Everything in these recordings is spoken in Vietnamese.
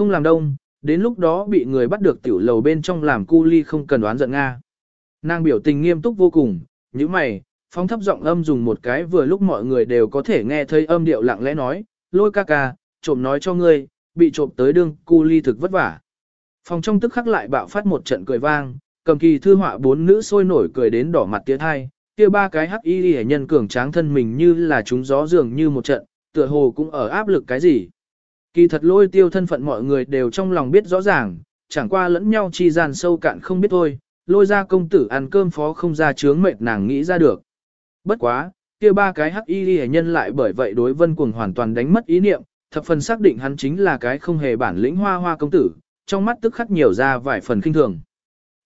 không làm đông, đến lúc đó bị người bắt được tiểu lầu bên trong làm cu ly không cần đoán giận Nga. Nàng biểu tình nghiêm túc vô cùng, như mày, phóng thấp giọng âm dùng một cái vừa lúc mọi người đều có thể nghe thấy âm điệu lặng lẽ nói, lôi ca ca, trộm nói cho ngươi, bị trộm tới đương cu ly thực vất vả. Phòng trong tức khắc lại bạo phát một trận cười vang, cầm kỳ thư họa bốn nữ sôi nổi cười đến đỏ mặt tiếng hai, kia ba cái hắc y hệ nhân cường tráng thân mình như là chúng gió dường như một trận, tựa hồ cũng ở áp lực cái gì. Kỳ thật lôi tiêu thân phận mọi người đều trong lòng biết rõ ràng, chẳng qua lẫn nhau chi gian sâu cạn không biết thôi, lôi ra công tử ăn cơm phó không ra chướng mệt nàng nghĩ ra được. Bất quá, kia ba cái hắc y hệ nhân lại bởi vậy đối vân cuồng hoàn toàn đánh mất ý niệm, thập phần xác định hắn chính là cái không hề bản lĩnh hoa hoa công tử, trong mắt tức khắc nhiều ra vài phần kinh thường.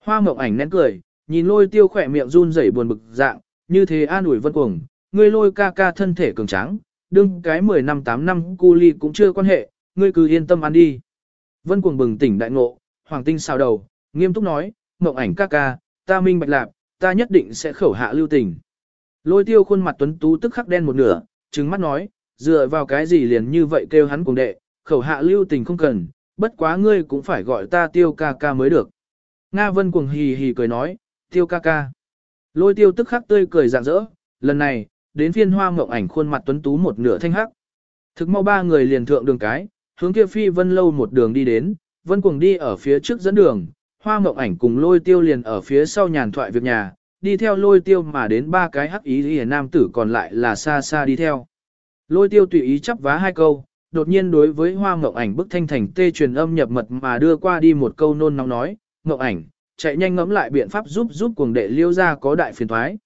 Hoa mộng ảnh nén cười, nhìn lôi tiêu khỏe miệng run rẩy buồn bực dạng, như thế an ủi vân cuồng, ngươi lôi ca ca thân thể cường tráng, đương cái 10 năm 8 năm cu ly cũng chưa quan hệ, ngươi cứ yên tâm ăn đi. Vân cuồng bừng tỉnh đại ngộ, hoàng tinh xào đầu, nghiêm túc nói, mộng ảnh ca ca, ta minh bạch lạc, ta nhất định sẽ khẩu hạ lưu tình. Lôi tiêu khuôn mặt tuấn tú tức khắc đen một nửa, trừng mắt nói, dựa vào cái gì liền như vậy kêu hắn cùng đệ, khẩu hạ lưu tình không cần, bất quá ngươi cũng phải gọi ta tiêu ca ca mới được. Nga vân cuồng hì hì cười nói, tiêu ca ca. Lôi tiêu tức khắc tươi cười rạng rỡ, lần này, đến phiên hoa mộng ảnh khuôn mặt tuấn tú một nửa thanh hắc. Thực mau ba người liền thượng đường cái, hướng kia phi vân lâu một đường đi đến, vân cuồng đi ở phía trước dẫn đường, hoa mộng ảnh cùng lôi tiêu liền ở phía sau nhàn thoại việc nhà, đi theo lôi tiêu mà đến ba cái hắc ý hề nam tử còn lại là xa xa đi theo. Lôi tiêu tùy ý chấp vá hai câu, đột nhiên đối với hoa mộng ảnh bức thanh thành tê truyền âm nhập mật mà đưa qua đi một câu nôn nóng nói, mộng ảnh, chạy nhanh ngẫm lại biện pháp giúp giúp cuồng đệ liêu ra có đại phiền thoái.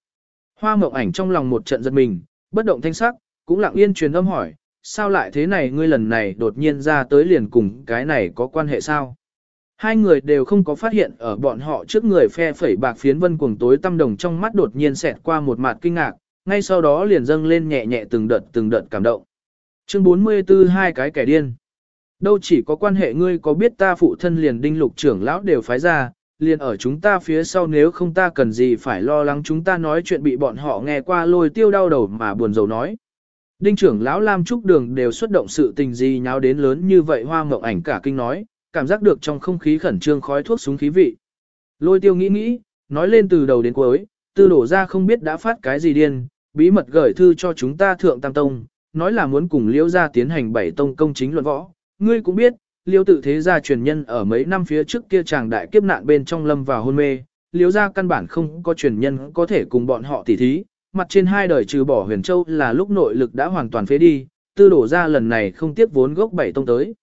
Hoa mộng ảnh trong lòng một trận giật mình, bất động thanh sắc, cũng lặng yên truyền âm hỏi, sao lại thế này ngươi lần này đột nhiên ra tới liền cùng cái này có quan hệ sao? Hai người đều không có phát hiện ở bọn họ trước người phe phẩy bạc phiến vân cuồng tối tâm đồng trong mắt đột nhiên xẹt qua một mặt kinh ngạc, ngay sau đó liền dâng lên nhẹ nhẹ từng đợt từng đợt cảm động. Chương 44 hai cái kẻ điên. Đâu chỉ có quan hệ ngươi có biết ta phụ thân liền đinh lục trưởng lão đều phái ra, liền ở chúng ta phía sau nếu không ta cần gì phải lo lắng chúng ta nói chuyện bị bọn họ nghe qua lôi tiêu đau đầu mà buồn rầu nói. Đinh trưởng lão Lam Trúc Đường đều xuất động sự tình gì nháo đến lớn như vậy hoa mộng ảnh cả kinh nói, cảm giác được trong không khí khẩn trương khói thuốc súng khí vị. Lôi tiêu nghĩ nghĩ, nói lên từ đầu đến cuối, tư đổ ra không biết đã phát cái gì điên, bí mật gửi thư cho chúng ta thượng tam tông, nói là muốn cùng liễu gia tiến hành bảy tông công chính luận võ. Ngươi cũng biết, liễu tự thế gia truyền nhân ở mấy năm phía trước kia chàng đại kiếp nạn bên trong lâm vào hôn mê, liễu gia căn bản không có truyền nhân có thể cùng bọn họ tỉ thí, mặt trên hai đời trừ bỏ huyền châu là lúc nội lực đã hoàn toàn phế đi, tư đổ ra lần này không tiếc vốn gốc bảy tông tới.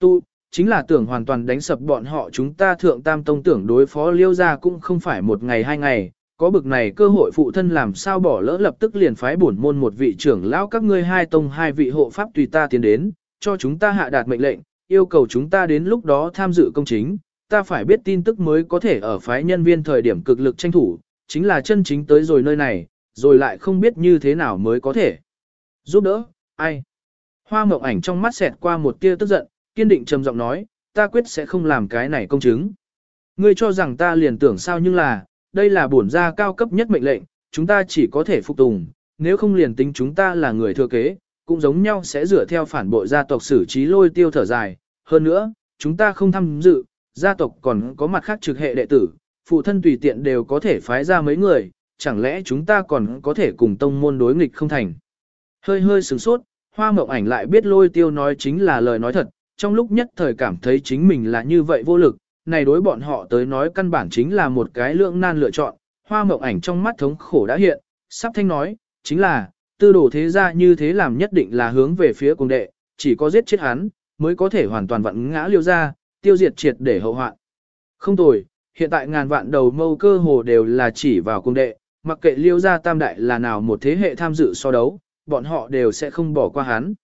Tu, chính là tưởng hoàn toàn đánh sập bọn họ chúng ta thượng tam tông tưởng đối phó liêu gia cũng không phải một ngày hai ngày, có bực này cơ hội phụ thân làm sao bỏ lỡ lập tức liền phái bổn môn một vị trưởng lão các ngươi hai tông hai vị hộ pháp tùy ta tiến đến, cho chúng ta hạ đạt mệnh lệnh, yêu cầu chúng ta đến lúc đó tham dự công chính, ta phải biết tin tức mới có thể ở phái nhân viên thời điểm cực lực tranh thủ, chính là chân chính tới rồi nơi này, rồi lại không biết như thế nào mới có thể giúp đỡ, ai. Hoa mộng ảnh trong mắt xẹt qua một tia tức giận, kiên định trầm giọng nói, ta quyết sẽ không làm cái này công chứng. Ngươi cho rằng ta liền tưởng sao nhưng là, đây là bổn gia cao cấp nhất mệnh lệnh, chúng ta chỉ có thể phục tùng, nếu không liền tính chúng ta là người thừa kế, cũng giống nhau sẽ dựa theo phản bội gia tộc xử trí lôi tiêu thở dài. Hơn nữa, chúng ta không tham dự, gia tộc còn có mặt khác trực hệ đệ tử, phụ thân tùy tiện đều có thể phái ra mấy người, chẳng lẽ chúng ta còn có thể cùng tông môn đối nghịch không thành. Hơi hơi sửng sốt, hoa mộng ảnh lại biết lôi tiêu nói chính là lời nói thật, trong lúc nhất thời cảm thấy chính mình là như vậy vô lực, này đối bọn họ tới nói căn bản chính là một cái lượng nan lựa chọn, hoa mộng ảnh trong mắt thống khổ đã hiện, sắp thanh nói, chính là, tư đồ thế gia như thế làm nhất định là hướng về phía cùng đệ, chỉ có giết chết hắn, mới có thể hoàn toàn vặn ngã liêu ra, tiêu diệt triệt để hậu hoạn. Không tồi, hiện tại ngàn vạn đầu mâu cơ hồ đều là chỉ vào cung đệ, mặc kệ liêu gia tam đại là nào một thế hệ tham dự so đấu, bọn họ đều sẽ không bỏ qua hắn.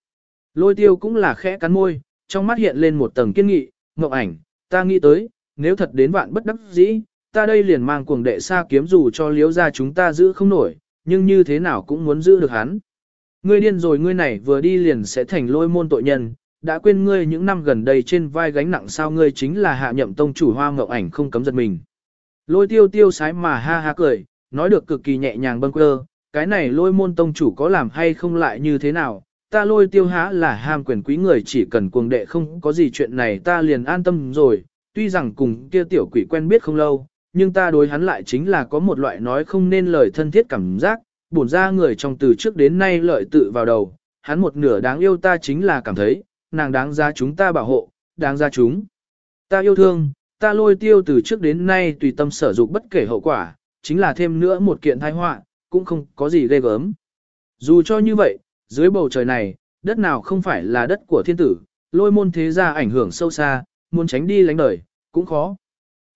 Lôi tiêu cũng là khẽ cắn môi, trong mắt hiện lên một tầng kiên nghị, mộng ảnh, ta nghĩ tới, nếu thật đến vạn bất đắc dĩ, ta đây liền mang cuồng đệ xa kiếm dù cho liếu ra chúng ta giữ không nổi, nhưng như thế nào cũng muốn giữ được hắn. Ngươi điên rồi ngươi này vừa đi liền sẽ thành lôi môn tội nhân, đã quên ngươi những năm gần đây trên vai gánh nặng sao ngươi chính là hạ nhậm tông chủ hoa ngậu ảnh không cấm giật mình. Lôi tiêu tiêu sái mà ha ha cười, nói được cực kỳ nhẹ nhàng bâng quơ, cái này lôi môn tông chủ có làm hay không lại như thế nào, ta lôi tiêu há là ham quyền quý người chỉ cần cuồng đệ không có gì chuyện này ta liền an tâm rồi, tuy rằng cùng kia tiểu quỷ quen biết không lâu, nhưng ta đối hắn lại chính là có một loại nói không nên lời thân thiết cảm giác, bổn ra người trong từ trước đến nay lợi tự vào đầu, hắn một nửa đáng yêu ta chính là cảm thấy, nàng đáng ra chúng ta bảo hộ, đáng ra chúng. Ta yêu thương, ta lôi tiêu từ trước đến nay tùy tâm sở dụng bất kể hậu quả, chính là thêm nữa một kiện tai họa, cũng không có gì ghê gớm. Dù cho như vậy, dưới bầu trời này, đất nào không phải là đất của thiên tử, lôi môn thế gia ảnh hưởng sâu xa, muốn tránh đi lánh đời, cũng khó.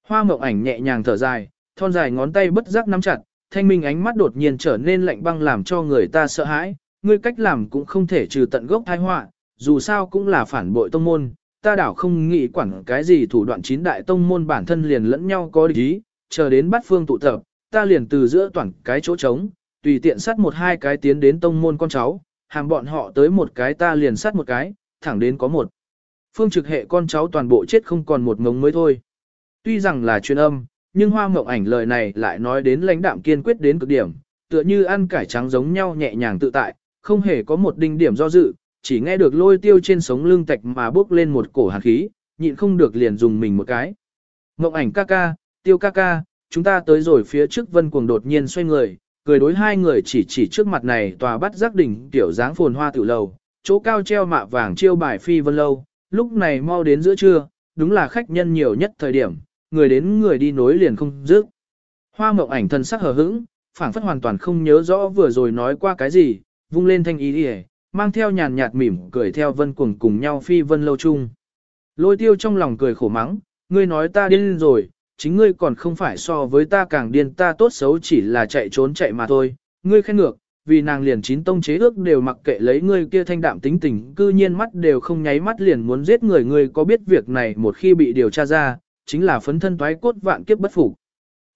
Hoa mộng ảnh nhẹ nhàng thở dài, thon dài ngón tay bất giác nắm chặt, thanh minh ánh mắt đột nhiên trở nên lạnh băng làm cho người ta sợ hãi, ngươi cách làm cũng không thể trừ tận gốc tai họa, dù sao cũng là phản bội tông môn, ta đảo không nghĩ quản cái gì thủ đoạn chín đại tông môn bản thân liền lẫn nhau có địch ý, chờ đến bắt phương tụ tập, ta liền từ giữa toàn cái chỗ trống, tùy tiện sát một hai cái tiến đến tông môn con cháu, hàng bọn họ tới một cái ta liền sát một cái, thẳng đến có một. Phương trực hệ con cháu toàn bộ chết không còn một ngống mới thôi. Tuy rằng là chuyên âm, nhưng hoa mộng ảnh lời này lại nói đến lãnh đạm kiên quyết đến cực điểm, tựa như ăn cải trắng giống nhau nhẹ nhàng tự tại, không hề có một đinh điểm do dự, chỉ nghe được lôi tiêu trên sống lưng tạch mà bước lên một cổ hàn khí, nhịn không được liền dùng mình một cái. Mộng ảnh ca ca, tiêu ca ca, chúng ta tới rồi phía trước vân cuồng đột nhiên xoay người, cười đối hai người chỉ chỉ trước mặt này tòa bắt giác đỉnh tiểu dáng phồn hoa tiểu lầu, chỗ cao treo mạ vàng chiêu bài phi vân lâu, lúc này mau đến giữa trưa, đúng là khách nhân nhiều nhất thời điểm, người đến người đi nối liền không dứt. Hoa mộng ảnh thân sắc hờ hững, phảng phất hoàn toàn không nhớ rõ vừa rồi nói qua cái gì, vung lên thanh ý đi mang theo nhàn nhạt mỉm cười theo vân cuồng cùng nhau phi vân lâu chung. Lôi tiêu trong lòng cười khổ mắng, ngươi nói ta điên rồi, chính ngươi còn không phải so với ta càng điên ta tốt xấu chỉ là chạy trốn chạy mà thôi, ngươi khen ngược, vì nàng liền chín tông chế ước đều mặc kệ lấy ngươi kia thanh đạm tính tình, cư nhiên mắt đều không nháy mắt liền muốn giết người ngươi có biết việc này một khi bị điều tra ra, chính là phấn thân toái cốt vạn kiếp bất phục.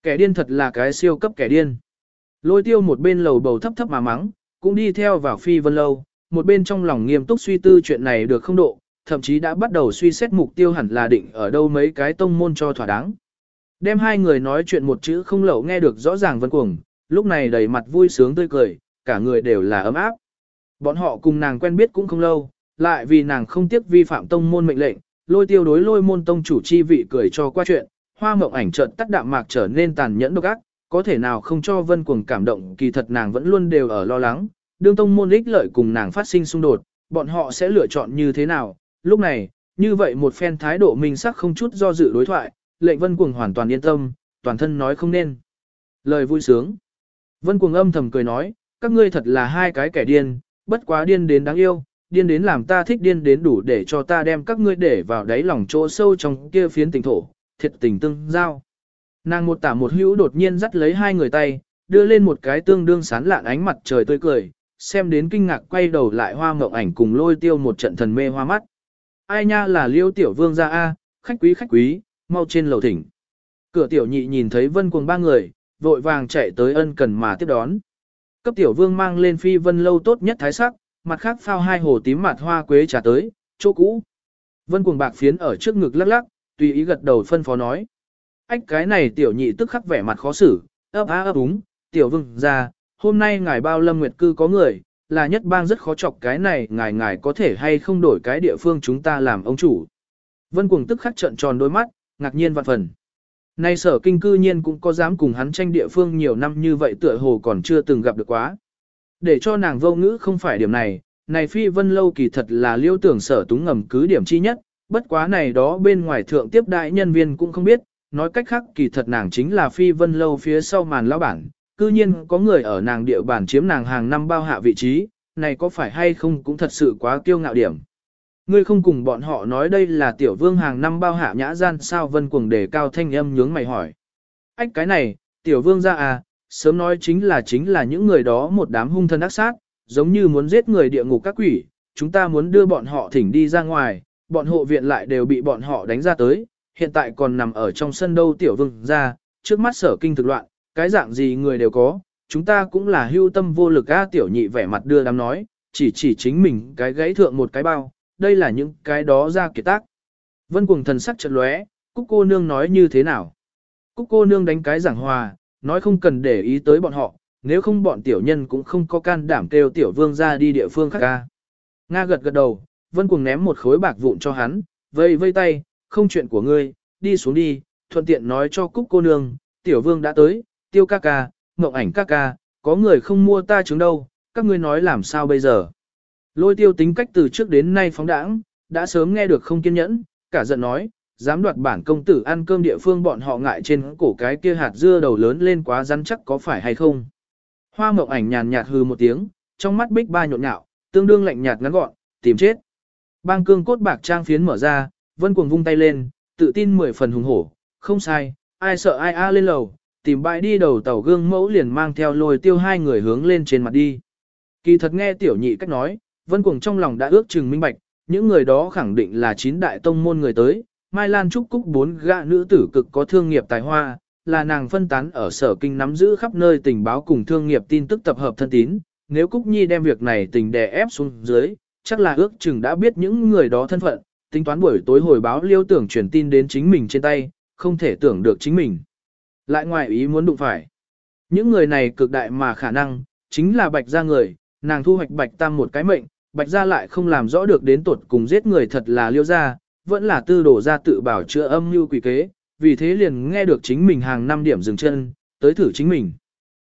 Kẻ điên thật là cái siêu cấp kẻ điên. Lôi tiêu một bên lầu bầu thấp thấp mà mắng, cũng đi theo vào phi vân lâu, một bên trong lòng nghiêm túc suy tư chuyện này được không độ, thậm chí đã bắt đầu suy xét mục tiêu hẳn là định ở đâu mấy cái tông môn cho thỏa đáng. Đem hai người nói chuyện một chữ không lậu nghe được rõ ràng vân cuồng, lúc này đầy mặt vui sướng tươi cười, cả người đều là ấm áp. Bọn họ cùng nàng quen biết cũng không lâu, lại vì nàng không tiếc vi phạm tông môn mệnh lệnh, lôi tiêu đối lôi môn tông chủ chi vị cười cho qua chuyện, hoa mộng ảnh trợn tắt đạm mạc trở nên tàn nhẫn độc ác, có thể nào không cho vân cuồng cảm động kỳ thật nàng vẫn luôn đều ở lo lắng, đương tông môn ích lợi cùng nàng phát sinh xung đột, bọn họ sẽ lựa chọn như thế nào, lúc này, như vậy một phen thái độ minh sắc không chút do dự đối thoại, lệnh vân cuồng hoàn toàn yên tâm, toàn thân nói không nên. Lời vui sướng. Vân cuồng âm thầm cười nói, các ngươi thật là hai cái kẻ điên, bất quá điên đến đáng yêu, điên đến làm ta thích điên đến đủ để cho ta đem các ngươi để vào đáy lòng chỗ sâu trong kia phiến tình thổ, thiệt tình tương giao. Nàng một tả một hữu đột nhiên dắt lấy hai người tay, đưa lên một cái tương đương sán lạn ánh mặt trời tươi cười, xem đến kinh ngạc quay đầu lại hoa mộng ảnh cùng lôi tiêu một trận thần mê hoa mắt. Ai nha là liêu tiểu vương gia A, khách quý khách quý, mau trên lầu thỉnh. Cửa tiểu nhị nhìn thấy vân cuồng ba người, vội vàng chạy tới ân cần mà tiếp đón. Cấp tiểu vương mang lên phi vân lâu tốt nhất thái sắc, mặt khác phao hai hồ tím mặt hoa quế trà tới, chỗ cũ. Vân cuồng bạc phiến ở trước ngực lắc lắc, tùy ý gật đầu phân phó nói. Ách cái này tiểu nhị tức khắc vẻ mặt khó xử, ấp á ấp úng, tiểu vương ra, hôm nay ngài bao lâm nguyệt cư có người, là nhất bang rất khó chọc cái này ngài ngài có thể hay không đổi cái địa phương chúng ta làm ông chủ. Vân cuồng tức khắc trợn tròn đôi mắt, ngạc nhiên vạn phần. Nay sở kinh cư nhiên cũng có dám cùng hắn tranh địa phương nhiều năm như vậy tựa hồ còn chưa từng gặp được quá. Để cho nàng vô ngữ không phải điểm này, này phi vân lâu kỳ thật là liêu tưởng sở túng ngầm cứ điểm chi nhất, bất quá này đó bên ngoài thượng tiếp đại nhân viên cũng không biết, nói cách khác kỳ thật nàng chính là phi vân lâu phía sau màn lão bản, cư nhiên có người ở nàng địa bàn chiếm nàng hàng năm bao hạ vị trí, này có phải hay không cũng thật sự quá kiêu ngạo điểm. Ngươi không cùng bọn họ nói đây là tiểu vương hàng năm bao hạ nhã gian sao vân cuồng đề cao thanh âm nhướng mày hỏi. Ách cái này, tiểu vương ra à, sớm nói chính là chính là những người đó một đám hung thân ác sát, giống như muốn giết người địa ngục các quỷ, chúng ta muốn đưa bọn họ thỉnh đi ra ngoài, bọn hộ viện lại đều bị bọn họ đánh ra tới, hiện tại còn nằm ở trong sân đâu tiểu vương ra, trước mắt sở kinh thực loạn, cái dạng gì người đều có, chúng ta cũng là hưu tâm vô lực a tiểu nhị vẻ mặt đưa đám nói, chỉ chỉ chính mình cái gãy thượng một cái bao, đây là những cái đó ra kiệt tác. Vân cuồng thần sắc chợt lóe, Cúc cô nương nói như thế nào? Cúc cô nương đánh cái giảng hòa, nói không cần để ý tới bọn họ, nếu không bọn tiểu nhân cũng không có can đảm kêu tiểu vương ra đi địa phương khác ca. Nga gật gật đầu, Vân Cuồng ném một khối bạc vụn cho hắn, vây vây tay, không chuyện của ngươi, đi xuống đi, thuận tiện nói cho Cúc cô nương, tiểu vương đã tới, tiêu ca ca, ngộng ảnh ca ca, có người không mua ta trứng đâu, các ngươi nói làm sao bây giờ. Lôi tiêu tính cách từ trước đến nay phóng đãng, đã sớm nghe được không kiên nhẫn, cả giận nói, dám đoạt bản công tử ăn cơm địa phương bọn họ ngại trên cổ cái kia hạt dưa đầu lớn lên quá rắn chắc có phải hay không. Hoa mộng ảnh nhàn nhạt hư một tiếng, trong mắt bích ba nhộn nhạo, tương đương lạnh nhạt ngắn gọn, tìm chết. Bang cương cốt bạc trang phiến mở ra, vân cuồng vung tay lên, tự tin mười phần hùng hổ, không sai, ai sợ ai a lên lầu, tìm bãi đi đầu tàu gương mẫu liền mang theo lôi tiêu hai người hướng lên trên mặt đi. Kỳ thật nghe tiểu nhị cách nói, vân cuồng trong lòng đã ước chừng minh bạch, những người đó khẳng định là chín đại tông môn người tới, Mai Lan Trúc Cúc bốn gã nữ tử cực có thương nghiệp tài hoa, là nàng phân tán ở sở kinh nắm giữ khắp nơi tình báo cùng thương nghiệp tin tức tập hợp thân tín. Nếu Cúc Nhi đem việc này tình đè ép xuống dưới, chắc là ước chừng đã biết những người đó thân phận, tính toán buổi tối hồi báo liêu tưởng truyền tin đến chính mình trên tay, không thể tưởng được chính mình. Lại ngoài ý muốn đụng phải. Những người này cực đại mà khả năng, chính là bạch gia người, nàng thu hoạch bạch tam một cái mệnh, bạch gia lại không làm rõ được đến tuột cùng giết người thật là liêu gia, vẫn là tư đổ ra tự bảo chữa âm như quỷ kế, vì thế liền nghe được chính mình hàng năm điểm dừng chân, tới thử chính mình.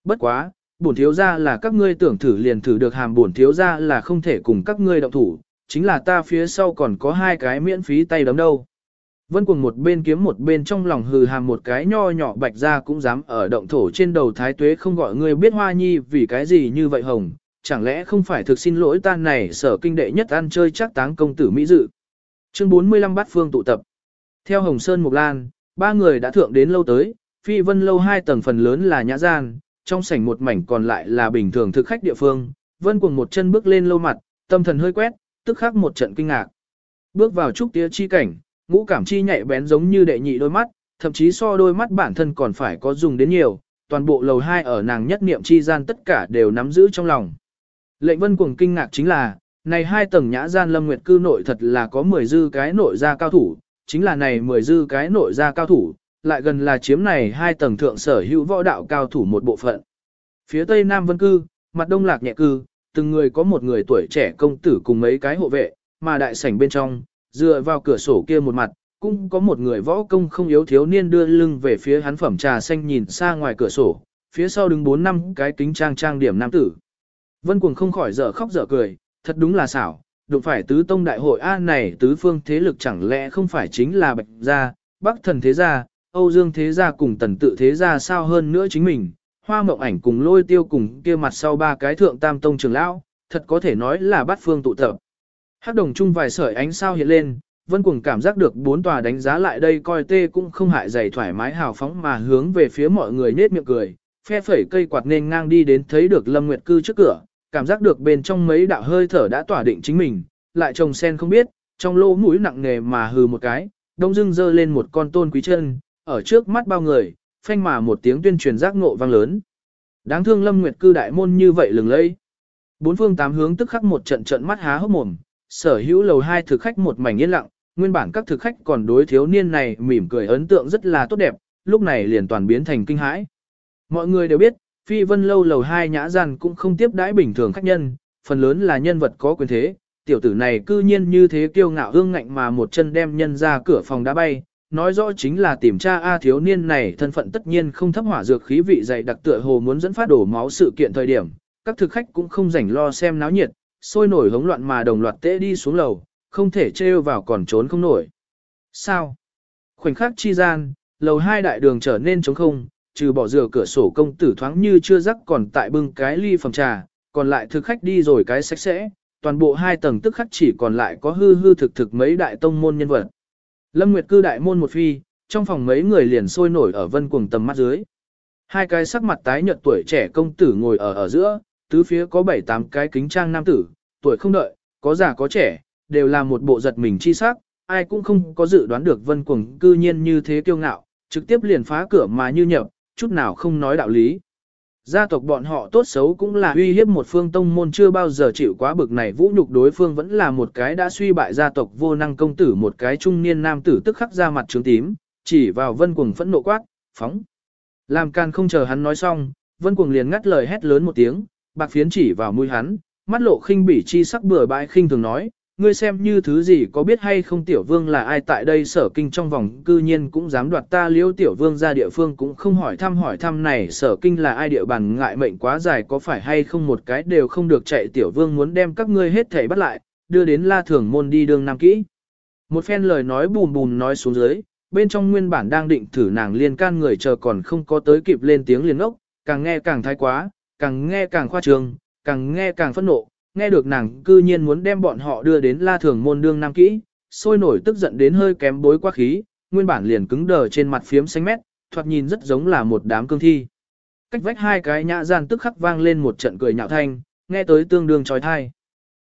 Bất quá, bổn thiếu gia là các ngươi tưởng thử liền thử được hàm bổn thiếu gia là không thể cùng các ngươi động thủ, chính là ta phía sau còn có hai cái miễn phí tay đấm đâu. Vân cuồng một bên kiếm một bên trong lòng hừ hàm một cái nho nhỏ bạch ra cũng dám ở động thổ trên đầu thái tuế không gọi ngươi biết hoa nhi vì cái gì như vậy hồng, chẳng lẽ không phải thực xin lỗi ta này sở kinh đệ nhất ăn chơi chắc táng công tử Mỹ dự. Chương 45 bát phương tụ tập. Theo Hồng Sơn Mục Lan, ba người đã thượng đến lâu tới, phi vân lâu hai tầng phần lớn là nhã gian, trong sảnh một mảnh còn lại là bình thường thực khách địa phương. Vân cuồng một chân bước lên lâu mặt, tâm thần hơi quét, tức khắc một trận kinh ngạc. Bước vào trúc tía chi cảnh, ngũ cảm chi nhạy bén giống như đệ nhị đôi mắt, thậm chí so đôi mắt bản thân còn phải có dùng đến nhiều, toàn bộ lầu hai ở nàng nhất niệm chi gian tất cả đều nắm giữ trong lòng. Lệnh vân cuồng kinh ngạc chính là, này hai tầng nhã gian lâm nguyệt cư nội thật là có 10 dư cái nội gia cao thủ, chính là này 10 dư cái nội gia cao thủ, lại gần là chiếm này hai tầng thượng sở hữu võ đạo cao thủ một bộ phận. Phía tây nam vân cư, mặt đông lạc nhẹ cư, từng người có một người tuổi trẻ công tử cùng mấy cái hộ vệ, mà đại sảnh bên trong, dựa vào cửa sổ kia một mặt, cũng có một người võ công không yếu thiếu niên đưa lưng về phía hắn phẩm trà xanh nhìn xa ngoài cửa sổ, phía sau đứng bốn năm cái kính trang trang điểm nam tử. Vân Cuồng không khỏi dở khóc dở cười, thật đúng là xảo, đụng phải tứ tông đại hội A này tứ phương thế lực chẳng lẽ không phải chính là Bạch Gia, Bắc Thần Thế Gia, Âu Dương Thế Gia cùng Tần Tự Thế Gia sao hơn nữa chính mình, hoa mộng ảnh cùng lôi tiêu cùng kia mặt sau ba cái thượng tam tông trường lão, thật có thể nói là bát phương tụ tập. Hắc đồng chung vài sợi ánh sao hiện lên, vân cuồng cảm giác được bốn tòa đánh giá lại đây coi tê cũng không hại dày thoải mái hào phóng mà hướng về phía mọi người nết miệng cười, phe phẩy cây quạt nên ngang đi đến thấy được Lâm Nguyệt Cư trước cửa, cảm giác được bên trong mấy đạo hơi thở đã tỏa định chính mình, lại trồng sen không biết, trong lỗ mũi nặng nề mà hừ một cái, đông dưng dơ lên một con tôn quý chân, ở trước mắt bao người, phanh mà một tiếng tuyên truyền giác ngộ vang lớn. Đáng thương Lâm Nguyệt cư đại môn như vậy lừng lẫy. Bốn phương tám hướng tức khắc một trận trận mắt há hốc mồm, sở hữu lầu hai thực khách một mảnh yên lặng, nguyên bản các thực khách còn đối thiếu niên này mỉm cười ấn tượng rất là tốt đẹp, lúc này liền toàn biến thành kinh hãi. Mọi người đều biết, Phi Vân lâu lầu hai nhã gian cũng không tiếp đãi bình thường khách nhân, phần lớn là nhân vật có quyền thế, tiểu tử này cư nhiên như thế kiêu ngạo hương ngạnh mà một chân đem nhân ra cửa phòng đá bay, nói rõ chính là tìm tra A thiếu niên này thân phận tất nhiên không thấp hỏa dược khí vị dày đặc tựa hồ muốn dẫn phát đổ máu sự kiện thời điểm, các thực khách cũng không rảnh lo xem náo nhiệt, sôi nổi hống loạn mà đồng loạt tễ đi xuống lầu, không thể trêu vào còn trốn không nổi. Sao? Khoảnh khắc chi gian, lầu hai đại đường trở nên trống không, trừ bỏ rửa cửa sổ công tử thoáng như chưa rắc còn tại bưng cái ly phòng trà, còn lại thực khách đi rồi cái sạch sẽ, toàn bộ hai tầng tức khắc chỉ còn lại có hư hư thực thực mấy đại tông môn nhân vật. Lâm Nguyệt cư đại môn một phi, trong phòng mấy người liền sôi nổi ở vân cuồng tầm mắt dưới. Hai cái sắc mặt tái nhợt tuổi trẻ công tử ngồi ở ở giữa, tứ phía có bảy tám cái kính trang nam tử, tuổi không đợi, có già có trẻ, đều là một bộ giật mình chi sắc, ai cũng không có dự đoán được vân cuồng cư nhiên như thế kiêu ngạo, trực tiếp liền phá cửa mà như nhập, chút nào không nói đạo lý. Gia tộc bọn họ tốt xấu cũng là uy hiếp một phương tông môn chưa bao giờ chịu quá bực này vũ nhục đối phương vẫn là một cái đã suy bại gia tộc vô năng công tử một cái trung niên nam tử tức khắc ra mặt trướng tím, chỉ vào vân cuồng phẫn nộ quát, phóng. Làm can không chờ hắn nói xong, vân cuồng liền ngắt lời hét lớn một tiếng, bạc phiến chỉ vào mũi hắn, mắt lộ khinh bỉ chi sắc bừa bãi khinh thường nói, ngươi xem như thứ gì có biết hay không tiểu vương là ai tại đây sở kinh trong vòng cư nhiên cũng dám đoạt ta liêu tiểu vương ra địa phương cũng không hỏi thăm hỏi thăm này sở kinh là ai địa bàn ngại mệnh quá dài có phải hay không một cái đều không được chạy tiểu vương muốn đem các ngươi hết thảy bắt lại, đưa đến la thường môn đi đường nam kỹ. Một phen lời nói bùn bùn nói xuống dưới, bên trong nguyên bản đang định thử nàng liên can người chờ còn không có tới kịp lên tiếng liền ốc, càng nghe càng thái quá, càng nghe càng khoa trương, càng nghe càng phẫn nộ, nghe được nàng cư nhiên muốn đem bọn họ đưa đến la thường môn đương nam kỹ, sôi nổi tức giận đến hơi kém bối quá khí, nguyên bản liền cứng đờ trên mặt phiếm xanh mét, thoạt nhìn rất giống là một đám cương thi. Cách vách hai cái nhã gian tức khắc vang lên một trận cười nhạo thanh, nghe tới tương đương trói thai.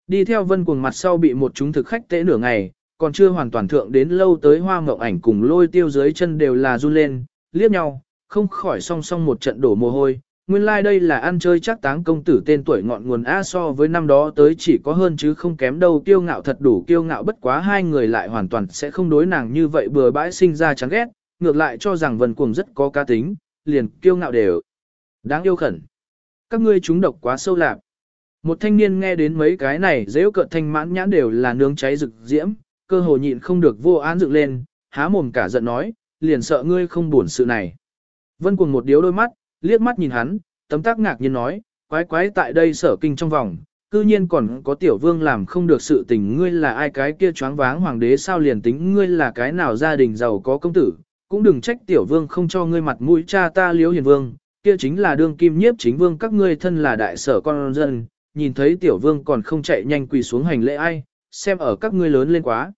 Đi theo vân cuồng mặt sau bị một chúng thực khách tễ nửa ngày, còn chưa hoàn toàn thượng đến lâu tới hoa mộng ảnh cùng lôi tiêu dưới chân đều là run lên, liếc nhau, không khỏi song song một trận đổ mồ hôi, nguyên lai like đây là ăn chơi chắc táng công tử tên tuổi ngọn nguồn A so với năm đó tới chỉ có hơn chứ không kém đâu kiêu ngạo thật đủ kiêu ngạo bất quá hai người lại hoàn toàn sẽ không đối nàng như vậy bừa bãi sinh ra chán ghét, ngược lại cho rằng vần cuồng rất có cá tính, liền kiêu ngạo đều. Đáng yêu khẩn. Các ngươi chúng độc quá sâu lạc. Một thanh niên nghe đến mấy cái này dễ cợt thanh mãn nhãn đều là nướng cháy rực diễm, cơ hồ nhịn không được vô án dựng lên, há mồm cả giận nói, liền sợ ngươi không buồn sự này. Vân cuồng một điếu đôi mắt, liếc mắt nhìn hắn, tấm tác ngạc nhiên nói, quái quái tại đây sở kinh trong vòng, cư nhiên còn có tiểu vương làm không được sự tình ngươi là ai cái kia choáng váng hoàng đế sao liền tính ngươi là cái nào gia đình giàu có công tử, cũng đừng trách tiểu vương không cho ngươi mặt mũi cha ta liếu hiền vương, kia chính là đương kim nhiếp chính vương các ngươi thân là đại sở con dân, nhìn thấy tiểu vương còn không chạy nhanh quỳ xuống hành lễ ai, xem ở các ngươi lớn lên quá.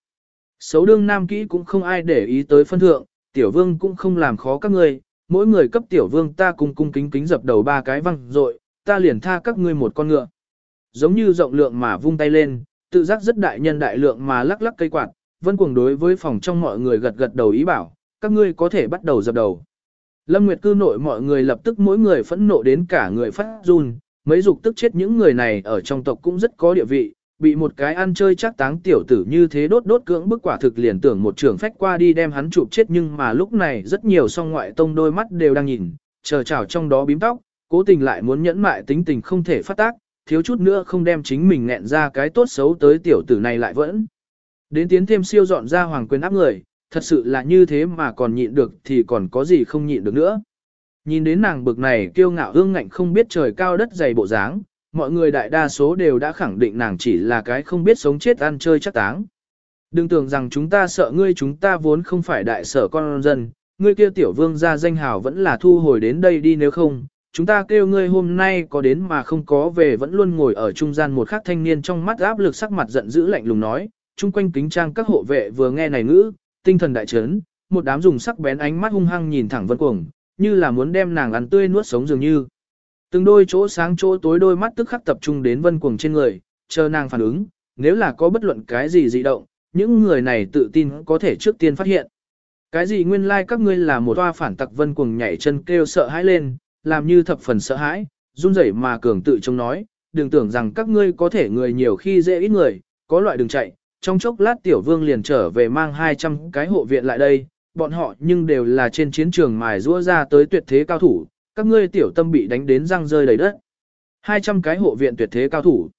Xấu đương nam kỹ cũng không ai để ý tới phân thượng, tiểu vương cũng không làm khó các ngươi, mỗi người cấp tiểu vương ta cung cung kính kính dập đầu ba cái văng rồi, ta liền tha các ngươi một con ngựa. Giống như rộng lượng mà vung tay lên, tự giác rất đại nhân đại lượng mà lắc lắc cây quạt, vân cuồng đối với phòng trong mọi người gật gật đầu ý bảo, các ngươi có thể bắt đầu dập đầu. Lâm Nguyệt cư nội mọi người lập tức mỗi người phẫn nộ đến cả người phát run, mấy dục tức chết những người này ở trong tộc cũng rất có địa vị, bị một cái ăn chơi chắc táng tiểu tử như thế đốt đốt cưỡng bức quả thực liền tưởng một trường phách qua đi đem hắn chụp chết nhưng mà lúc này rất nhiều song ngoại tông đôi mắt đều đang nhìn, chờ chào trong đó bím tóc, cố tình lại muốn nhẫn mại tính tình không thể phát tác, thiếu chút nữa không đem chính mình nghẹn ra cái tốt xấu tới tiểu tử này lại vẫn. Đến tiến thêm siêu dọn ra hoàng quyền áp người, thật sự là như thế mà còn nhịn được thì còn có gì không nhịn được nữa. Nhìn đến nàng bực này kiêu ngạo hương ngạnh không biết trời cao đất dày bộ dáng, mọi người đại đa số đều đã khẳng định nàng chỉ là cái không biết sống chết ăn chơi chắc táng. Đừng tưởng rằng chúng ta sợ ngươi chúng ta vốn không phải đại sở con dân, ngươi kia tiểu vương ra danh hào vẫn là thu hồi đến đây đi nếu không, chúng ta kêu ngươi hôm nay có đến mà không có về vẫn luôn ngồi ở trung gian một khắc thanh niên trong mắt áp lực sắc mặt giận dữ lạnh lùng nói, chung quanh kính trang các hộ vệ vừa nghe này ngữ, tinh thần đại chấn, một đám dùng sắc bén ánh mắt hung hăng nhìn thẳng vân cuồng, như là muốn đem nàng ăn tươi nuốt sống dường như. Từng đôi chỗ sáng chỗ tối đôi mắt tức khắc tập trung đến vân cuồng trên người, chờ nàng phản ứng, nếu là có bất luận cái gì dị động, những người này tự tin có thể trước tiên phát hiện. Cái gì nguyên lai like các ngươi là một toa phản tặc vân cuồng nhảy chân kêu sợ hãi lên, làm như thập phần sợ hãi, run rẩy mà cường tự trông nói, đừng tưởng rằng các ngươi có thể người nhiều khi dễ ít người, có loại đừng chạy, trong chốc lát tiểu vương liền trở về mang 200 cái hộ viện lại đây, bọn họ nhưng đều là trên chiến trường mài rũa ra tới tuyệt thế cao thủ, các ngươi tiểu tâm bị đánh đến răng rơi đầy đất. 200 cái hộ viện tuyệt thế cao thủ.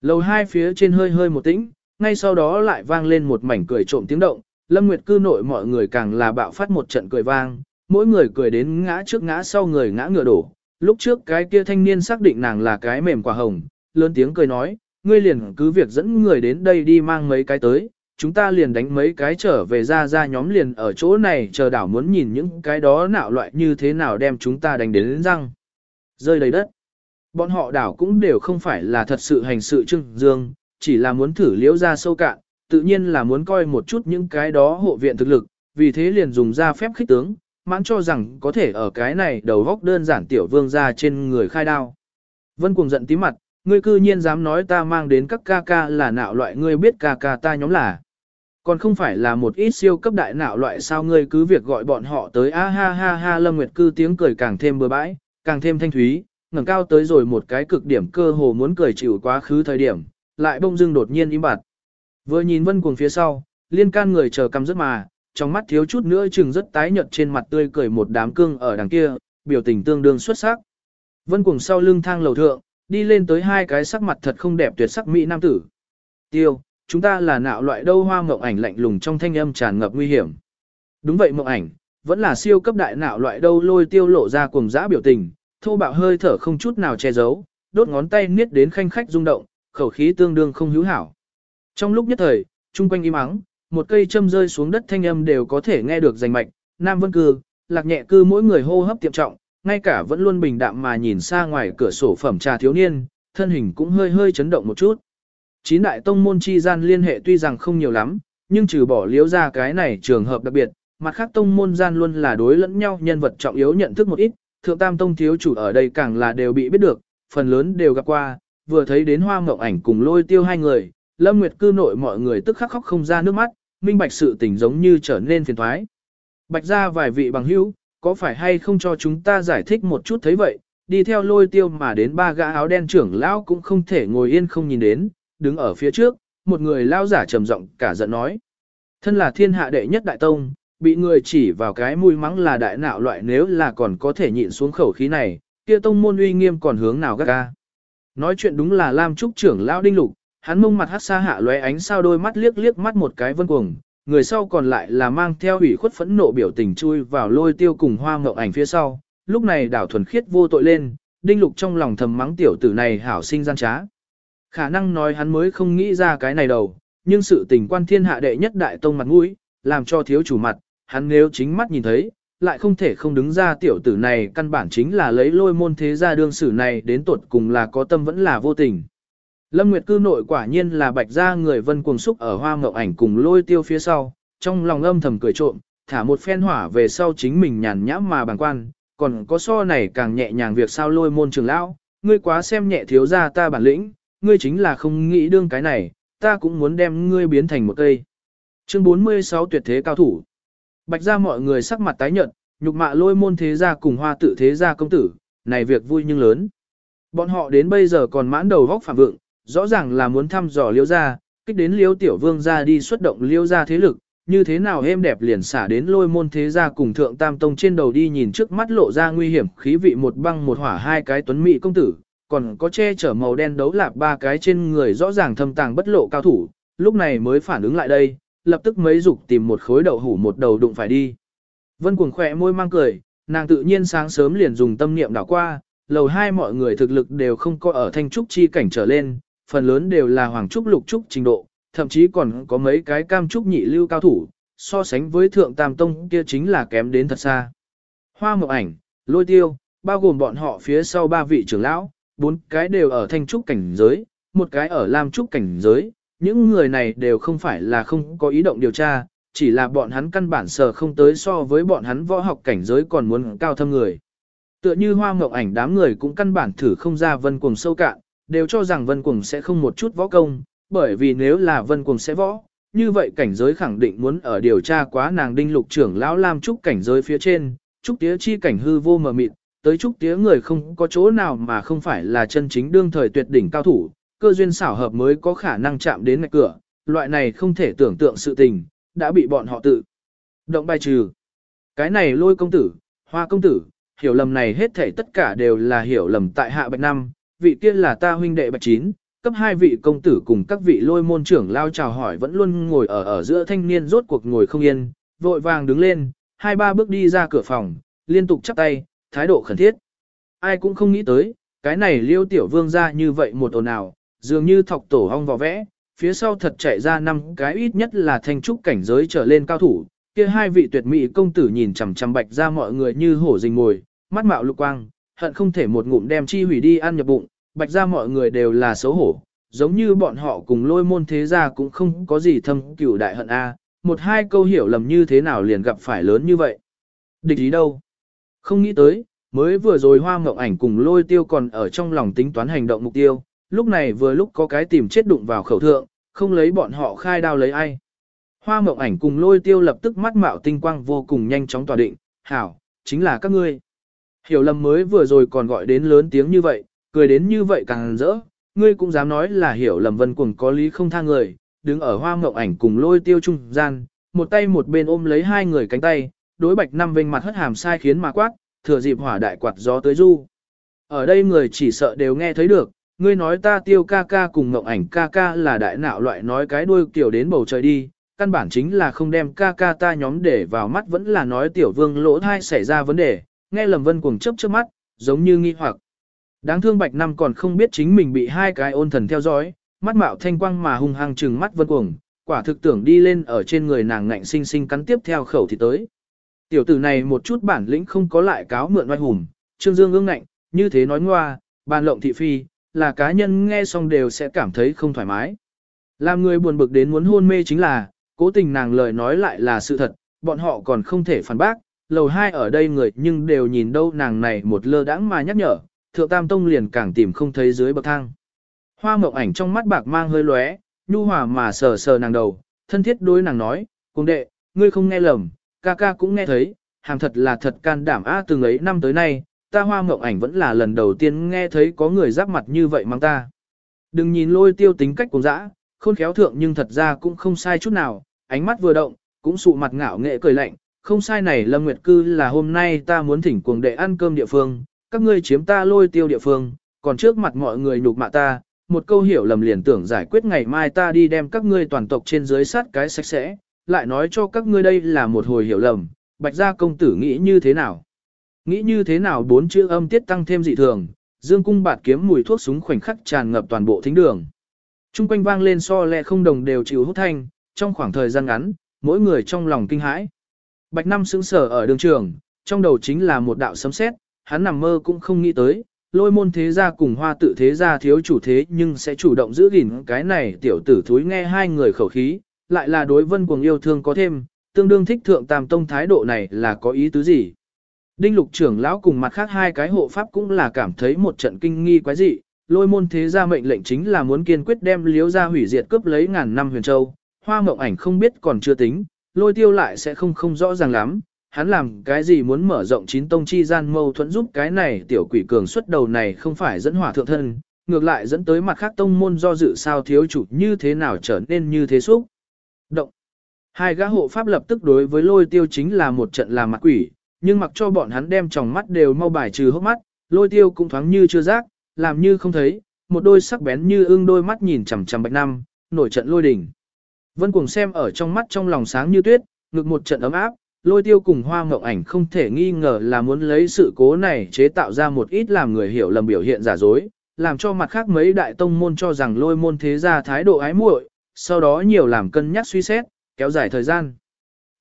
Lầu hai phía trên hơi hơi một tĩnh, ngay sau đó lại vang lên một mảnh cười trộm tiếng động, Lâm Nguyệt cư nội mọi người càng là bạo phát một trận cười vang, mỗi người cười đến ngã trước ngã sau người ngã ngựa đổ. Lúc trước cái kia thanh niên xác định nàng là cái mềm quả hồng, lớn tiếng cười nói, ngươi liền cứ việc dẫn người đến đây đi mang mấy cái tới, chúng ta liền đánh mấy cái trở về ra ra nhóm liền ở chỗ này chờ đảo muốn nhìn những cái đó nạo loại như thế nào đem chúng ta đánh đến răng. Rơi đầy đất. Bọn họ đảo cũng đều không phải là thật sự hành sự trưng dương, chỉ là muốn thử liễu ra sâu cạn, tự nhiên là muốn coi một chút những cái đó hộ viện thực lực, vì thế liền dùng ra phép khích tướng, mãn cho rằng có thể ở cái này đầu góc đơn giản tiểu vương ra trên người khai đao. Vân cuồng giận tí mặt, ngươi cư nhiên dám nói ta mang đến các ca ca là nạo loại ngươi biết ca ca ta nhóm là. Còn không phải là một ít siêu cấp đại nạo loại sao ngươi cứ việc gọi bọn họ tới a ha ha ha lâm nguyệt cư tiếng cười càng thêm bừa bãi, càng thêm thanh thúy, ngẩng cao tới rồi một cái cực điểm cơ hồ muốn cười chịu quá khứ thời điểm, lại bông dưng đột nhiên im bặt. Vừa nhìn vân cuồng phía sau, liên can người chờ căm rất mà, trong mắt thiếu chút nữa chừng rất tái nhợt trên mặt tươi cười một đám cương ở đằng kia, biểu tình tương đương xuất sắc. Vân cuồng sau lưng thang lầu thượng, đi lên tới hai cái sắc mặt thật không đẹp tuyệt sắc mỹ nam tử. Tiêu, chúng ta là nạo loại đâu hoa mộng ảnh lạnh lùng trong thanh âm tràn ngập nguy hiểm. Đúng vậy mộng ảnh, vẫn là siêu cấp đại nạo loại đâu lôi tiêu lộ ra cuồng dã biểu tình, thô bạo hơi thở không chút nào che giấu, đốt ngón tay niết đến khanh khách rung động, khẩu khí tương đương không hữu hảo. Trong lúc nhất thời, chung quanh im ắng, một cây châm rơi xuống đất thanh âm đều có thể nghe được rành mạch, Nam Vân Cư, lạc nhẹ cư mỗi người hô hấp tiệm trọng, ngay cả vẫn luôn bình đạm mà nhìn xa ngoài cửa sổ phẩm trà thiếu niên, thân hình cũng hơi hơi chấn động một chút. Chín đại tông môn chi gian liên hệ tuy rằng không nhiều lắm, nhưng trừ bỏ liếu ra cái này trường hợp đặc biệt, mặt khác tông môn gian luôn là đối lẫn nhau nhân vật trọng yếu nhận thức một ít, thượng tam tông thiếu chủ ở đây càng là đều bị biết được, phần lớn đều gặp qua, vừa thấy đến hoa mộng ảnh cùng lôi tiêu hai người, lâm nguyệt cư nội mọi người tức khắc khóc không ra nước mắt, minh bạch sự tình giống như trở nên phiền thoái. Bạch ra vài vị bằng hữu, có phải hay không cho chúng ta giải thích một chút thấy vậy, đi theo lôi tiêu mà đến ba gã áo đen trưởng lão cũng không thể ngồi yên không nhìn đến, đứng ở phía trước, một người lao giả trầm giọng cả giận nói. Thân là thiên hạ đệ nhất đại tông, bị người chỉ vào cái mũi mắng là đại nạo loại nếu là còn có thể nhịn xuống khẩu khí này, kia tông môn uy nghiêm còn hướng nào gác ga. Nói chuyện đúng là Lam Trúc trưởng lão đinh lục, hắn mông mặt hát xa hạ lóe ánh sao đôi mắt liếc liếc mắt một cái vân cuồng, người sau còn lại là mang theo ủy khuất phẫn nộ biểu tình chui vào lôi tiêu cùng hoa ngậu ảnh phía sau, lúc này đảo thuần khiết vô tội lên, đinh lục trong lòng thầm mắng tiểu tử này hảo sinh gian trá. Khả năng nói hắn mới không nghĩ ra cái này đâu, nhưng sự tình quan thiên hạ đệ nhất đại tông mặt mũi, làm cho thiếu chủ mặt, hắn nếu chính mắt nhìn thấy, lại không thể không đứng ra tiểu tử này căn bản chính là lấy lôi môn thế gia đương sử này đến tuột cùng là có tâm vẫn là vô tình. Lâm Nguyệt cư nội quả nhiên là bạch gia người vân cuồng xúc ở hoa ngậu ảnh cùng lôi tiêu phía sau, trong lòng âm thầm cười trộm, thả một phen hỏa về sau chính mình nhàn nhãm mà bằng quan, còn có so này càng nhẹ nhàng việc sao lôi môn trường lão, ngươi quá xem nhẹ thiếu gia ta bản lĩnh, ngươi chính là không nghĩ đương cái này, ta cũng muốn đem ngươi biến thành một cây. Chương 46 tuyệt thế cao thủ. Bạch gia mọi người sắc mặt tái nhợt, nhục mạ lôi môn thế gia cùng hoa tự thế gia công tử, này việc vui nhưng lớn. Bọn họ đến bây giờ còn mãn đầu vóc phạm vượng, rõ ràng là muốn thăm dò liêu gia, kích đến liêu tiểu vương gia đi xuất động liêu gia thế lực, như thế nào êm đẹp liền xả đến lôi môn thế gia cùng thượng tam tông trên đầu đi nhìn trước mắt lộ ra nguy hiểm khí vị một băng một hỏa hai cái tuấn mỹ công tử, còn có che chở màu đen đấu lạp ba cái trên người rõ ràng thâm tàng bất lộ cao thủ, lúc này mới phản ứng lại đây, lập tức mấy dục tìm một khối đậu hủ một đầu đụng phải đi. Vân cuồng khỏe môi mang cười, nàng tự nhiên sáng sớm liền dùng tâm niệm đảo qua, lầu hai mọi người thực lực đều không có ở thanh trúc chi cảnh trở lên, phần lớn đều là hoàng trúc lục trúc trình độ, thậm chí còn có mấy cái cam trúc nhị lưu cao thủ, so sánh với thượng tam tông kia chính là kém đến thật xa. Hoa mộng ảnh, lôi tiêu, bao gồm bọn họ phía sau ba vị trưởng lão, bốn cái đều ở thanh trúc cảnh giới, một cái ở lam trúc cảnh giới, những người này đều không phải là không có ý động điều tra, chỉ là bọn hắn căn bản sở không tới so với bọn hắn võ học cảnh giới còn muốn cao thâm người. Tựa như hoa mộng ảnh đám người cũng căn bản thử không ra vân cuồng sâu cạn, đều cho rằng vân cuồng sẽ không một chút võ công, bởi vì nếu là vân cuồng sẽ võ, như vậy cảnh giới khẳng định muốn ở điều tra quá nàng đinh lục trưởng lão lam trúc cảnh giới phía trên, trúc tía chi cảnh hư vô mờ mịt, tới trúc tía người không có chỗ nào mà không phải là chân chính đương thời tuyệt đỉnh cao thủ, cơ duyên xảo hợp mới có khả năng chạm đến ngạch cửa, loại này không thể tưởng tượng sự tình, đã bị bọn họ tự động bài trừ. Cái này lôi công tử, hoa công tử, hiểu lầm này hết thảy tất cả đều là hiểu lầm tại hạ bạch năm, vị kia là ta huynh đệ bạch chín, cấp hai vị công tử cùng các vị lôi môn trưởng lao chào hỏi vẫn luôn ngồi ở ở giữa thanh niên rốt cuộc ngồi không yên, vội vàng đứng lên, hai ba bước đi ra cửa phòng, liên tục chắp tay, thái độ khẩn thiết. Ai cũng không nghĩ tới, cái này liêu tiểu vương ra như vậy một ồn ào, dường như thọc tổ hong vò vẽ, phía sau thật chạy ra năm cái ít nhất là thanh trúc cảnh giới trở lên cao thủ, kia hai vị tuyệt mỹ công tử nhìn chằm chằm bạch ra mọi người như hổ rình mồi, mắt mạo lục quang, hận không thể một ngụm đem chi hủy đi ăn nhập bụng, bạch ra mọi người đều là xấu hổ, giống như bọn họ cùng lôi môn thế gia cũng không có gì thâm cửu đại hận a, một hai câu hiểu lầm như thế nào liền gặp phải lớn như vậy. Địch ý đâu? Không nghĩ tới, mới vừa rồi hoa Mộng ảnh cùng lôi tiêu còn ở trong lòng tính toán hành động mục tiêu, lúc này vừa lúc có cái tìm chết đụng vào khẩu thượng, không lấy bọn họ khai đao lấy ai. Hoa mộng ảnh cùng lôi tiêu lập tức mắt mạo tinh quang vô cùng nhanh chóng tỏa định, hảo, chính là các ngươi. Hiểu lầm mới vừa rồi còn gọi đến lớn tiếng như vậy, cười đến như vậy càng rỡ, ngươi cũng dám nói là hiểu lầm vân cuồng có lý không tha người, đứng ở hoa mộng ảnh cùng lôi tiêu trung gian, một tay một bên ôm lấy hai người cánh tay, đối bạch năm vinh mặt hất hàm sai khiến mà quát, thừa dịp hỏa đại quạt gió tới du. Ở đây người chỉ sợ đều nghe thấy được, ngươi nói ta tiêu ca ca cùng mộng ảnh ca ca là đại nạo loại nói cái đuôi kiểu đến bầu trời đi, căn bản chính là không đem ca ca ta nhóm để vào mắt vẫn là nói tiểu vương lỗ thai xảy ra vấn đề, nghe lầm vân cuồng chớp trước mắt, giống như nghi hoặc. Đáng thương bạch năm còn không biết chính mình bị hai cái ôn thần theo dõi, mắt mạo thanh quang mà hung hăng trừng mắt vân cuồng, quả thực tưởng đi lên ở trên người nàng ngạnh sinh sinh cắn tiếp theo khẩu thì tới. Tiểu tử này một chút bản lĩnh không có lại cáo mượn oai hùng, trương dương ương ngạnh, như thế nói ngoa, bàn lộng thị phi, là cá nhân nghe xong đều sẽ cảm thấy không thoải mái. Làm người buồn bực đến muốn hôn mê chính là, cố tình nàng lời nói lại là sự thật, bọn họ còn không thể phản bác, lầu hai ở đây người nhưng đều nhìn đâu nàng này một lơ đãng mà nhắc nhở, thượng tam tông liền càng tìm không thấy dưới bậc thang. Hoa mộng ảnh trong mắt bạc mang hơi lóe, nhu hòa mà sờ sờ nàng đầu, thân thiết đối nàng nói, cùng đệ, ngươi không nghe lầm, ca ca cũng nghe thấy, hàng thật là thật can đảm a từng ấy năm tới nay, ta hoa mộng ảnh vẫn là lần đầu tiên nghe thấy có người giáp mặt như vậy mang ta. Đừng nhìn lôi tiêu tính cách cùng dã, khôn khéo thượng nhưng thật ra cũng không sai chút nào, ánh mắt vừa động, cũng sụ mặt ngạo nghệ cười lạnh, không sai này Lâm Nguyệt Cư là hôm nay ta muốn thỉnh cuồng đệ ăn cơm địa phương, các ngươi chiếm ta lôi tiêu địa phương, còn trước mặt mọi người nhục mạ ta, một câu hiểu lầm liền tưởng giải quyết ngày mai ta đi đem các ngươi toàn tộc trên dưới sát cái sạch sẽ, lại nói cho các ngươi đây là một hồi hiểu lầm, bạch gia công tử nghĩ như thế nào. Nghĩ như thế nào bốn chữ âm tiết tăng thêm dị thường, dương cung bạt kiếm mùi thuốc súng khoảnh khắc tràn ngập toàn bộ thính đường. Trung quanh vang lên so lẹ không đồng đều chịu hút thanh, trong khoảng thời gian ngắn, mỗi người trong lòng kinh hãi. Bạch Năm sững sờ ở đường trường, trong đầu chính là một đạo sấm sét, hắn nằm mơ cũng không nghĩ tới, lôi môn thế gia cùng hoa tự thế gia thiếu chủ thế nhưng sẽ chủ động giữ gìn cái này tiểu tử thúi nghe hai người khẩu khí, lại là đối vân cuồng yêu thương có thêm, tương đương thích thượng tam tông thái độ này là có ý tứ gì. Đinh lục trưởng lão cùng mặt khác hai cái hộ pháp cũng là cảm thấy một trận kinh nghi quái dị, lôi môn thế gia mệnh lệnh chính là muốn kiên quyết đem liếu ra hủy diệt cướp lấy ngàn năm huyền châu, hoa mộng ảnh không biết còn chưa tính, lôi tiêu lại sẽ không không rõ ràng lắm, hắn làm cái gì muốn mở rộng chín tông chi gian mâu thuẫn giúp cái này tiểu quỷ cường xuất đầu này không phải dẫn hỏa thượng thân, ngược lại dẫn tới mặt khác tông môn do dự sao thiếu chủ như thế nào trở nên như thế xúc. Động. Hai gã hộ pháp lập tức đối với lôi tiêu chính là một trận làm mặt quỷ, nhưng mặc cho bọn hắn đem tròng mắt đều mau bài trừ hốc mắt, lôi tiêu cũng thoáng như chưa giác, làm như không thấy, một đôi sắc bén như ưng đôi mắt nhìn chằm chằm bạch năm, nổi trận lôi đỉnh. Vân cùng xem ở trong mắt trong lòng sáng như tuyết, ngực một trận ấm áp, lôi tiêu cùng hoa mộng ảnh không thể nghi ngờ là muốn lấy sự cố này chế tạo ra một ít làm người hiểu lầm biểu hiện giả dối, làm cho mặt khác mấy đại tông môn cho rằng lôi môn thế gia thái độ ái muội, sau đó nhiều làm cân nhắc suy xét, kéo dài thời gian.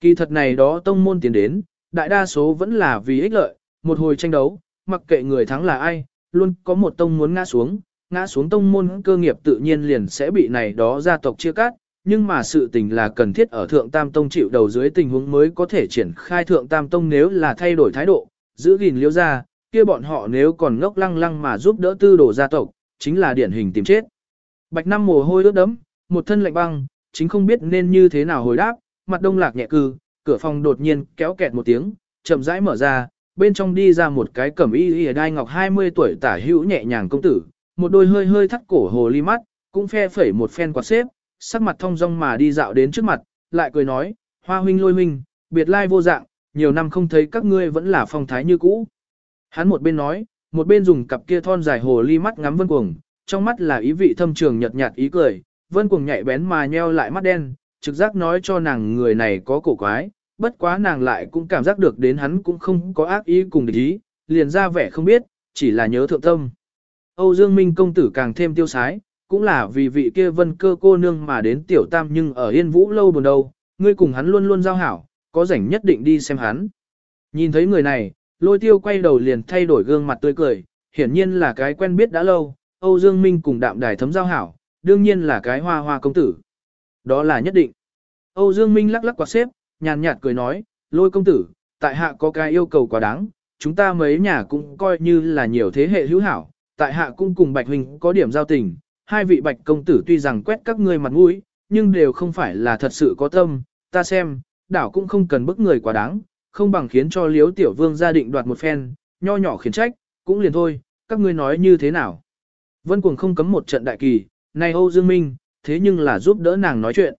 Kỳ thật này đó tông môn tiến đến, đại đa số vẫn là vì ích lợi, một hồi tranh đấu, mặc kệ người thắng là ai, luôn có một tông muốn ngã xuống, ngã xuống tông môn cơ nghiệp tự nhiên liền sẽ bị này đó gia tộc chia cắt, nhưng mà sự tình là cần thiết ở Thượng Tam Tông chịu đầu dưới tình huống mới có thể triển khai Thượng Tam Tông nếu là thay đổi thái độ, giữ gìn liễu ra, kia bọn họ nếu còn ngốc lăng lăng mà giúp đỡ tư đồ gia tộc, chính là điển hình tìm chết. Bạch Năm mồ hôi ướt đấm, một thân lạnh băng, chính không biết nên như thế nào hồi đáp, mặt đông lạc nhẹ cư, cửa phòng đột nhiên kéo kẹt một tiếng, chậm rãi mở ra, bên trong đi ra một cái cẩm y y đai ngọc 20 tuổi tả hữu nhẹ nhàng công tử, một đôi hơi hơi thắt cổ hồ ly mắt, cũng phe phẩy một phen quạt xếp, sắc mặt thông dong mà đi dạo đến trước mặt, lại cười nói, hoa huynh lôi huynh, biệt lai vô dạng, nhiều năm không thấy các ngươi vẫn là phong thái như cũ. Hắn một bên nói, một bên dùng cặp kia thon dài hồ ly mắt ngắm vân cuồng, trong mắt là ý vị thâm trường nhợt nhạt ý cười, vân cuồng nhạy bén mà nheo lại mắt đen, trực giác nói cho nàng người này có cổ quái, bất quá nàng lại cũng cảm giác được đến hắn cũng không có ác ý cùng địch ý, liền ra vẻ không biết, chỉ là nhớ thượng tâm. Âu Dương Minh công tử càng thêm tiêu sái, cũng là vì vị kia vân cơ cô nương mà đến tiểu tam nhưng ở yên vũ lâu buồn đâu, ngươi cùng hắn luôn luôn giao hảo, có rảnh nhất định đi xem hắn. Nhìn thấy người này, lôi tiêu quay đầu liền thay đổi gương mặt tươi cười, hiển nhiên là cái quen biết đã lâu, Âu Dương Minh cùng đạm đài thấm giao hảo, đương nhiên là cái hoa hoa công tử. Đó là nhất định. Âu Dương Minh lắc lắc quạt xếp, nhàn nhạt cười nói, lôi công tử, tại hạ có cái yêu cầu quá đáng, chúng ta mấy nhà cũng coi như là nhiều thế hệ hữu hảo, tại hạ cũng cùng Bạch Huynh có điểm giao tình, hai vị bạch công tử tuy rằng quét các ngươi mặt mũi, nhưng đều không phải là thật sự có tâm, ta xem, đảo cũng không cần bức người quá đáng, không bằng khiến cho liếu tiểu vương gia định đoạt một phen, nho nhỏ khiến trách, cũng liền thôi, các ngươi nói như thế nào. Vân Cuồng không cấm một trận đại kỳ, này Âu Dương Minh, thế nhưng là giúp đỡ nàng nói chuyện.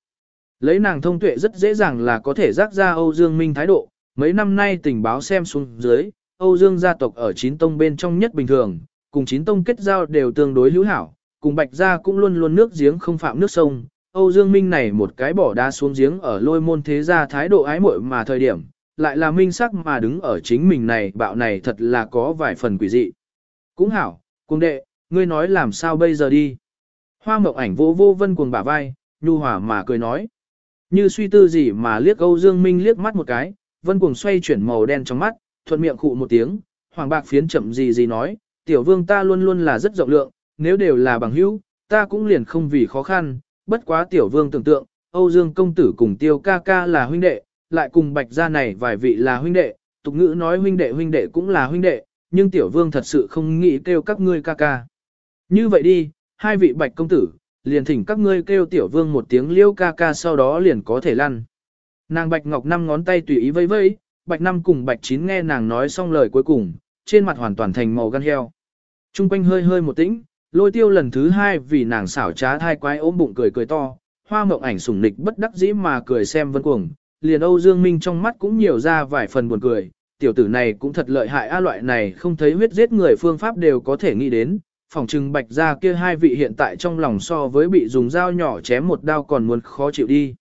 Lấy nàng thông tuệ rất dễ dàng là có thể rác ra Âu Dương Minh thái độ, mấy năm nay tình báo xem xuống dưới, Âu Dương gia tộc ở chín tông bên trong nhất bình thường, cùng chín tông kết giao đều tương đối hữu hảo, cùng bạch gia cũng luôn luôn nước giếng không phạm nước sông. Âu Dương Minh này một cái bỏ đá xuống giếng ở lôi môn thế gia thái độ ái muội mà thời điểm, lại là minh sắc mà đứng ở chính mình này bạo này thật là có vài phần quỷ dị. Cũng hảo, cung đệ, ngươi nói làm sao bây giờ đi. Hoa mộng ảnh vô vô vân cuồng bả vai, nhu hòa mà cười nói. Như suy tư gì mà liếc Âu Dương Minh liếc mắt một cái, vân cuồng xoay chuyển màu đen trong mắt, thuận miệng khụ một tiếng, hoàng bạc phiến chậm gì gì nói, tiểu vương ta luôn luôn là rất rộng lượng, nếu đều là bằng hữu, ta cũng liền không vì khó khăn, bất quá tiểu vương tưởng tượng, Âu Dương công tử cùng tiêu ca ca là huynh đệ, lại cùng bạch gia này vài vị là huynh đệ, tục ngữ nói huynh đệ huynh đệ cũng là huynh đệ, nhưng tiểu vương thật sự không nghĩ kêu các ngươi ca ca. Như vậy đi, hai vị bạch công tử, liền thỉnh các ngươi kêu tiểu vương một tiếng liêu ca ca sau đó liền có thể lăn. Nàng bạch ngọc năm ngón tay tùy ý vây vây, bạch năm cùng bạch chín nghe nàng nói xong lời cuối cùng, trên mặt hoàn toàn thành màu gan heo. Trung quanh hơi hơi một tĩnh, lôi tiêu lần thứ hai vì nàng xảo trá thai quái ôm bụng cười cười to, hoa mộng ảnh sủng nịch bất đắc dĩ mà cười xem vân cuồng, liền Âu Dương Minh trong mắt cũng nhiều ra vài phần buồn cười, tiểu tử này cũng thật lợi hại a loại này không thấy huyết giết người phương pháp đều có thể nghĩ đến, phòng trừng bạch ra kia hai vị hiện tại trong lòng so với bị dùng dao nhỏ chém một đao còn muốn khó chịu đi.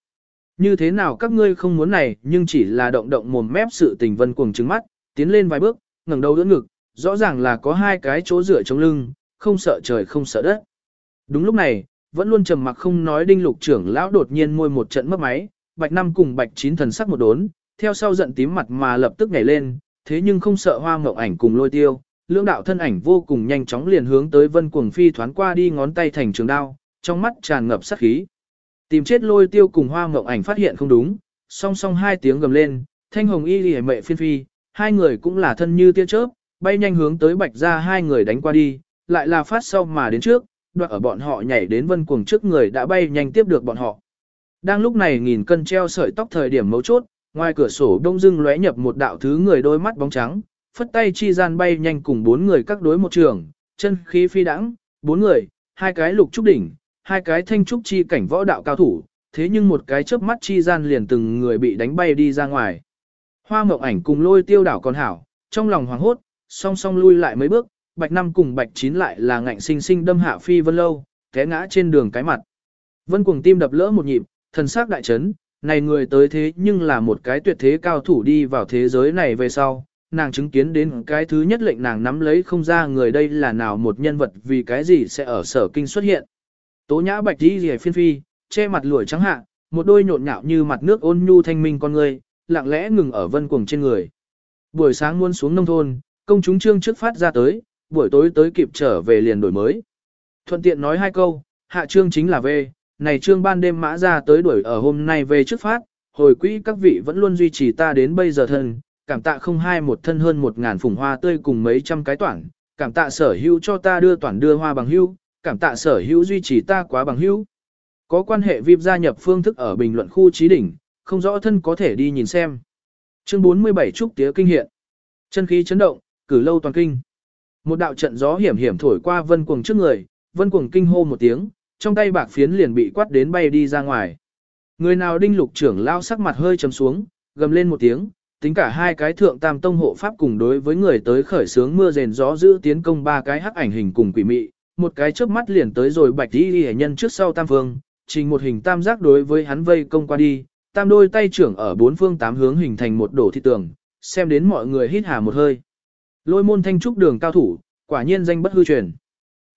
Như thế nào các ngươi không muốn này nhưng chỉ là động động mồm mép sự tình vân cuồng trứng mắt, tiến lên vài bước, ngẩng đầu đỡ ngực, rõ ràng là có hai cái chỗ rửa chống lưng, không sợ trời không sợ đất. Đúng lúc này, vẫn luôn trầm mặc không nói đinh lục trưởng lão đột nhiên môi một trận mất máy, bạch năm cùng bạch chín thần sắc một đốn, theo sau giận tím mặt mà lập tức nhảy lên, thế nhưng không sợ hoa ngậu ảnh cùng lôi tiêu, lưỡng đạo thân ảnh vô cùng nhanh chóng liền hướng tới vân cuồng phi thoán qua đi ngón tay thành trường đao, trong mắt tràn ngập sát khí. Tìm chết lôi tiêu cùng hoa ngậu ảnh phát hiện không đúng, song song hai tiếng gầm lên, thanh hồng y lìa mệ phiên phi, hai người cũng là thân như tia chớp, bay nhanh hướng tới bạch ra hai người đánh qua đi, lại là phát sau mà đến trước, đoạn ở bọn họ nhảy đến vân cuồng trước người đã bay nhanh tiếp được bọn họ. Đang lúc này nghìn cân treo sợi tóc thời điểm mấu chốt, ngoài cửa sổ đông dưng lóe nhập một đạo thứ người đôi mắt bóng trắng, phất tay chi gian bay nhanh cùng bốn người các đối một trường, chân khí phi đãng, bốn người, hai cái lục trúc đỉnh, hai cái thanh trúc chi cảnh võ đạo cao thủ, thế nhưng một cái chớp mắt chi gian liền từng người bị đánh bay đi ra ngoài. Hoa mộng ảnh cùng lôi tiêu đảo còn hảo, trong lòng hoảng hốt, song song lui lại mấy bước, bạch năm cùng bạch chín lại là ngạnh sinh sinh đâm hạ phi vân lâu, té ngã trên đường cái mặt. Vân cuồng tim đập lỡ một nhịp, thần sắc đại chấn, này người tới thế nhưng là một cái tuyệt thế cao thủ đi vào thế giới này về sau, nàng chứng kiến đến cái thứ nhất lệnh nàng nắm lấy không ra người đây là nào một nhân vật vì cái gì sẽ ở sở kinh xuất hiện. Tố nhã bạch đi rìa phiên phi, che mặt lũi trắng hạ, một đôi nhộn nhạo như mặt nước ôn nhu thanh minh con người, lặng lẽ ngừng ở vân cuồng trên người. Buổi sáng muốn xuống nông thôn, công chúng trương trước phát ra tới, buổi tối tới kịp trở về liền đổi mới. Thuận tiện nói hai câu, hạ trương chính là về, này trương ban đêm mã ra tới đuổi ở hôm nay về trước phát, hồi quỹ các vị vẫn luôn duy trì ta đến bây giờ thân, cảm tạ không hai một thân hơn một ngàn phùng hoa tươi cùng mấy trăm cái toản, cảm tạ sở hữu cho ta đưa toản đưa hoa bằng hữu, cảm tạ sở hữu duy trì ta quá bằng hữu. Có quan hệ VIP gia nhập phương thức ở bình luận khu trí đỉnh, không rõ thân có thể đi nhìn xem. Chương 47 Trúc Tía Kinh Hiện Chân khí chấn động, cử lâu toàn kinh. Một đạo trận gió hiểm hiểm thổi qua vân cuồng trước người, vân cuồng kinh hô một tiếng, trong tay bạc phiến liền bị quát đến bay đi ra ngoài. Người nào đinh lục trưởng lao sắc mặt hơi trầm xuống, gầm lên một tiếng, tính cả hai cái thượng tam tông hộ pháp cùng đối với người tới khởi sướng mưa rền gió giữ tiến công ba cái hắc ảnh hình cùng quỷ mị, một cái chớp mắt liền tới rồi bạch đi hệ nhân trước sau tam phương, trình một hình tam giác đối với hắn vây công qua đi, tam đôi tay trưởng ở bốn phương tám hướng hình thành một đổ thị tường, xem đến mọi người hít hà một hơi. Lôi môn thanh trúc đường cao thủ, quả nhiên danh bất hư truyền.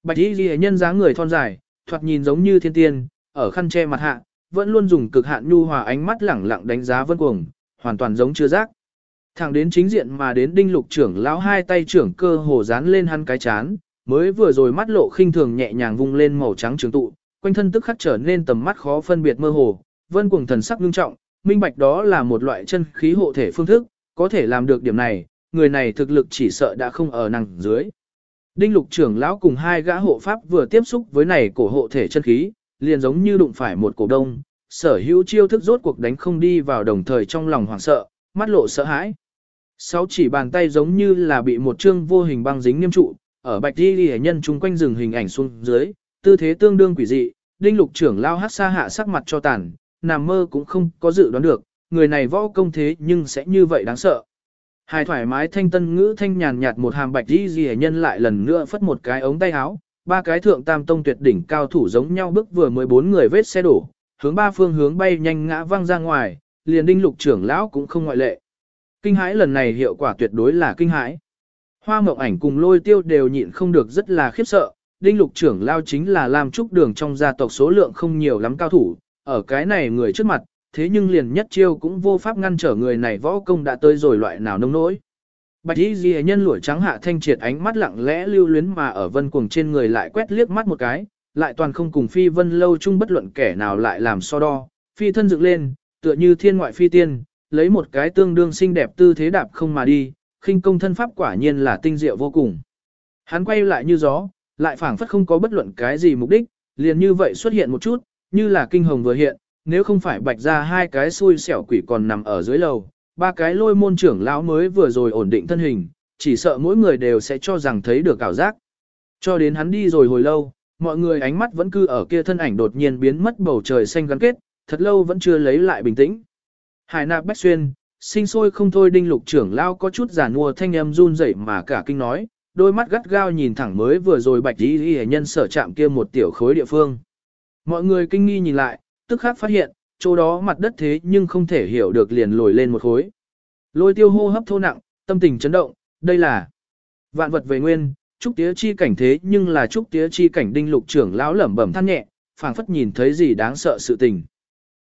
Bạch y ghi nhân dáng người thon dài, thoạt nhìn giống như thiên tiên, ở khăn che mặt hạ, vẫn luôn dùng cực hạn nhu hòa ánh mắt lẳng lặng đánh giá vân cuồng, hoàn toàn giống chưa giác. Thẳng đến chính diện mà đến đinh lục trưởng lão hai tay trưởng cơ hồ dán lên hắn cái chán, mới vừa rồi mắt lộ khinh thường nhẹ nhàng vung lên màu trắng trường tụ, quanh thân tức khắc trở nên tầm mắt khó phân biệt mơ hồ, vân cuồng thần sắc nghiêm trọng, minh bạch đó là một loại chân khí hộ thể phương thức, có thể làm được điểm này, người này thực lực chỉ sợ đã không ở năng dưới. Đinh lục trưởng lão cùng hai gã hộ pháp vừa tiếp xúc với này cổ hộ thể chân khí, liền giống như đụng phải một cổ đông, sở hữu chiêu thức rốt cuộc đánh không đi vào đồng thời trong lòng hoảng sợ, mắt lộ sợ hãi. Sáu chỉ bàn tay giống như là bị một chương vô hình băng dính nghiêm trụ, ở bạch đi ghi nhân chung quanh rừng hình ảnh xuống dưới, tư thế tương đương quỷ dị, đinh lục trưởng lao hát xa hạ sắc mặt cho tàn, nằm mơ cũng không có dự đoán được, người này võ công thế nhưng sẽ như vậy đáng sợ. Hai thoải mái thanh tân ngữ thanh nhàn nhạt một hàm bạch đi gì nhân lại lần nữa phất một cái ống tay áo, ba cái thượng tam tông tuyệt đỉnh cao thủ giống nhau bước vừa mới bốn người vết xe đổ, hướng ba phương hướng bay nhanh ngã văng ra ngoài, liền đinh lục trưởng lão cũng không ngoại lệ. Kinh hãi lần này hiệu quả tuyệt đối là kinh hãi. Hoa mộng ảnh cùng lôi tiêu đều nhịn không được rất là khiếp sợ, đinh lục trưởng lao chính là làm trúc đường trong gia tộc số lượng không nhiều lắm cao thủ, ở cái này người trước mặt, thế nhưng liền nhất chiêu cũng vô pháp ngăn trở người này võ công đã tới rồi loại nào nông nỗi. Bạch y ghi nhân lũi trắng hạ thanh triệt ánh mắt lặng lẽ lưu luyến mà ở vân cuồng trên người lại quét liếc mắt một cái, lại toàn không cùng phi vân lâu chung bất luận kẻ nào lại làm so đo, phi thân dựng lên, tựa như thiên ngoại phi tiên, lấy một cái tương đương xinh đẹp tư thế đạp không mà đi, khinh công thân pháp quả nhiên là tinh diệu vô cùng. Hắn quay lại như gió, lại phảng phất không có bất luận cái gì mục đích, liền như vậy xuất hiện một chút, như là kinh hồng vừa hiện, nếu không phải bạch ra hai cái xui xẻo quỷ còn nằm ở dưới lầu, ba cái lôi môn trưởng lão mới vừa rồi ổn định thân hình, chỉ sợ mỗi người đều sẽ cho rằng thấy được ảo giác. Cho đến hắn đi rồi hồi lâu, mọi người ánh mắt vẫn cứ ở kia thân ảnh đột nhiên biến mất bầu trời xanh gắn kết, thật lâu vẫn chưa lấy lại bình tĩnh. Hải nạp bách xuyên, sinh sôi không thôi đinh lục trưởng lao có chút giả mua thanh âm run rẩy mà cả kinh nói, đôi mắt gắt gao nhìn thẳng mới vừa rồi bạch đi y nhân sở chạm kia một tiểu khối địa phương. Mọi người kinh nghi nhìn lại, tức khắc phát hiện, chỗ đó mặt đất thế nhưng không thể hiểu được liền lồi lên một khối. Lôi tiêu hô hấp thô nặng, tâm tình chấn động, đây là vạn vật về nguyên, trúc tía chi cảnh thế nhưng là trúc tía chi cảnh đinh lục trưởng lão lẩm bẩm than nhẹ, phảng phất nhìn thấy gì đáng sợ sự tình.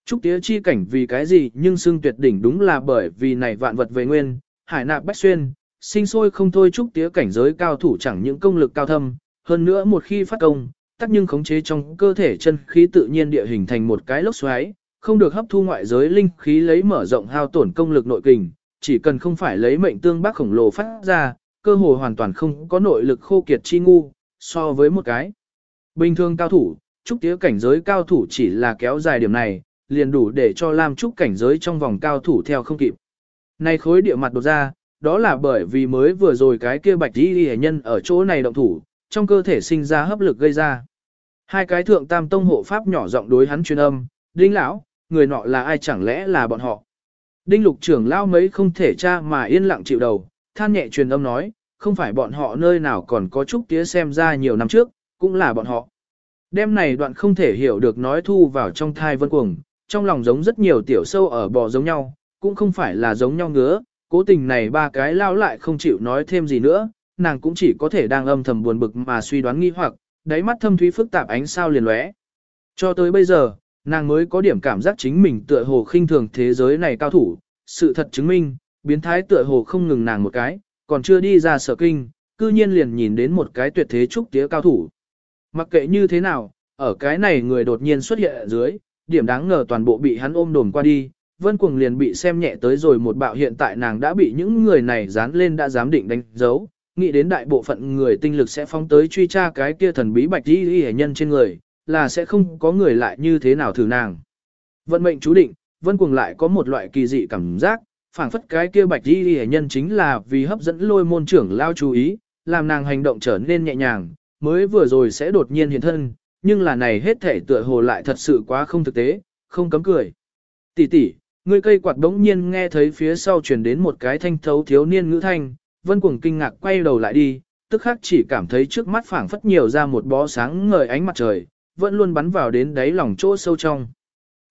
Trúc tía chi cảnh vì cái gì nhưng xưng tuyệt đỉnh đúng là bởi vì này vạn vật về nguyên, hải nạp bách xuyên, sinh sôi không thôi trúc tía cảnh giới cao thủ chẳng những công lực cao thâm, hơn nữa một khi phát công, tắc nhưng khống chế trong cơ thể chân khí tự nhiên địa hình thành một cái lốc xoáy, không được hấp thu ngoại giới linh khí lấy mở rộng hao tổn công lực nội kình, chỉ cần không phải lấy mệnh tương bác khổng lồ phát ra, cơ hồ hoàn toàn không có nội lực khô kiệt chi ngu, so với một cái. Bình thường cao thủ, trúc tía cảnh giới cao thủ chỉ là kéo dài điểm này, liền đủ để cho Lam trúc cảnh giới trong vòng cao thủ theo không kịp. Này khối địa mặt đột ra, đó là bởi vì mới vừa rồi cái kia bạch đi hệ nhân ở chỗ này động thủ, trong cơ thể sinh ra hấp lực gây ra. Hai cái thượng tam tông hộ pháp nhỏ giọng đối hắn truyền âm, đinh lão, người nọ là ai chẳng lẽ là bọn họ. Đinh lục trưởng lao mấy không thể tra mà yên lặng chịu đầu, than nhẹ truyền âm nói, không phải bọn họ nơi nào còn có chút tía xem ra nhiều năm trước, cũng là bọn họ. Đêm này đoạn không thể hiểu được nói thu vào trong thai vân cuồng, trong lòng giống rất nhiều tiểu sâu ở bò giống nhau, cũng không phải là giống nhau ngứa, cố tình này ba cái lao lại không chịu nói thêm gì nữa, nàng cũng chỉ có thể đang âm thầm buồn bực mà suy đoán nghi hoặc, đáy mắt thâm thúy phức tạp ánh sao liền lóe. Cho tới bây giờ, nàng mới có điểm cảm giác chính mình tựa hồ khinh thường thế giới này cao thủ, sự thật chứng minh, biến thái tựa hồ không ngừng nàng một cái, còn chưa đi ra sở kinh, cư nhiên liền nhìn đến một cái tuyệt thế trúc tía cao thủ. Mặc kệ như thế nào, ở cái này người đột nhiên xuất hiện ở dưới, điểm đáng ngờ toàn bộ bị hắn ôm đồn qua đi, vân cuồng liền bị xem nhẹ tới rồi một bạo hiện tại nàng đã bị những người này dán lên đã dám định đánh dấu, nghĩ đến đại bộ phận người tinh lực sẽ phóng tới truy tra cái kia thần bí bạch y hệ nhân trên người, là sẽ không có người lại như thế nào thử nàng. Vận mệnh chú định, vân cuồng lại có một loại kỳ dị cảm giác, phảng phất cái kia bạch y hệ nhân chính là vì hấp dẫn lôi môn trưởng lao chú ý, làm nàng hành động trở nên nhẹ nhàng, mới vừa rồi sẽ đột nhiên hiện thân, nhưng là này hết thể tựa hồ lại thật sự quá không thực tế, không cấm cười. Tỷ tỷ, người cây quạt đống nhiên nghe thấy phía sau truyền đến một cái thanh thấu thiếu niên ngữ thanh, vân cuồng kinh ngạc quay đầu lại đi, tức khắc chỉ cảm thấy trước mắt phảng phất nhiều ra một bó sáng ngời ánh mặt trời, vẫn luôn bắn vào đến đáy lòng chỗ sâu trong.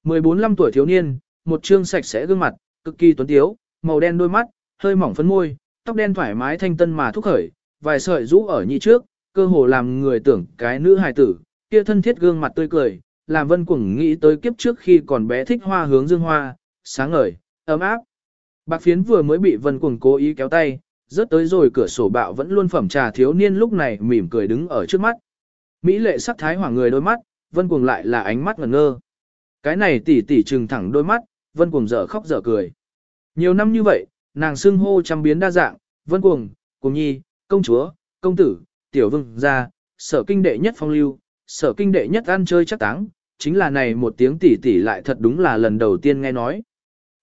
14-15 tuổi thiếu niên, một trương sạch sẽ gương mặt, cực kỳ tuấn tiếu, màu đen đôi mắt, hơi mỏng phấn môi, tóc đen thoải mái thanh tân mà thúc khởi, vài sợi rũ ở nhị trước, cơ hồ làm người tưởng cái nữ hài tử, kia thân thiết gương mặt tươi cười, làm vân cuồng nghĩ tới kiếp trước khi còn bé thích hoa hướng dương hoa, sáng ngời, ấm áp. Bạc phiến vừa mới bị vân cuồng cố ý kéo tay, rớt tới rồi cửa sổ bạo vẫn luôn phẩm trà thiếu niên lúc này mỉm cười đứng ở trước mắt. Mỹ lệ sắc thái hoàng người đôi mắt, vân cuồng lại là ánh mắt ngẩn ngơ. Cái này tỉ tỉ trừng thẳng đôi mắt, vân cuồng dở khóc dở cười. Nhiều năm như vậy, nàng xưng hô trăm biến đa dạng, vân cuồng, cuồng nhi, công chúa, công tử, tiểu vương gia, sở kinh đệ nhất phong lưu, sở kinh đệ nhất ăn chơi chắc táng, chính là này một tiếng tỉ tỉ lại thật đúng là lần đầu tiên nghe nói.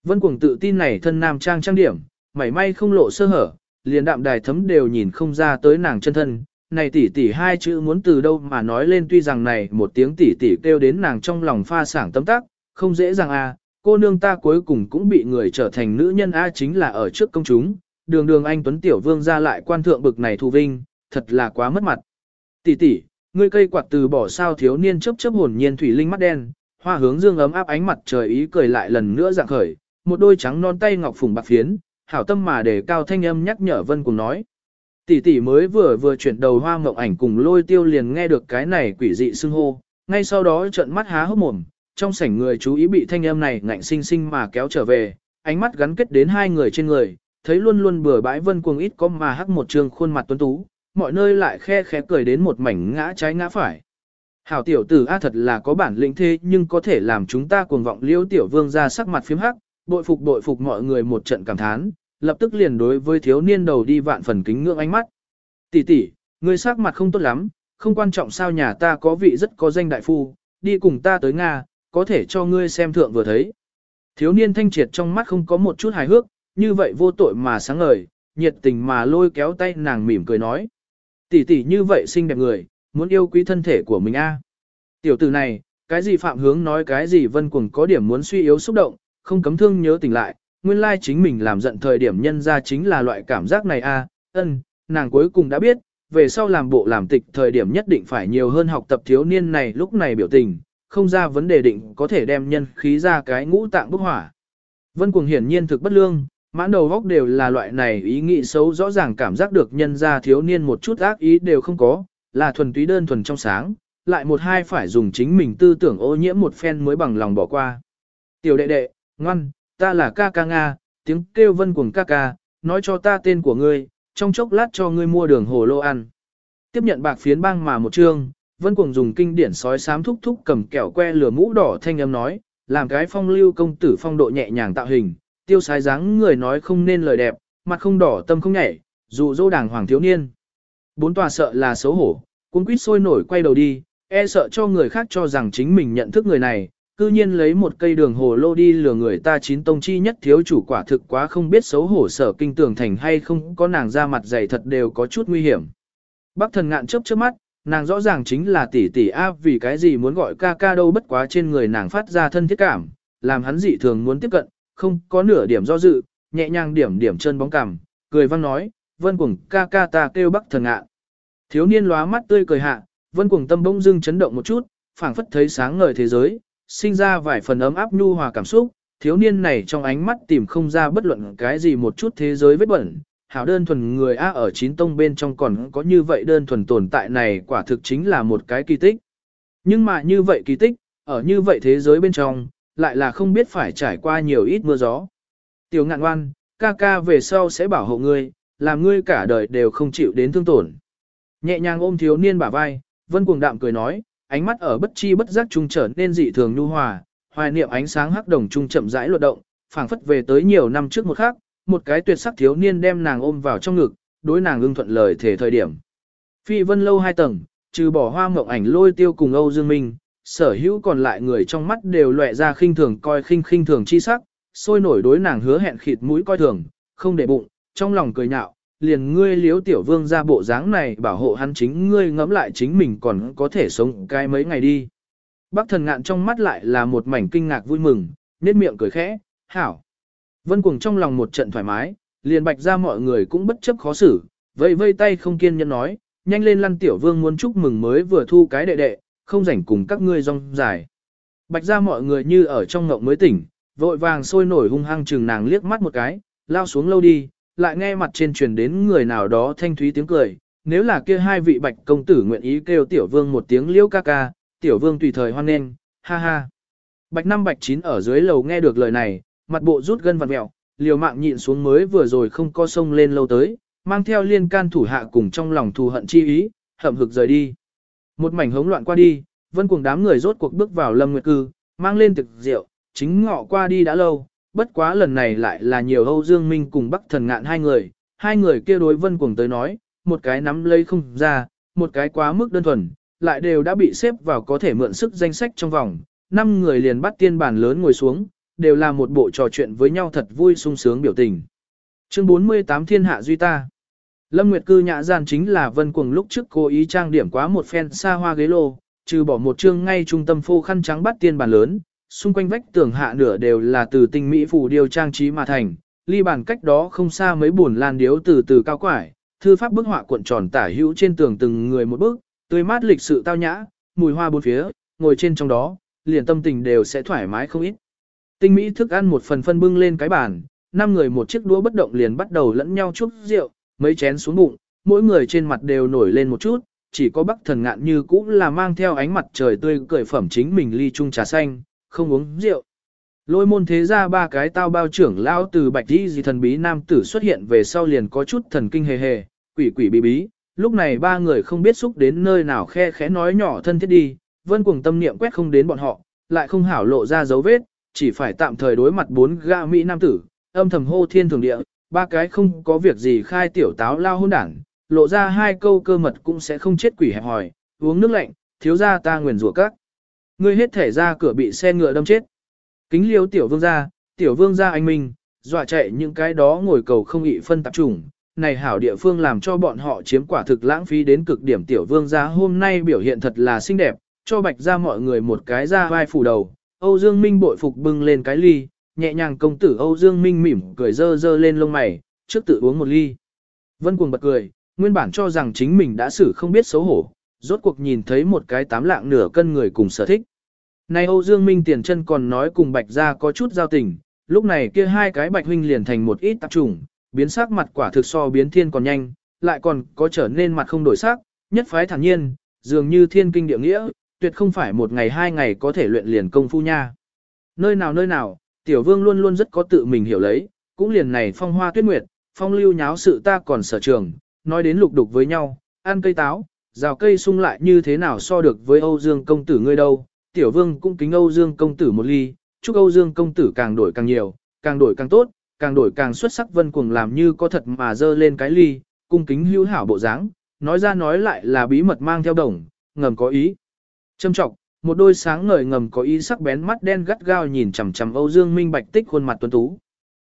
Vân cuồng tự tin này thân nam trang trang điểm, mảy may không lộ sơ hở, liền đạm đài thấm đều nhìn không ra tới nàng chân thân. Này tỷ tỷ hai chữ muốn từ đâu mà nói lên tuy rằng này một tiếng tỷ tỷ kêu đến nàng trong lòng pha sảng tấm tắc, không dễ dàng à, cô nương ta cuối cùng cũng bị người trở thành nữ nhân A chính là ở trước công chúng, đường đường anh Tuấn Tiểu Vương ra lại quan thượng bực này thù vinh, thật là quá mất mặt. Tỷ tỷ, ngươi cây quạt từ bỏ sao thiếu niên chớp chớp hồn nhiên thủy linh mắt đen, hoa hướng dương ấm áp ánh mặt trời ý cười lại lần nữa dạng khởi, một đôi trắng non tay ngọc phùng bạc phiến, hảo tâm mà để cao thanh âm nhắc nhở Vân cùng nói. Tỷ tỷ mới vừa vừa chuyển đầu hoa mộng ảnh cùng lôi tiêu liền nghe được cái này quỷ dị xưng hô, ngay sau đó trợn mắt há hốc mồm, trong sảnh người chú ý bị thanh âm này ngạnh sinh sinh mà kéo trở về, ánh mắt gắn kết đến hai người trên người, thấy luôn luôn bừa bãi vân cuồng ít có mà hắc một trường khuôn mặt tuấn tú, mọi nơi lại khe khẽ cười đến một mảnh ngã trái ngã phải. Hảo tiểu tử A thật là có bản lĩnh thế nhưng có thể làm chúng ta cuồng vọng liêu tiểu vương ra sắc mặt phím hắc, bội phục bội phục mọi người một trận cảm thán, lập tức liền đối với thiếu niên đầu đi vạn phần kính ngưỡng ánh mắt. Tỷ tỷ, ngươi sắc mặt không tốt lắm, không quan trọng sao nhà ta có vị rất có danh đại phu, đi cùng ta tới Nga, có thể cho ngươi xem thượng vừa thấy. Thiếu niên thanh triệt trong mắt không có một chút hài hước, như vậy vô tội mà sáng ngời, nhiệt tình mà lôi kéo tay nàng mỉm cười nói. Tỷ tỷ như vậy xinh đẹp người, muốn yêu quý thân thể của mình a. Tiểu tử này, cái gì phạm hướng nói cái gì vân cuồng có điểm muốn suy yếu xúc động, không cấm thương nhớ tỉnh lại, nguyên lai chính mình làm giận thời điểm nhân ra chính là loại cảm giác này a. ân, nàng cuối cùng đã biết, về sau làm bộ làm tịch thời điểm nhất định phải nhiều hơn học tập thiếu niên này lúc này biểu tình, không ra vấn đề định có thể đem nhân khí ra cái ngũ tạng bức hỏa. Vân cuồng hiển nhiên thực bất lương, mãn đầu góc đều là loại này ý nghĩ xấu rõ ràng cảm giác được nhân ra thiếu niên một chút ác ý đều không có, là thuần túy đơn thuần trong sáng, lại một hai phải dùng chính mình tư tưởng ô nhiễm một phen mới bằng lòng bỏ qua. Tiểu đệ đệ, ngoan, ta là ca ca Nga, tiếng kêu vân cuồng ca ca, nói cho ta tên của ngươi, trong chốc lát cho ngươi mua đường hồ lô ăn. Tiếp nhận bạc phiến băng mà một chương, vân cuồng dùng kinh điển sói sám thúc thúc cầm kẹo que lửa mũ đỏ thanh âm nói, làm cái phong lưu công tử phong độ nhẹ nhàng tạo hình, tiêu sái dáng người nói không nên lời đẹp, mặt không đỏ tâm không nhảy, dù dỗ đàng hoàng thiếu niên. Bốn tòa sợ là xấu hổ, cuốn quýt sôi nổi quay đầu đi, e sợ cho người khác cho rằng chính mình nhận thức người này, cư nhiên lấy một cây đường hồ lô đi lừa người ta chín tông chi nhất thiếu chủ quả thực quá không biết xấu hổ sở kinh tường thành hay không có nàng ra mặt dày thật đều có chút nguy hiểm. Bác thần ngạn chớp chớp mắt, nàng rõ ràng chính là tỷ tỷ áp vì cái gì muốn gọi ca ca đâu bất quá trên người nàng phát ra thân thiết cảm, làm hắn dị thường muốn tiếp cận, không có nửa điểm do dự, nhẹ nhàng điểm điểm chân bóng cằm, cười văn nói, vân cuồng ca ca ta kêu bắc thần ngạn. Thiếu niên lóa mắt tươi cười hạ, vân cuồng tâm bỗng dưng chấn động một chút, phảng phất thấy sáng ngời thế giới, sinh ra vài phần ấm áp nhu hòa cảm xúc, thiếu niên này trong ánh mắt tìm không ra bất luận cái gì một chút thế giới vết bẩn. Hảo đơn thuần người A ở chín tông bên trong còn có như vậy đơn thuần tồn tại này quả thực chính là một cái kỳ tích. Nhưng mà như vậy kỳ tích, ở như vậy thế giới bên trong, lại là không biết phải trải qua nhiều ít mưa gió. Tiểu ngạn ngoan, ca ca về sau sẽ bảo hộ ngươi, làm ngươi cả đời đều không chịu đến thương tổn. Nhẹ nhàng ôm thiếu niên bả vai, vân cuồng đạm cười nói, ánh mắt ở bất chi bất giác trung trở nên dị thường nhu hòa, hoài niệm ánh sáng hắc đồng trung chậm rãi luật động, phảng phất về tới nhiều năm trước một khắc, một cái tuyệt sắc thiếu niên đem nàng ôm vào trong ngực, đối nàng ưng thuận lời thể thời điểm. Phi vân lâu hai tầng, trừ bỏ hoa mộng ảnh lôi tiêu cùng Âu Dương Minh, sở hữu còn lại người trong mắt đều lệ ra khinh thường coi khinh khinh thường chi sắc, sôi nổi đối nàng hứa hẹn khịt mũi coi thường, không để bụng, trong lòng cười nhạo, liền ngươi liếu tiểu vương ra bộ dáng này bảo hộ hắn chính ngươi ngẫm lại chính mình còn có thể sống cái mấy ngày đi. Bác thần ngạn trong mắt lại là một mảnh kinh ngạc vui mừng, nét miệng cười khẽ, hảo. Vân cuồng trong lòng một trận thoải mái, liền bạch ra mọi người cũng bất chấp khó xử, vây vây tay không kiên nhẫn nói, nhanh lên lăn tiểu vương muốn chúc mừng mới vừa thu cái đệ đệ, không rảnh cùng các ngươi rong dài. Bạch ra mọi người như ở trong ngộng mới tỉnh, vội vàng sôi nổi hung hăng chừng nàng liếc mắt một cái, lao xuống lâu đi, lại nghe mặt trên truyền đến người nào đó thanh thúy tiếng cười, nếu là kia hai vị bạch công tử nguyện ý kêu tiểu vương một tiếng liễu ca ca, tiểu vương tùy thời hoan nghênh, ha ha. Bạch năm bạch chín ở dưới lầu nghe được lời này, mặt bộ rút gân vặn mẹo, liều mạng nhịn xuống mới vừa rồi không co sông lên lâu tới, mang theo liên can thủ hạ cùng trong lòng thù hận chi ý, hậm hực rời đi. Một mảnh hống loạn qua đi, vân cùng đám người rốt cuộc bước vào lâm nguyệt cư, mang lên thực rượu, chính ngọ qua đi đã lâu, bất quá lần này lại là nhiều Âu Dương Minh cùng Bắc Thần Ngạn hai người, hai người kia đối vân cuồng tới nói, một cái nắm lấy không ra, một cái quá mức đơn thuần, lại đều đã bị xếp vào có thể mượn sức danh sách trong vòng, năm người liền bắt tiên bản lớn ngồi xuống, đều là một bộ trò chuyện với nhau thật vui sung sướng biểu tình. Chương 48 Thiên Hạ Duy Ta. Lâm Nguyệt Cư nhã gian chính là vân cuồng lúc trước cố ý trang điểm quá một phen xa hoa ghế lô, trừ bỏ một chương ngay trung tâm phô khăn trắng bắt tiên bàn lớn, xung quanh vách tường hạ nửa đều là từ tinh mỹ phù điêu trang trí mà thành, ly bàn cách đó không xa mấy buồn lan điếu từ từ cao quải, thư pháp bức họa cuộn tròn tả hữu trên tường từng người một bức, tươi mát lịch sự tao nhã, mùi hoa bốn phía, ngồi trên trong đó, liền tâm tình đều sẽ thoải mái không ít. Tinh mỹ thức ăn một phần phân bưng lên cái bàn, năm người một chiếc đũa bất động liền bắt đầu lẫn nhau chúc rượu, mấy chén xuống bụng, mỗi người trên mặt đều nổi lên một chút, chỉ có bắc thần ngạn như cũ là mang theo ánh mặt trời tươi cười phẩm chính mình ly chung trà xanh, không uống rượu. Lôi môn thế ra ba cái tao bao trưởng lao từ bạch đi gì thần bí nam tử xuất hiện về sau liền có chút thần kinh hề hề, quỷ quỷ bí bí, lúc này ba người không biết xúc đến nơi nào khe khẽ nói nhỏ thân thiết đi, vân cuồng tâm niệm quét không đến bọn họ, lại không hảo lộ ra dấu vết, chỉ phải tạm thời đối mặt bốn gã mỹ nam tử, âm thầm hô thiên thường địa, ba cái không có việc gì khai tiểu táo lao hôn đảng, lộ ra hai câu cơ mật cũng sẽ không chết quỷ hẹp hòi, uống nước lạnh, thiếu ra ta nguyền rủa các. Ngươi hết thể ra cửa bị xe ngựa đâm chết. Kính liêu tiểu vương gia, tiểu vương gia anh minh, dọa chạy những cái đó ngồi cầu không ị phân tập trung. Này hảo địa phương làm cho bọn họ chiếm quả thực lãng phí đến cực điểm tiểu vương gia hôm nay biểu hiện thật là xinh đẹp, cho bạch ra mọi người một cái ra vai phủ đầu. Âu Dương Minh bội phục bưng lên cái ly, nhẹ nhàng công tử Âu Dương Minh mỉm cười dơ dơ lên lông mày, trước tự uống một ly. Vân cuồng bật cười, nguyên bản cho rằng chính mình đã xử không biết xấu hổ, rốt cuộc nhìn thấy một cái tám lạng nửa cân người cùng sở thích. Này Âu Dương Minh tiền chân còn nói cùng Bạch gia có chút giao tình, lúc này kia hai cái Bạch huynh liền thành một ít tập trùng, biến sắc mặt quả thực so biến thiên còn nhanh, lại còn có trở nên mặt không đổi sắc, nhất phái thản nhiên, dường như thiên kinh địa nghĩa, tuyệt không phải một ngày hai ngày có thể luyện liền công phu nha. Nơi nào nơi nào, tiểu vương luôn luôn rất có tự mình hiểu lấy, cũng liền này phong hoa tuyết nguyệt, phong lưu nháo sự ta còn sở trường, nói đến lục đục với nhau, ăn cây táo, rào cây sung lại như thế nào so được với Âu Dương công tử ngươi đâu, tiểu vương cũng kính Âu Dương công tử một ly, chúc Âu Dương công tử càng đổi càng nhiều, càng đổi càng tốt, càng đổi càng xuất sắc vân cuồng làm như có thật mà dơ lên cái ly, cung kính hữu hảo bộ dáng, nói ra nói lại là bí mật mang theo đồng, ngầm có ý. Châm trọng, một đôi sáng ngời ngầm có ý sắc bén mắt đen gắt gao nhìn chằm chằm Âu Dương Minh Bạch tích khuôn mặt tuấn tú.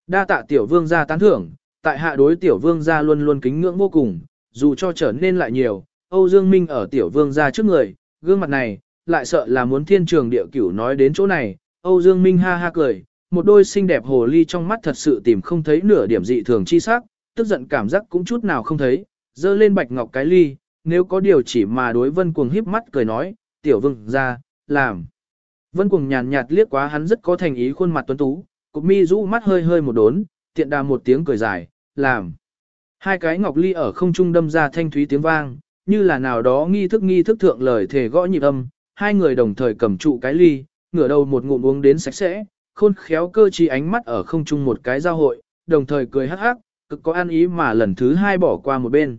Đa tạ tiểu vương gia tán thưởng, tại hạ đối tiểu vương gia luôn luôn kính ngưỡng vô cùng, dù cho trở nên lại nhiều, Âu Dương Minh ở tiểu vương ra trước người, gương mặt này, lại sợ là muốn thiên trường địa cửu nói đến chỗ này, Âu Dương Minh ha ha cười, một đôi xinh đẹp hồ ly trong mắt thật sự tìm không thấy nửa điểm dị thường chi sắc, tức giận cảm giác cũng chút nào không thấy, dơ lên bạch ngọc cái ly, nếu có điều chỉ mà đối vân cuồng híp mắt cười nói, tiểu vương ra làm. Vân cuồng nhàn nhạt liếc quá hắn rất có thành ý khuôn mặt tuấn tú, cục mi rũ mắt hơi hơi một đốn, tiện đà một tiếng cười dài, làm. Hai cái ngọc ly ở không trung đâm ra thanh thúy tiếng vang, như là nào đó nghi thức nghi thức thượng lời thể gõ nhịp âm, hai người đồng thời cầm trụ cái ly, ngửa đầu một ngụm uống đến sạch sẽ, khôn khéo cơ trí ánh mắt ở không trung một cái giao hội, đồng thời cười hắc hắc, cực có an ý mà lần thứ hai bỏ qua một bên.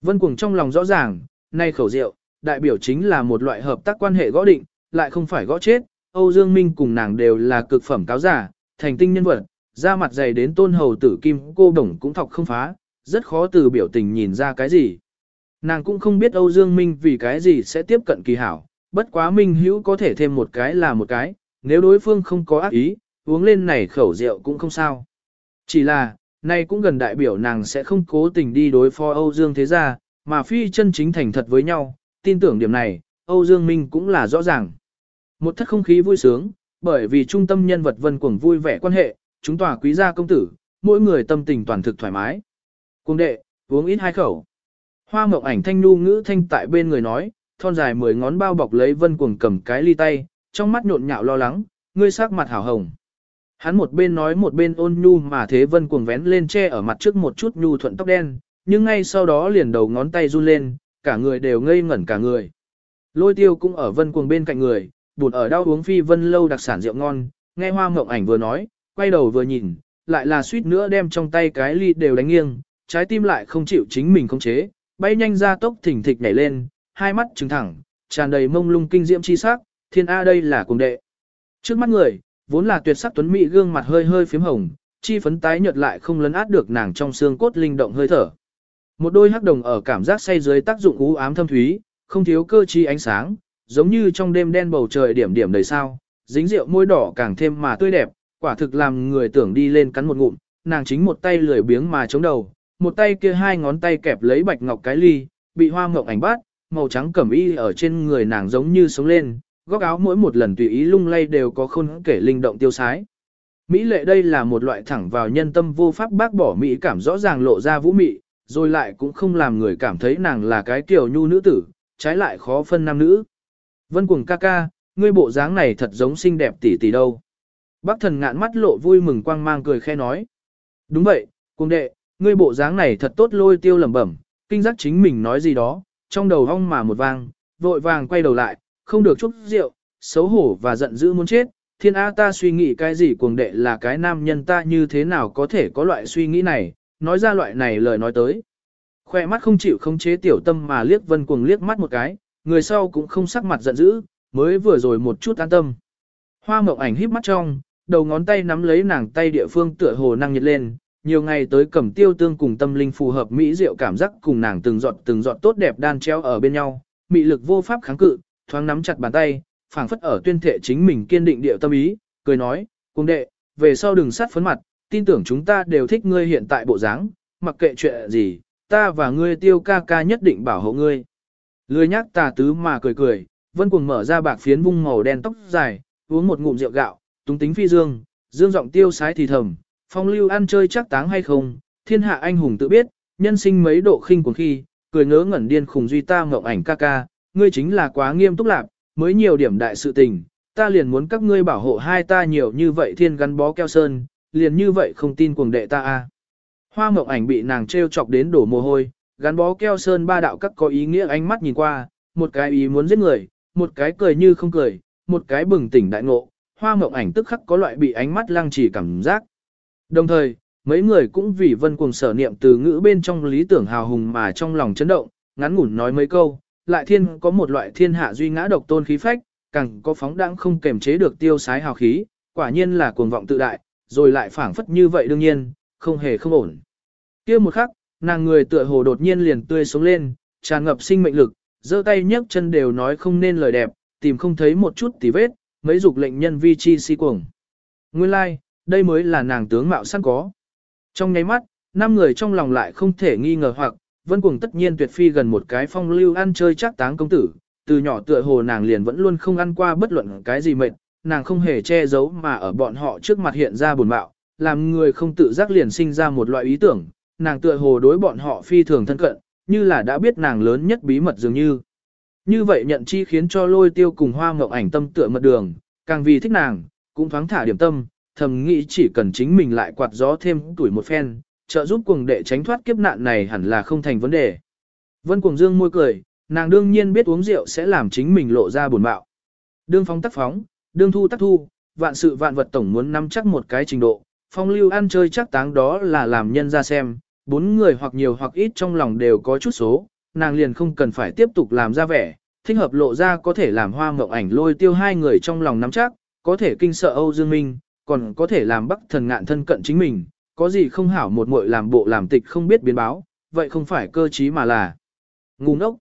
Vân Cuồng trong lòng rõ ràng, nay khẩu rượu, đại biểu chính là một loại hợp tác quan hệ gõ định, lại không phải gõ chết, Âu Dương Minh cùng nàng đều là cực phẩm cáo giả, thành tinh nhân vật, da mặt dày đến tôn hầu tử kim cô đồng cũng thọc không phá, rất khó từ biểu tình nhìn ra cái gì. Nàng cũng không biết Âu Dương Minh vì cái gì sẽ tiếp cận kỳ hảo, bất quá Minh hữu có thể thêm một cái là một cái, nếu đối phương không có ác ý, uống lên này khẩu rượu cũng không sao. Chỉ là, nay cũng gần đại biểu nàng sẽ không cố tình đi đối phó Âu Dương thế gia, mà phi chân chính thành thật với nhau, tin tưởng điểm này, Âu Dương Minh cũng là rõ ràng. Một thất không khí vui sướng, bởi vì trung tâm nhân vật vân cuồng vui vẻ quan hệ, chúng tòa quý gia công tử, mỗi người tâm tình toàn thực thoải mái. Cung đệ, uống ít hai khẩu. Hoa mộng ảnh thanh nu ngữ thanh tại bên người nói, thon dài mười ngón bao bọc lấy vân cuồng cầm cái ly tay, trong mắt nhộn nhạo lo lắng, ngươi sắc mặt hảo hồng. Hắn một bên nói một bên ôn nhu mà thế vân cuồng vén lên che ở mặt trước một chút nhu thuận tóc đen, nhưng ngay sau đó liền đầu ngón tay run lên, cả người đều ngây ngẩn cả người. Lôi tiêu cũng ở vân cuồng bên cạnh người, buồn ở đau uống phi vân lâu đặc sản rượu ngon, nghe hoa mộng ảnh vừa nói, quay đầu vừa nhìn, lại là suýt nữa đem trong tay cái ly đều đánh nghiêng, trái tim lại không chịu chính mình khống chế, bay nhanh ra tốc thỉnh thịch nhảy lên, hai mắt trừng thẳng, tràn đầy mông lung kinh diễm chi sắc, thiên A đây là cùng đệ. Trước mắt người, vốn là tuyệt sắc tuấn mỹ gương mặt hơi hơi phím hồng, chi phấn tái nhợt lại không lấn át được nàng trong xương cốt linh động hơi thở. Một đôi hắc đồng ở cảm giác say dưới tác dụng u ám thâm thúy, không thiếu cơ chi ánh sáng, giống như trong đêm đen bầu trời điểm điểm đầy sao, dính rượu môi đỏ càng thêm mà tươi đẹp, quả thực làm người tưởng đi lên cắn một ngụm, nàng chính một tay lười biếng mà chống đầu, một tay kia hai ngón tay kẹp lấy bạch ngọc cái ly, bị hoa ngọc ảnh bát, màu trắng cẩm y ở trên người nàng giống như sống lên, góc áo mỗi một lần tùy ý lung lay đều có khôn kể linh động tiêu sái. Mỹ lệ đây là một loại thẳng vào nhân tâm vô pháp bác bỏ Mỹ cảm rõ ràng lộ ra vũ mị, rồi lại cũng không làm người cảm thấy nàng là cái kiểu nhu nữ tử, trái lại khó phân nam nữ. Vân cuồng ca ca, ngươi bộ dáng này thật giống xinh đẹp tỷ tỷ đâu. Bác thần ngạn mắt lộ vui mừng quang mang cười khe nói. Đúng vậy, cuồng đệ, ngươi bộ dáng này thật tốt lôi tiêu lẩm bẩm, kinh giác chính mình nói gì đó, trong đầu hong mà một vang, vội vàng quay đầu lại, không được chút rượu, xấu hổ và giận dữ muốn chết. Thiên A ta suy nghĩ cái gì cuồng đệ là cái nam nhân ta như thế nào có thể có loại suy nghĩ này, nói ra loại này lời nói tới. Khoe mắt không chịu không chế tiểu tâm mà liếc vân cuồng liếc mắt một cái, người sau cũng không sắc mặt giận dữ, mới vừa rồi một chút an tâm. Hoa mộng ảnh híp mắt trong, đầu ngón tay nắm lấy nàng tay địa phương tựa hồ năng nhiệt lên, nhiều ngày tới cầm tiêu tương cùng tâm linh phù hợp mỹ diệu cảm giác cùng nàng từng giọt từng giọt tốt đẹp đan treo ở bên nhau, mị lực vô pháp kháng cự, thoáng nắm chặt bàn tay, phảng phất ở tuyên thệ chính mình kiên định điệu tâm ý, cười nói, cung đệ, về sau đừng sát phấn mặt, tin tưởng chúng ta đều thích ngươi hiện tại bộ dáng, mặc kệ chuyện gì, ta và ngươi tiêu ca ca nhất định bảo hộ ngươi. Lười nhắc tà tứ mà cười cười, vân cuồng mở ra bạc phiến vung màu đen tóc dài, uống một ngụm rượu gạo, túng tính phi dương, dương giọng tiêu sái thì thầm, phong lưu ăn chơi chắc táng hay không, thiên hạ anh hùng tự biết, nhân sinh mấy độ khinh cuồng khi, cười ngớ ngẩn điên khùng duy ta ngộng ảnh ca ca, ngươi chính là quá nghiêm túc lạc, mới nhiều điểm đại sự tình, ta liền muốn các ngươi bảo hộ hai ta nhiều như vậy thiên gắn bó keo sơn, liền như vậy không tin cuồng đệ ta a. Hoa ngộng ảnh bị nàng trêu chọc đến đổ mồ hôi, gắn bó keo sơn ba đạo các có ý nghĩa ánh mắt nhìn qua, một cái ý muốn giết người, một cái cười như không cười, một cái bừng tỉnh đại ngộ, hoa mộng ảnh tức khắc có loại bị ánh mắt lăng trì cảm giác. Đồng thời, mấy người cũng vì vân cuồng sở niệm từ ngữ bên trong lý tưởng hào hùng mà trong lòng chấn động, ngắn ngủn nói mấy câu, lại thiên có một loại thiên hạ duy ngã độc tôn khí phách, càng có phóng đãng không kềm chế được tiêu sái hào khí, quả nhiên là cuồng vọng tự đại, rồi lại phảng phất như vậy đương nhiên, không hề không ổn. kia một khắc, nàng người tựa hồ đột nhiên liền tươi sống lên, tràn ngập sinh mệnh lực, giơ tay nhấc chân đều nói không nên lời đẹp, tìm không thấy một chút tì vết, mấy dục lệnh nhân vi chi si cuồng. Nguyên lai, like, đây mới là nàng tướng mạo sẵn có. Trong nháy mắt, năm người trong lòng lại không thể nghi ngờ hoặc, vân cuồng tất nhiên tuyệt phi gần một cái phong lưu ăn chơi chắc táng công tử, từ nhỏ tựa hồ nàng liền vẫn luôn không ăn qua bất luận cái gì mệt, nàng không hề che giấu mà ở bọn họ trước mặt hiện ra buồn bạo, làm người không tự giác liền sinh ra một loại ý tưởng, nàng tựa hồ đối bọn họ phi thường thân cận, như là đã biết nàng lớn nhất bí mật dường như. Như vậy nhận chi khiến cho lôi tiêu cùng hoa ngọc ảnh tâm tựa mật đường, càng vì thích nàng, cũng thoáng thả điểm tâm, thầm nghĩ chỉ cần chính mình lại quạt gió thêm tuổi một phen, trợ giúp cuồng đệ tránh thoát kiếp nạn này hẳn là không thành vấn đề. Vân cuồng dương môi cười, nàng đương nhiên biết uống rượu sẽ làm chính mình lộ ra buồn bạo. Đương phóng tắc phóng, đương thu tắc thu, vạn sự vạn vật tổng muốn nắm chắc một cái trình độ, phong lưu ăn chơi chắc táng đó là làm nhân ra xem, bốn người hoặc nhiều hoặc ít trong lòng đều có chút số, nàng liền không cần phải tiếp tục làm ra vẻ, thích hợp lộ ra có thể làm hoa mộng ảnh lôi tiêu hai người trong lòng nắm chắc, có thể kinh sợ Âu Dương Minh, còn có thể làm bắc thần ngạn thân cận chính mình, có gì không hảo một muội làm bộ làm tịch không biết biến báo, vậy không phải cơ trí mà là ngu ngốc.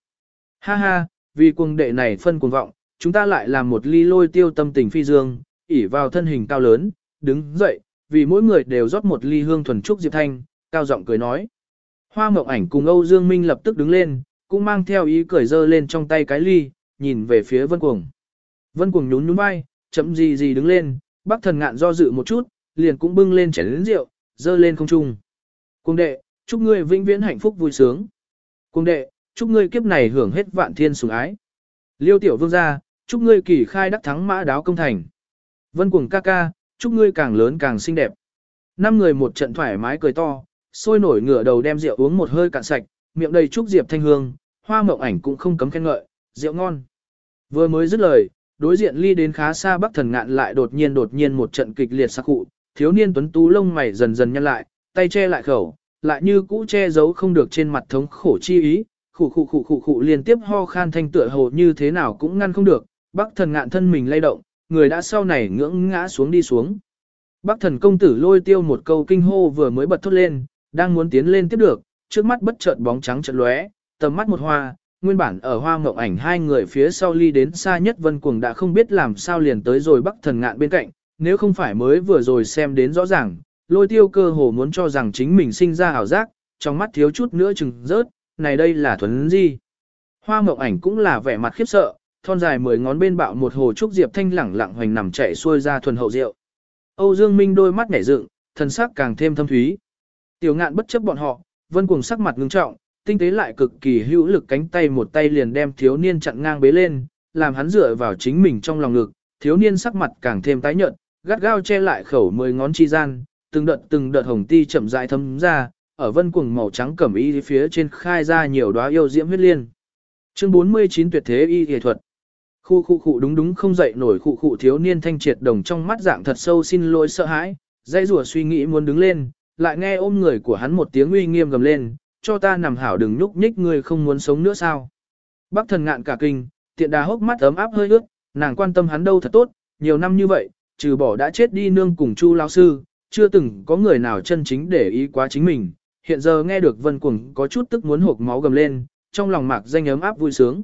Ha ha, vì cuồng đệ này phân cuồng vọng, chúng ta lại làm một ly lôi tiêu tâm tình phi dương, ỉ vào thân hình cao lớn, đứng dậy, vì mỗi người đều rót một ly hương thuần trúc Diệp Thanh, cao giọng cười nói. Hoa Mộng Ảnh cùng Âu Dương Minh lập tức đứng lên, cũng mang theo ý cười dơ lên trong tay cái ly, nhìn về phía Vân Cuồng. Vân Cuồng nhún nhún vai, chậm gì gì đứng lên, Bắc Thần Ngạn do dự một chút, liền cũng bưng lên chén lớn rượu, dơ lên không trung. Cung đệ, chúc ngươi vĩnh viễn hạnh phúc vui sướng. Cung đệ, chúc ngươi kiếp này hưởng hết vạn thiên sủng ái. Liêu tiểu vương gia, chúc ngươi kỳ khai đắc thắng mã đáo công thành. Vân Cuồng ca ca, chúc ngươi càng lớn càng xinh đẹp. Năm người một trận thoải mái cười to, sôi nổi ngửa đầu đem rượu uống một hơi cạn sạch, miệng đầy chúc diệp thanh hương, hoa mộng ảnh cũng không cấm khen ngợi, rượu ngon. Vừa mới dứt lời, đối diện ly đến khá xa bắc thần ngạn lại đột nhiên đột nhiên một trận kịch liệt sắc cụ, thiếu niên tuấn tú lông mày dần dần nhăn lại, tay che lại khẩu, lại như cũ che giấu không được trên mặt thống khổ chi ý, khụ khụ khụ khụ khụ liên tiếp ho khan thanh tựa hồ như thế nào cũng ngăn không được, bắc thần ngạn thân mình lay động, người đã sau này ngưỡng ngã xuống đi xuống. Bắc thần công tử lôi tiêu một câu kinh hô vừa mới bật thốt lên, đang muốn tiến lên tiếp được, trước mắt bất chợt bóng trắng chợt lóe, tầm mắt một hoa, nguyên bản ở hoa mộng ảnh hai người phía sau ly đến xa nhất vân cuồng đã không biết làm sao liền tới rồi bắc thần ngạn bên cạnh, nếu không phải mới vừa rồi xem đến rõ ràng, lôi tiêu cơ hồ muốn cho rằng chính mình sinh ra ảo giác, trong mắt thiếu chút nữa chừng rớt, này đây là thuấn gì. Hoa mộng ảnh cũng là vẻ mặt khiếp sợ, thon dài mười ngón bên bạo một hồ trúc diệp thanh lẳng lặng hoành nằm chạy xuôi ra thuần hậu rượu. Âu Dương Minh đôi mắt nhảy dựng, thần sắc càng thêm thâm thúy. Tiểu ngạn bất chấp bọn họ, vân cuồng sắc mặt ngưng trọng, tinh tế lại cực kỳ hữu lực cánh tay một tay liền đem thiếu niên chặn ngang bế lên, làm hắn dựa vào chính mình trong lòng ngực, thiếu niên sắc mặt càng thêm tái nhợt, gắt gao che lại khẩu mười ngón chi gian, từng đợt từng đợt hồng ti chậm rãi thấm ra, ở vân cuồng màu trắng cẩm y phía trên khai ra nhiều đóa yêu diễm huyết liên. Chương 49 tuyệt thế y y thuật. Khu khu khu đúng đúng không dậy nổi khu khu thiếu niên thanh triệt đồng trong mắt dạng thật sâu xin lỗi sợ hãi, dây rủa suy nghĩ muốn đứng lên, lại nghe ôm người của hắn một tiếng uy nghiêm gầm lên, cho ta nằm hảo đừng nhúc nhích người không muốn sống nữa sao. Bác thần ngạn cả kinh, tiện đà hốc mắt ấm áp hơi ướt, nàng quan tâm hắn đâu thật tốt, nhiều năm như vậy, trừ bỏ đã chết đi nương cùng chu lao sư, chưa từng có người nào chân chính để ý quá chính mình. Hiện giờ nghe được vân cuồng có chút tức muốn hộp máu gầm lên, trong lòng mạc danh ấm áp vui sướng.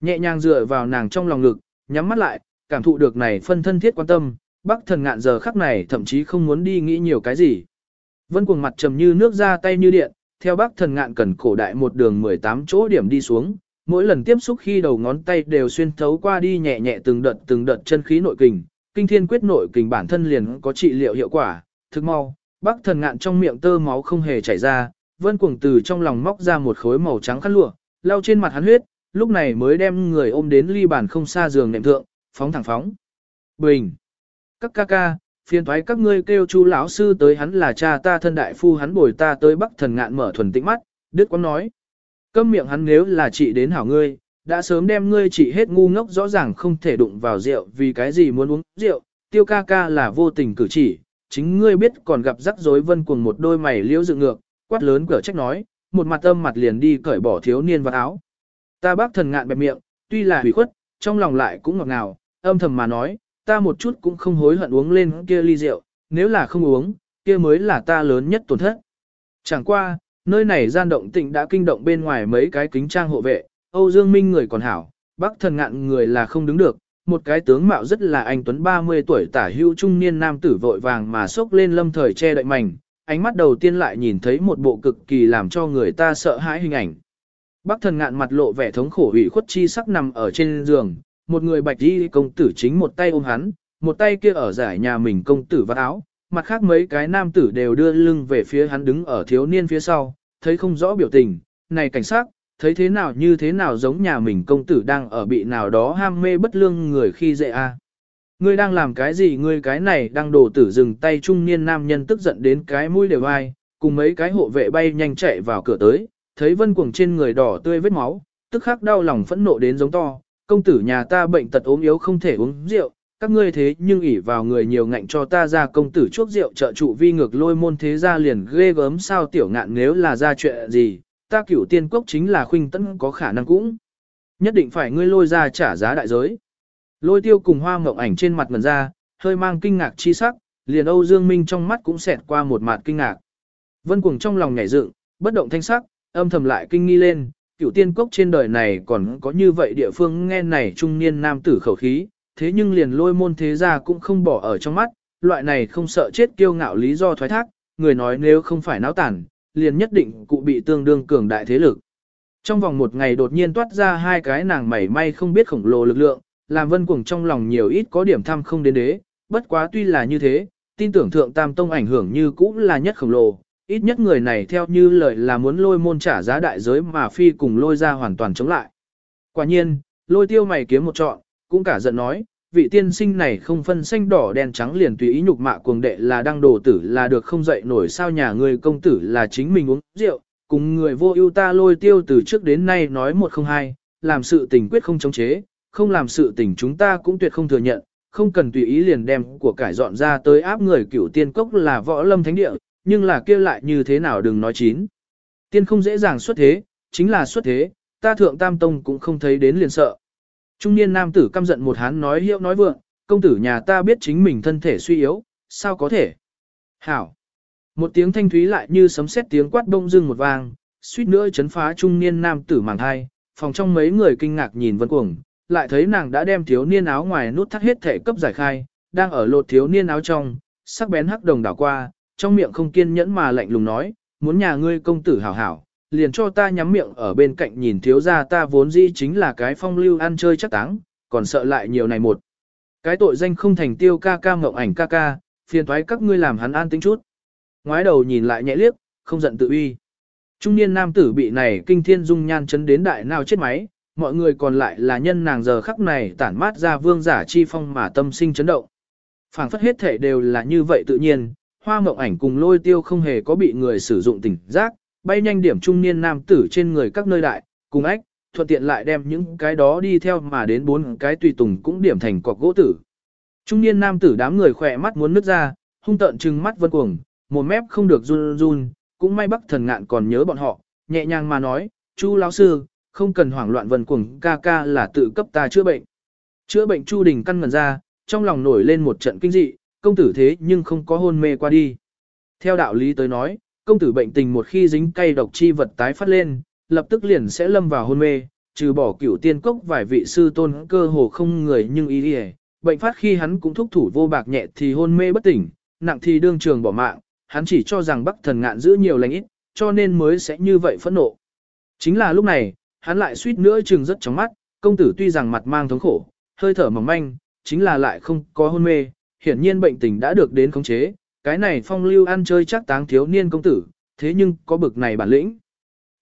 Nhẹ nhàng dựa vào nàng trong lòng ngực, nhắm mắt lại, cảm thụ được này phân thân thiết quan tâm, bác thần ngạn giờ khắc này thậm chí không muốn đi nghĩ nhiều cái gì. Vân cuồng mặt trầm như nước ra tay như điện, theo bác thần ngạn cần cổ đại một đường 18 chỗ điểm đi xuống, mỗi lần tiếp xúc khi đầu ngón tay đều xuyên thấu qua đi nhẹ nhẹ từng đợt từng đợt chân khí nội kình, kinh thiên quyết nội kình bản thân liền có trị liệu hiệu quả, thực mau, bác thần ngạn trong miệng tơ máu không hề chảy ra, vân cuồng từ trong lòng móc ra một khối màu trắng khăn lụa, lau trên mặt hắn huyết, lúc này mới đem người ôm đến ly bàn không xa giường nệm thượng, phóng thẳng phóng. Bình! Các ca ca, phiền thoái các ngươi kêu chu lão sư tới hắn là cha ta thân đại phu hắn bồi ta tới bắc thần ngạn mở thuần tĩnh mắt, Đức Quang nói. Câm miệng hắn nếu là chị đến hảo ngươi, đã sớm đem ngươi chị hết ngu ngốc rõ ràng không thể đụng vào rượu vì cái gì muốn uống rượu, tiêu ca ca là vô tình cử chỉ, chính ngươi biết còn gặp rắc rối vân cuồng một đôi mày liễu dựng ngược, quát lớn cửa trách nói, một mặt âm mặt liền đi cởi bỏ thiếu niên vào áo. Ta bác thần ngạn bẹp miệng, tuy là hủy khuất, trong lòng lại cũng ngọt ngào, âm thầm mà nói, ta một chút cũng không hối hận uống lên kia ly rượu, nếu là không uống, kia mới là ta lớn nhất tổn thất. Chẳng qua, nơi này gian động tịnh đã kinh động bên ngoài mấy cái kính trang hộ vệ, Âu Dương Minh người còn hảo, Bắc thần ngạn người là không đứng được, một cái tướng mạo rất là anh tuấn 30 tuổi tả hưu trung niên nam tử vội vàng mà sốc lên lâm thời che đậy mảnh, ánh mắt đầu tiên lại nhìn thấy một bộ cực kỳ làm cho người ta sợ hãi hình ảnh. Bắc thần ngạn mặt lộ vẻ thống khổ ủy khuất chi sắc nằm ở trên giường, một người bạch y công tử chính một tay ôm hắn, một tay kia ở giải nhà mình công tử vắt áo, mặt khác mấy cái nam tử đều đưa lưng về phía hắn đứng ở thiếu niên phía sau, thấy không rõ biểu tình, này cảnh sát, thấy thế nào như thế nào giống nhà mình công tử đang ở bị nào đó ham mê bất lương người khi dễ a. Ngươi đang làm cái gì ngươi cái này đang đổ tử dừng tay trung niên nam nhân tức giận đến cái mũi đều ai, cùng mấy cái hộ vệ bay nhanh chạy vào cửa tới, thấy vân cuồng trên người đỏ tươi vết máu, tức khắc đau lòng phẫn nộ đến giống to, công tử nhà ta bệnh tật ốm yếu không thể uống rượu, các ngươi thế nhưng ỷ vào người nhiều ngạnh cho ta ra công tử chuốc rượu trợ trụ vi ngược lôi môn thế ra liền ghê gớm sao tiểu ngạn nếu là ra chuyện gì, ta cửu tiên cốc chính là khuynh tấn có khả năng cũng. Nhất định phải ngươi lôi ra trả giá đại giới. Lôi tiêu cùng hoa mộng ảnh trên mặt ngần ra, hơi mang kinh ngạc chi sắc, liền Âu Dương Minh trong mắt cũng xẹt qua một mặt kinh ngạc. Vân cuồng trong lòng nhảy dựng, bất động thanh sắc, âm thầm lại kinh nghi lên, cửu tiên cốc trên đời này còn có như vậy địa phương nghe này trung niên nam tử khẩu khí, thế nhưng liền lôi môn thế gia cũng không bỏ ở trong mắt, loại này không sợ chết kiêu ngạo lý do thoái thác, người nói nếu không phải náo tản, liền nhất định cụ bị tương đương cường đại thế lực. Trong vòng một ngày đột nhiên toát ra hai cái nàng mảy may không biết khổng lồ lực lượng, làm vân cuồng trong lòng nhiều ít có điểm thăm không đến đế, bất quá tuy là như thế, tin tưởng thượng tam tông ảnh hưởng như cũ là nhất khổng lồ, ít nhất người này theo như lời là muốn lôi môn trả giá đại giới mà phi cùng lôi ra hoàn toàn chống lại. Quả nhiên, lôi tiêu mày kiếm một trọn, cũng cả giận nói, vị tiên sinh này không phân xanh đỏ đen trắng liền tùy ý nhục mạ cuồng đệ là đăng đồ tử là được không dậy nổi sao nhà người công tử là chính mình uống rượu, cùng người vô ưu ta lôi tiêu từ trước đến nay nói một không hai, làm sự tình quyết không chống chế, không làm sự tình chúng ta cũng tuyệt không thừa nhận, không cần tùy ý liền đem của cải dọn ra tới áp người cửu tiên cốc là võ lâm thánh địa, nhưng là kia lại như thế nào đừng nói chín. Tiên không dễ dàng xuất thế, chính là xuất thế, ta thượng tam tông cũng không thấy đến liền sợ. Trung niên nam tử căm giận một hán nói hiệu nói vượng, công tử nhà ta biết chính mình thân thể suy yếu, sao có thể? Hảo! Một tiếng thanh thúy lại như sấm sét tiếng quát đông dưng một vang, suýt nữa chấn phá trung niên nam tử màng hai, phòng trong mấy người kinh ngạc nhìn vân cuồng, lại thấy nàng đã đem thiếu niên áo ngoài nút thắt hết thể cấp giải khai, đang ở lột thiếu niên áo trong, sắc bén hắc đồng đảo qua, trong miệng không kiên nhẫn mà lạnh lùng nói, muốn nhà ngươi công tử hảo hảo, liền cho ta nhắm miệng ở bên cạnh nhìn thiếu gia ta vốn dĩ chính là cái phong lưu ăn chơi chắc táng, còn sợ lại nhiều này một. Cái tội danh không thành tiêu ca ca mộng ảnh ca ca, phiền thoái các ngươi làm hắn an tính chút. Ngoái đầu nhìn lại nhẹ liếc, không giận tự uy. Trung niên nam tử bị này kinh thiên dung nhan chấn đến đại nào chết máy, mọi người còn lại là nhân nàng giờ khắc này tản mát ra vương giả chi phong mà tâm sinh chấn động. phảng phất hết thể đều là như vậy tự nhiên, hoa mộng ảnh cùng lôi tiêu không hề có bị người sử dụng tỉnh giác, bay nhanh điểm trung niên nam tử trên người các nơi đại, cùng ách, thuận tiện lại đem những cái đó đi theo mà đến bốn cái tùy tùng cũng điểm thành cọc gỗ tử. Trung niên nam tử đám người khỏe mắt muốn nứt ra, hung tợn trừng mắt vân cuồng, một mép không được run run, cũng may bắc thần ngạn còn nhớ bọn họ, nhẹ nhàng mà nói, chu lão sư, không cần hoảng loạn vân cuồng ca ca là tự cấp ta chữa bệnh. Chữa bệnh chu đình căn ngần ra, trong lòng nổi lên một trận kinh dị, công tử thế nhưng không có hôn mê qua đi. Theo đạo lý tới nói, công tử bệnh tình một khi dính cay độc chi vật tái phát lên, lập tức liền sẽ lâm vào hôn mê, trừ bỏ cửu tiên cốc vài vị sư tôn cơ hồ không người nhưng ý đi bệnh phát khi hắn cũng thúc thủ vô bạc nhẹ thì hôn mê bất tỉnh, nặng thì đương trường bỏ mạng, hắn chỉ cho rằng bắc thần ngạn giữ nhiều lành ít, cho nên mới sẽ như vậy phẫn nộ. Chính là lúc này, hắn lại suýt nữa chừng rất chóng mắt, công tử tuy rằng mặt mang thống khổ, hơi thở mỏng manh, chính là lại không có hôn mê, hiển nhiên bệnh tình đã được đến khống chế, cái này phong lưu ăn chơi chắc táng thiếu niên công tử, thế nhưng có bực này bản lĩnh.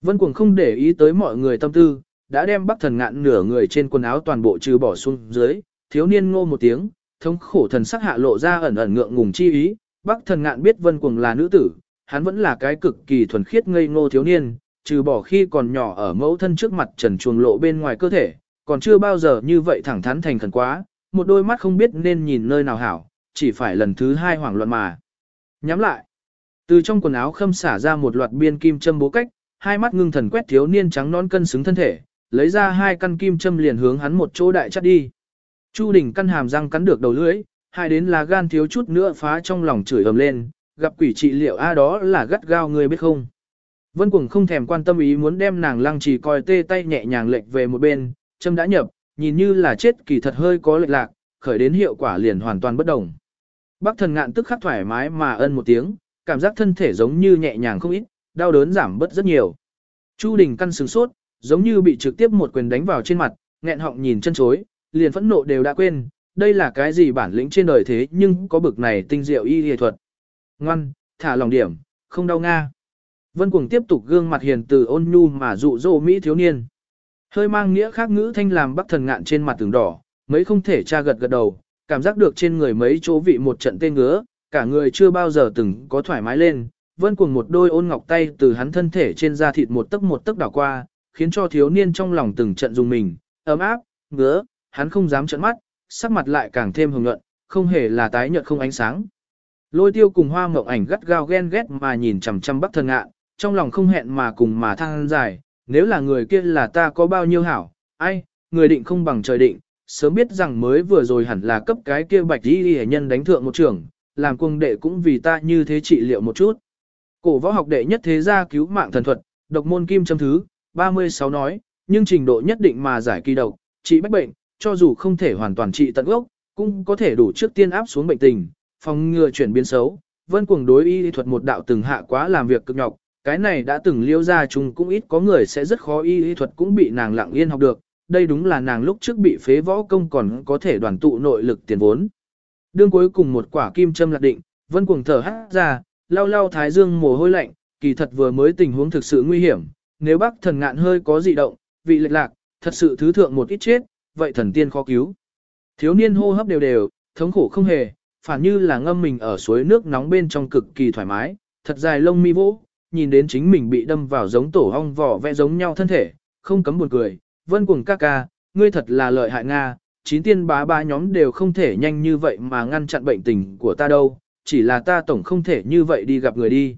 Vân Cuồng không để ý tới mọi người tâm tư, đã đem bắc thần ngạn nửa người trên quần áo toàn bộ trừ bỏ xuống dưới, thiếu niên ngô một tiếng, thống khổ thần sắc hạ lộ ra ẩn ẩn ngượng ngùng chi ý, bắc thần ngạn biết Vân Cuồng là nữ tử, hắn vẫn là cái cực kỳ thuần khiết ngây ngô thiếu niên, trừ bỏ khi còn nhỏ ở mẫu thân trước mặt trần chuồng lộ bên ngoài cơ thể, còn chưa bao giờ như vậy thẳng thắn thành khẩn quá, một đôi mắt không biết nên nhìn nơi nào hảo, chỉ phải lần thứ hai hoảng loạn mà. Nhắm lại. Từ trong quần áo khâm xả ra một loạt biên kim châm bố cách, hai mắt ngưng thần quét thiếu niên trắng non cân xứng thân thể, lấy ra hai căn kim châm liền hướng hắn một chỗ đại chắt đi. Chu đỉnh căn hàm răng cắn được đầu lưỡi, hai đến là gan thiếu chút nữa phá trong lòng chửi ầm lên, gặp quỷ trị liệu a đó là gắt gao người biết không. Vân Cuồng không thèm quan tâm ý muốn đem nàng lăng trì coi tê tay nhẹ nhàng lệch về một bên, châm đã nhập, nhìn như là chết kỳ thật hơi có lệch lạc, khởi đến hiệu quả liền hoàn toàn bất đồng. Bác thần ngạn tức khắc thoải mái mà ân một tiếng, cảm giác thân thể giống như nhẹ nhàng không ít, đau đớn giảm bớt rất nhiều. Chu Đình căn sừng sốt, giống như bị trực tiếp một quyền đánh vào trên mặt, nghẹn họng nhìn chân chối, liền phẫn nộ đều đã quên, đây là cái gì bản lĩnh trên đời thế nhưng có bực này tinh diệu y y thuật. Ngoan, thả lòng điểm, không đau nga. Vân Cuồng tiếp tục gương mặt hiền từ ôn nhu mà dụ dỗ Mỹ thiếu niên. Hơi mang nghĩa khác ngữ thanh làm bắc thần ngạn trên mặt tường đỏ, mấy không thể tra gật gật đầu, cảm giác được trên người mấy chỗ vị một trận tê ngứa, cả người chưa bao giờ từng có thoải mái lên. Vân Cuồng một đôi ôn ngọc tay từ hắn thân thể trên da thịt một tấc một tấc đảo qua, khiến cho thiếu niên trong lòng từng trận dùng mình, ấm áp, ngứa, hắn không dám trợn mắt, sắc mặt lại càng thêm hồng nhuận, không hề là tái nhợt không ánh sáng. Lôi tiêu cùng hoa mộng ảnh gắt gao ghen ghét mà nhìn chằm chằm bắc thần ngạn, trong lòng không hẹn mà cùng mà than dài, nếu là người kia là ta có bao nhiêu hảo, ai, người định không bằng trời định, sớm biết rằng mới vừa rồi hẳn là cấp cái kia bạch y hệ nhân đánh thượng một trường, làm quân đệ cũng vì ta như thế trị liệu một chút. Cổ võ học đệ nhất thế gia cứu mạng thần thuật, độc môn kim châm thứ, 36 nói, nhưng trình độ nhất định mà giải kỳ độc, trị bách bệnh, cho dù không thể hoàn toàn trị tận gốc, cũng có thể đủ trước tiên áp xuống bệnh tình, phòng ngừa chuyển biến xấu. Vân cuồng đối y thuật một đạo từng hạ quá làm việc cực nhọc, cái này đã từng liêu ra chung cũng ít có người sẽ rất khó y y thuật cũng bị nàng lặng yên học được, đây đúng là nàng lúc trước bị phế võ công còn có thể đoàn tụ nội lực tiền vốn. Đương cuối cùng một quả kim châm lạc định, vân cuồng thở hát ra, lau lau thái dương mồ hôi lạnh, kỳ thật vừa mới tình huống thực sự nguy hiểm, nếu bác thần ngạn hơi có dị động, vị lệch lạc, thật sự thứ thượng một ít chết, vậy thần tiên khó cứu. Thiếu niên hô hấp đều đều, thống khổ không hề, phản như là ngâm mình ở suối nước nóng bên trong cực kỳ thoải mái, thật dài lông mi vỗ, nhìn đến chính mình bị đâm vào giống tổ hong vỏ vẽ giống nhau thân thể, không cấm buồn cười, vân cuồng ca ca, ngươi thật là lợi hại Nga, chín tiên bá ba nhóm đều không thể nhanh như vậy mà ngăn chặn bệnh tình của ta đâu, chỉ là ta tổng không thể như vậy đi gặp người đi.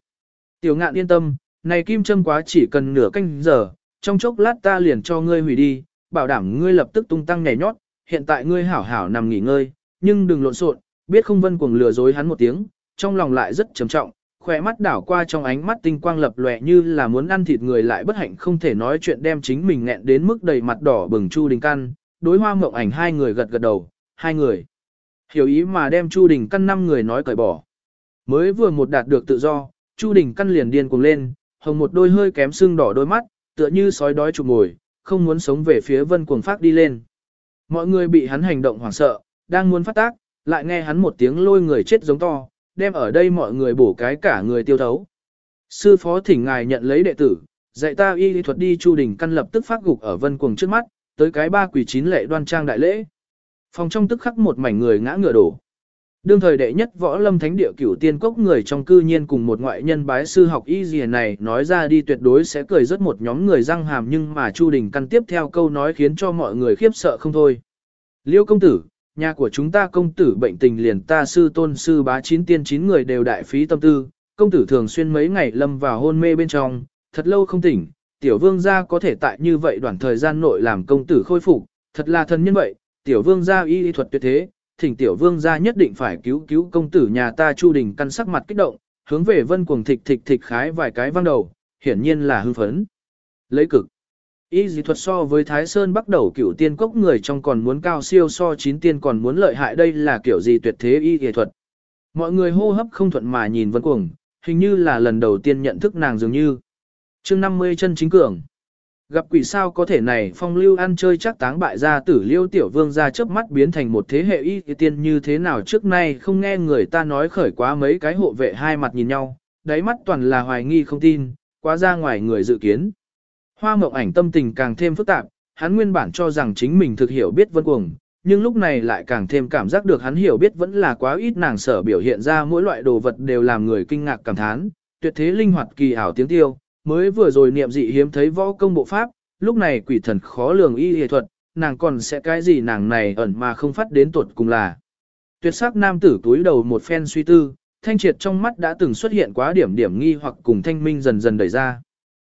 Tiểu ngạn yên tâm, này kim châm quá chỉ cần nửa canh giờ, trong chốc lát ta liền cho ngươi hủy đi, bảo đảm ngươi lập tức tung tăng nhảy nhót, hiện tại ngươi hảo hảo nằm nghỉ ngơi, nhưng đừng lộn xộn, biết không vân cuồng lừa dối hắn một tiếng, trong lòng lại rất trầm trọng, khỏe mắt đảo qua trong ánh mắt tinh quang lập lòe như là muốn ăn thịt người lại bất hạnh không thể nói chuyện đem chính mình nghẹn đến mức đầy mặt đỏ bừng Chu Đình Căn, đối hoa mộng ảnh hai người gật gật đầu, hai người. Hiểu ý mà đem Chu Đình Căn năm người nói cởi bỏ. Mới vừa một đạt được tự do, Chu Đình Căn liền điên cuồng lên, hồng một đôi hơi kém sưng đỏ đôi mắt, tựa như sói đói chụp ngồi, không muốn sống về phía vân cuồng phát đi lên. Mọi người bị hắn hành động hoảng sợ, đang muốn phát tác, lại nghe hắn một tiếng lôi người chết giống to, đem ở đây mọi người bổ cái cả người tiêu thấu. Sư phó thỉnh ngài nhận lấy đệ tử, dạy ta y lý thuật đi chu đình căn lập tức phát gục ở vân cuồng trước mắt, tới cái ba quỷ chín lệ đoan trang đại lễ. Phòng trong tức khắc một mảnh người ngã ngựa đổ. Đương thời đệ nhất võ lâm thánh địa cửu tiên cốc người trong cư nhiên cùng một ngoại nhân bái sư học y gì này nói ra đi tuyệt đối sẽ cười rất một nhóm người răng hàm nhưng mà Chu Đình căn tiếp theo câu nói khiến cho mọi người khiếp sợ không thôi. Liêu công tử, nhà của chúng ta công tử bệnh tình liền ta sư tôn sư bá chín tiên chín người đều đại phí tâm tư, công tử thường xuyên mấy ngày lâm vào hôn mê bên trong, thật lâu không tỉnh, tiểu vương gia có thể tại như vậy đoạn thời gian nội làm công tử khôi phục, thật là thần nhân vậy, tiểu vương gia y lý thuật tuyệt thế, thỉnh tiểu vương gia nhất định phải cứu cứu công tử nhà ta Chu Đình căn sắc mặt kích động, hướng về vân cuồng thịch thịch thịch khái vài cái văng đầu, hiển nhiên là hưng phấn. Lấy cực. Y dị thuật so với Thái Sơn bắt đầu cửu tiên cốc người trong còn muốn cao siêu so chín tiên còn muốn lợi hại đây là kiểu gì tuyệt thế y dị thuật. Mọi người hô hấp không thuận mà nhìn vân cuồng, hình như là lần đầu tiên nhận thức nàng dường như. chương 50 chân chính cường. Gặp quỷ sao có thể này phong lưu ăn chơi chắc táng bại gia tử liêu tiểu vương ra chớp mắt biến thành một thế hệ y tiên như thế nào trước nay không nghe người ta nói khởi quá mấy cái hộ vệ hai mặt nhìn nhau, đáy mắt toàn là hoài nghi không tin, quá ra ngoài người dự kiến. Hoa mộng ảnh tâm tình càng thêm phức tạp, hắn nguyên bản cho rằng chính mình thực hiểu biết vân cuồng, nhưng lúc này lại càng thêm cảm giác được hắn hiểu biết vẫn là quá ít nàng sở biểu hiện ra mỗi loại đồ vật đều làm người kinh ngạc cảm thán, tuyệt thế linh hoạt kỳ ảo tiếng tiêu, mới vừa rồi niệm dị hiếm thấy võ công bộ pháp, lúc này quỷ thần khó lường y y thuật, nàng còn sẽ cái gì nàng này ẩn mà không phát đến tuột cùng là. Tuyệt sắc nam tử túi đầu một phen suy tư, thanh triệt trong mắt đã từng xuất hiện quá điểm điểm nghi hoặc cùng thanh minh dần dần đẩy ra.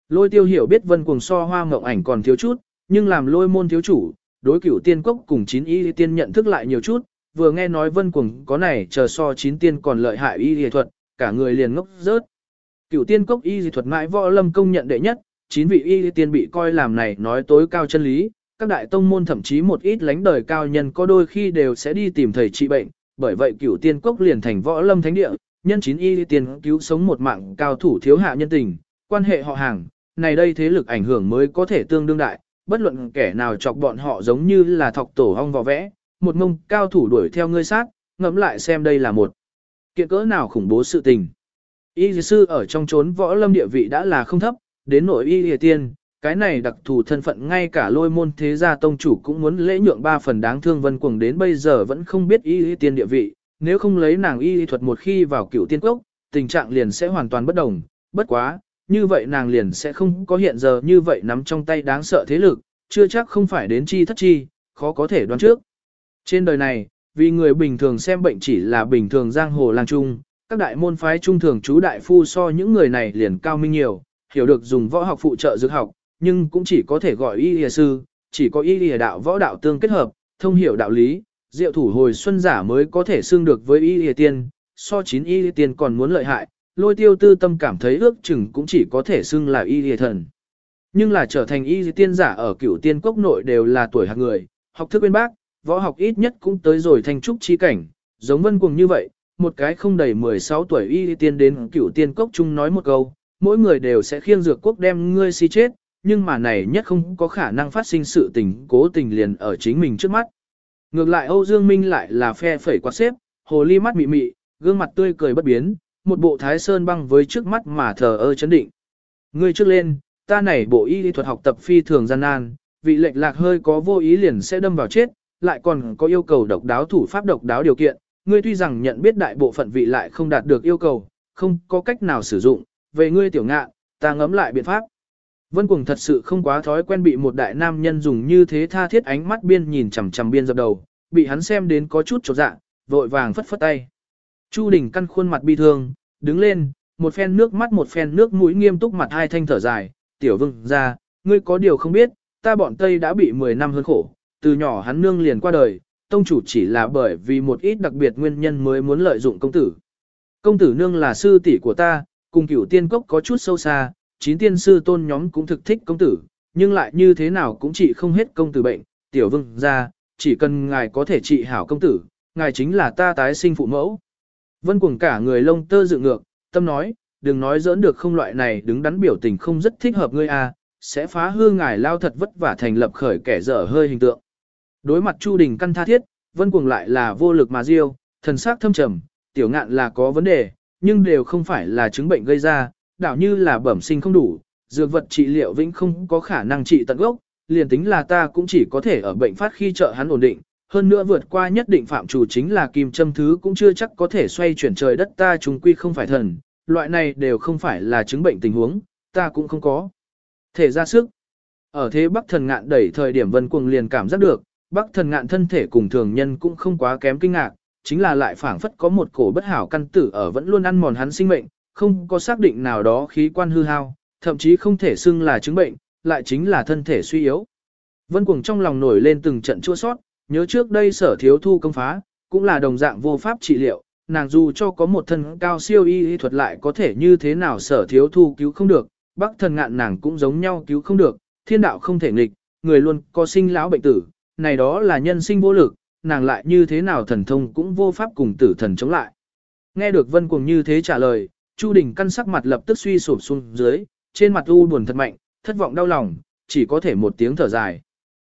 Lôi tiêu hiểu biết vân cuồng so hoa mộng ảnh còn thiếu chút, nhưng làm lôi môn thiếu chủ, đối cửu tiên cốc cùng chín y tiên nhận thức lại nhiều chút, vừa nghe nói vân cuồng có này chờ so chín tiên còn lợi hại y y thuật, cả người liền ngốc rớt. Cửu tiên cốc y y thuật mãi võ lâm công nhận đệ nhất, chín vị y tiên bị coi làm này nói tối cao chân lý, các đại tông môn thậm chí một ít lãnh đời cao nhân có đôi khi đều sẽ đi tìm thầy trị bệnh, bởi vậy cửu tiên cốc liền thành võ lâm thánh địa, nhân chín y tiên cứu sống một mạng cao thủ thiếu hạ nhân tình, quan hệ họ hàng, này đây thế lực ảnh hưởng mới có thể tương đương đại, bất luận kẻ nào chọc bọn họ giống như là thọc tổ hong vò vẽ, một mông cao thủ đuổi theo ngươi sát, ngẫm lại xem đây là một kiện cỡ nào khủng bố sự tình. Y sư ở trong chốn võ lâm địa vị đã là không thấp, đến nội y hề tiên, cái này đặc thù thân phận ngay cả lôi môn thế gia tông chủ cũng muốn lễ nhượng ba phần đáng thương vân cuồng đến bây giờ vẫn không biết y hề tiên địa vị, nếu không lấy nàng y thuật một khi vào cựu tiên quốc, tình trạng liền sẽ hoàn toàn bất đồng, bất quá, như vậy nàng liền sẽ không có hiện giờ như vậy nắm trong tay đáng sợ thế lực, chưa chắc không phải đến chi thất chi, khó có thể đoán trước. Trên đời này, vì người bình thường xem bệnh chỉ là bình thường giang hồ lang trung, các đại môn phái trung thường chú đại phu so những người này liền cao minh nhiều, hiểu được dùng võ học phụ trợ dược học, nhưng cũng chỉ có thể gọi y y sư, chỉ có y y đạo võ đạo tương kết hợp, thông hiểu đạo lý, diệu thủ hồi xuân giả mới có thể xưng được với y y tiên, so chín y y tiên còn muốn lợi hại, lôi tiêu tư tâm cảm thấy ước chừng cũng chỉ có thể xưng là y địa thần. Nhưng là trở thành y tiên giả ở cửu tiên quốc nội đều là tuổi hạng người, học thức bên bác, võ học ít nhất cũng tới rồi thành trúc chi cảnh, giống vân cùng như vậy, một cái không đầy 16 tuổi y y tiên đến cửu tiên cốc chung nói một câu, mỗi người đều sẽ khiêng dược quốc đem ngươi si chết, nhưng mà này nhất không có khả năng phát sinh sự tình cố tình liền ở chính mình trước mắt. Ngược lại Âu Dương Minh lại là phe phẩy quạt xếp, hồ ly mắt mị mị, gương mặt tươi cười bất biến, một bộ thái sơn băng với trước mắt mà thờ ơ chấn định. Ngươi trước lên, ta này bộ y thuật học tập phi thường gian nan, vị lệch lạc hơi có vô ý liền sẽ đâm vào chết, lại còn có yêu cầu độc đáo thủ pháp độc đáo điều kiện, ngươi tuy rằng nhận biết đại bộ phận vị lại không đạt được yêu cầu, không có cách nào sử dụng, về ngươi tiểu ngạ, ta ngấm lại biện pháp. Vân Cuồng thật sự không quá thói quen bị một đại nam nhân dùng như thế tha thiết ánh mắt biên nhìn chằm chằm biên dập đầu, bị hắn xem đến có chút chột dạ, vội vàng phất phất tay. Chu Đình căn khuôn mặt bi thương, đứng lên, một phen nước mắt một phen nước mũi nghiêm túc mặt hai thanh thở dài, tiểu vương ra, ngươi có điều không biết, ta bọn Tây đã bị 10 năm hơn khổ, từ nhỏ hắn nương liền qua đời, tông chủ chỉ là bởi vì một ít đặc biệt nguyên nhân mới muốn lợi dụng công tử. Công tử nương là sư tỷ của ta, cùng cửu tiên cốc có chút sâu xa, chín tiên sư tôn nhóm cũng thực thích công tử, nhưng lại như thế nào cũng trị không hết công tử bệnh, tiểu vương ra, chỉ cần ngài có thể trị hảo công tử, ngài chính là ta tái sinh phụ mẫu. Vân cuồng cả người lông tơ dựng ngược, tâm nói, đừng nói giỡn được không loại này đứng đắn biểu tình không rất thích hợp ngươi a, sẽ phá hư ngài lao thật vất vả thành lập khởi kẻ dở hơi hình tượng. Đối mặt Chu Đình căn tha thiết, Vân cuồng lại là vô lực mà diêu, thần sắc thâm trầm, tiểu ngạn là có vấn đề, nhưng đều không phải là chứng bệnh gây ra, đảo như là bẩm sinh không đủ, dược vật trị liệu vĩnh không có khả năng trị tận gốc, liền tính là ta cũng chỉ có thể ở bệnh phát khi trợ hắn ổn định, hơn nữa vượt qua nhất định phạm chủ chính là kim châm thứ cũng chưa chắc có thể xoay chuyển trời đất ta chúng quy không phải thần, loại này đều không phải là chứng bệnh tình huống, ta cũng không có. Thể ra sức. Ở thế Bắc thần ngạn đẩy thời điểm vân cuồng liền cảm giác được, Bắc thần ngạn thân thể cùng thường nhân cũng không quá kém kinh ngạc, chính là lại phảng phất có một cổ bất hảo căn tử ở vẫn luôn ăn mòn hắn sinh mệnh, không có xác định nào đó khí quan hư hao, thậm chí không thể xưng là chứng bệnh, lại chính là thân thể suy yếu. Vân cuồng trong lòng nổi lên từng trận chua sót, nhớ trước đây sở thiếu thu công phá, cũng là đồng dạng vô pháp trị liệu, nàng dù cho có một thân cao siêu y y thuật lại có thể như thế nào sở thiếu thu cứu không được, bắc thần ngạn nàng cũng giống nhau cứu không được, thiên đạo không thể nghịch, người luôn có sinh lão bệnh tử, này đó là nhân sinh vô lực, nàng lại như thế nào thần thông cũng vô pháp cùng tử thần chống lại. Nghe được vân cuồng như thế trả lời, Chu Đình căn sắc mặt lập tức suy sụp xuống dưới, trên mặt u buồn thật mạnh, thất vọng đau lòng, chỉ có thể một tiếng thở dài.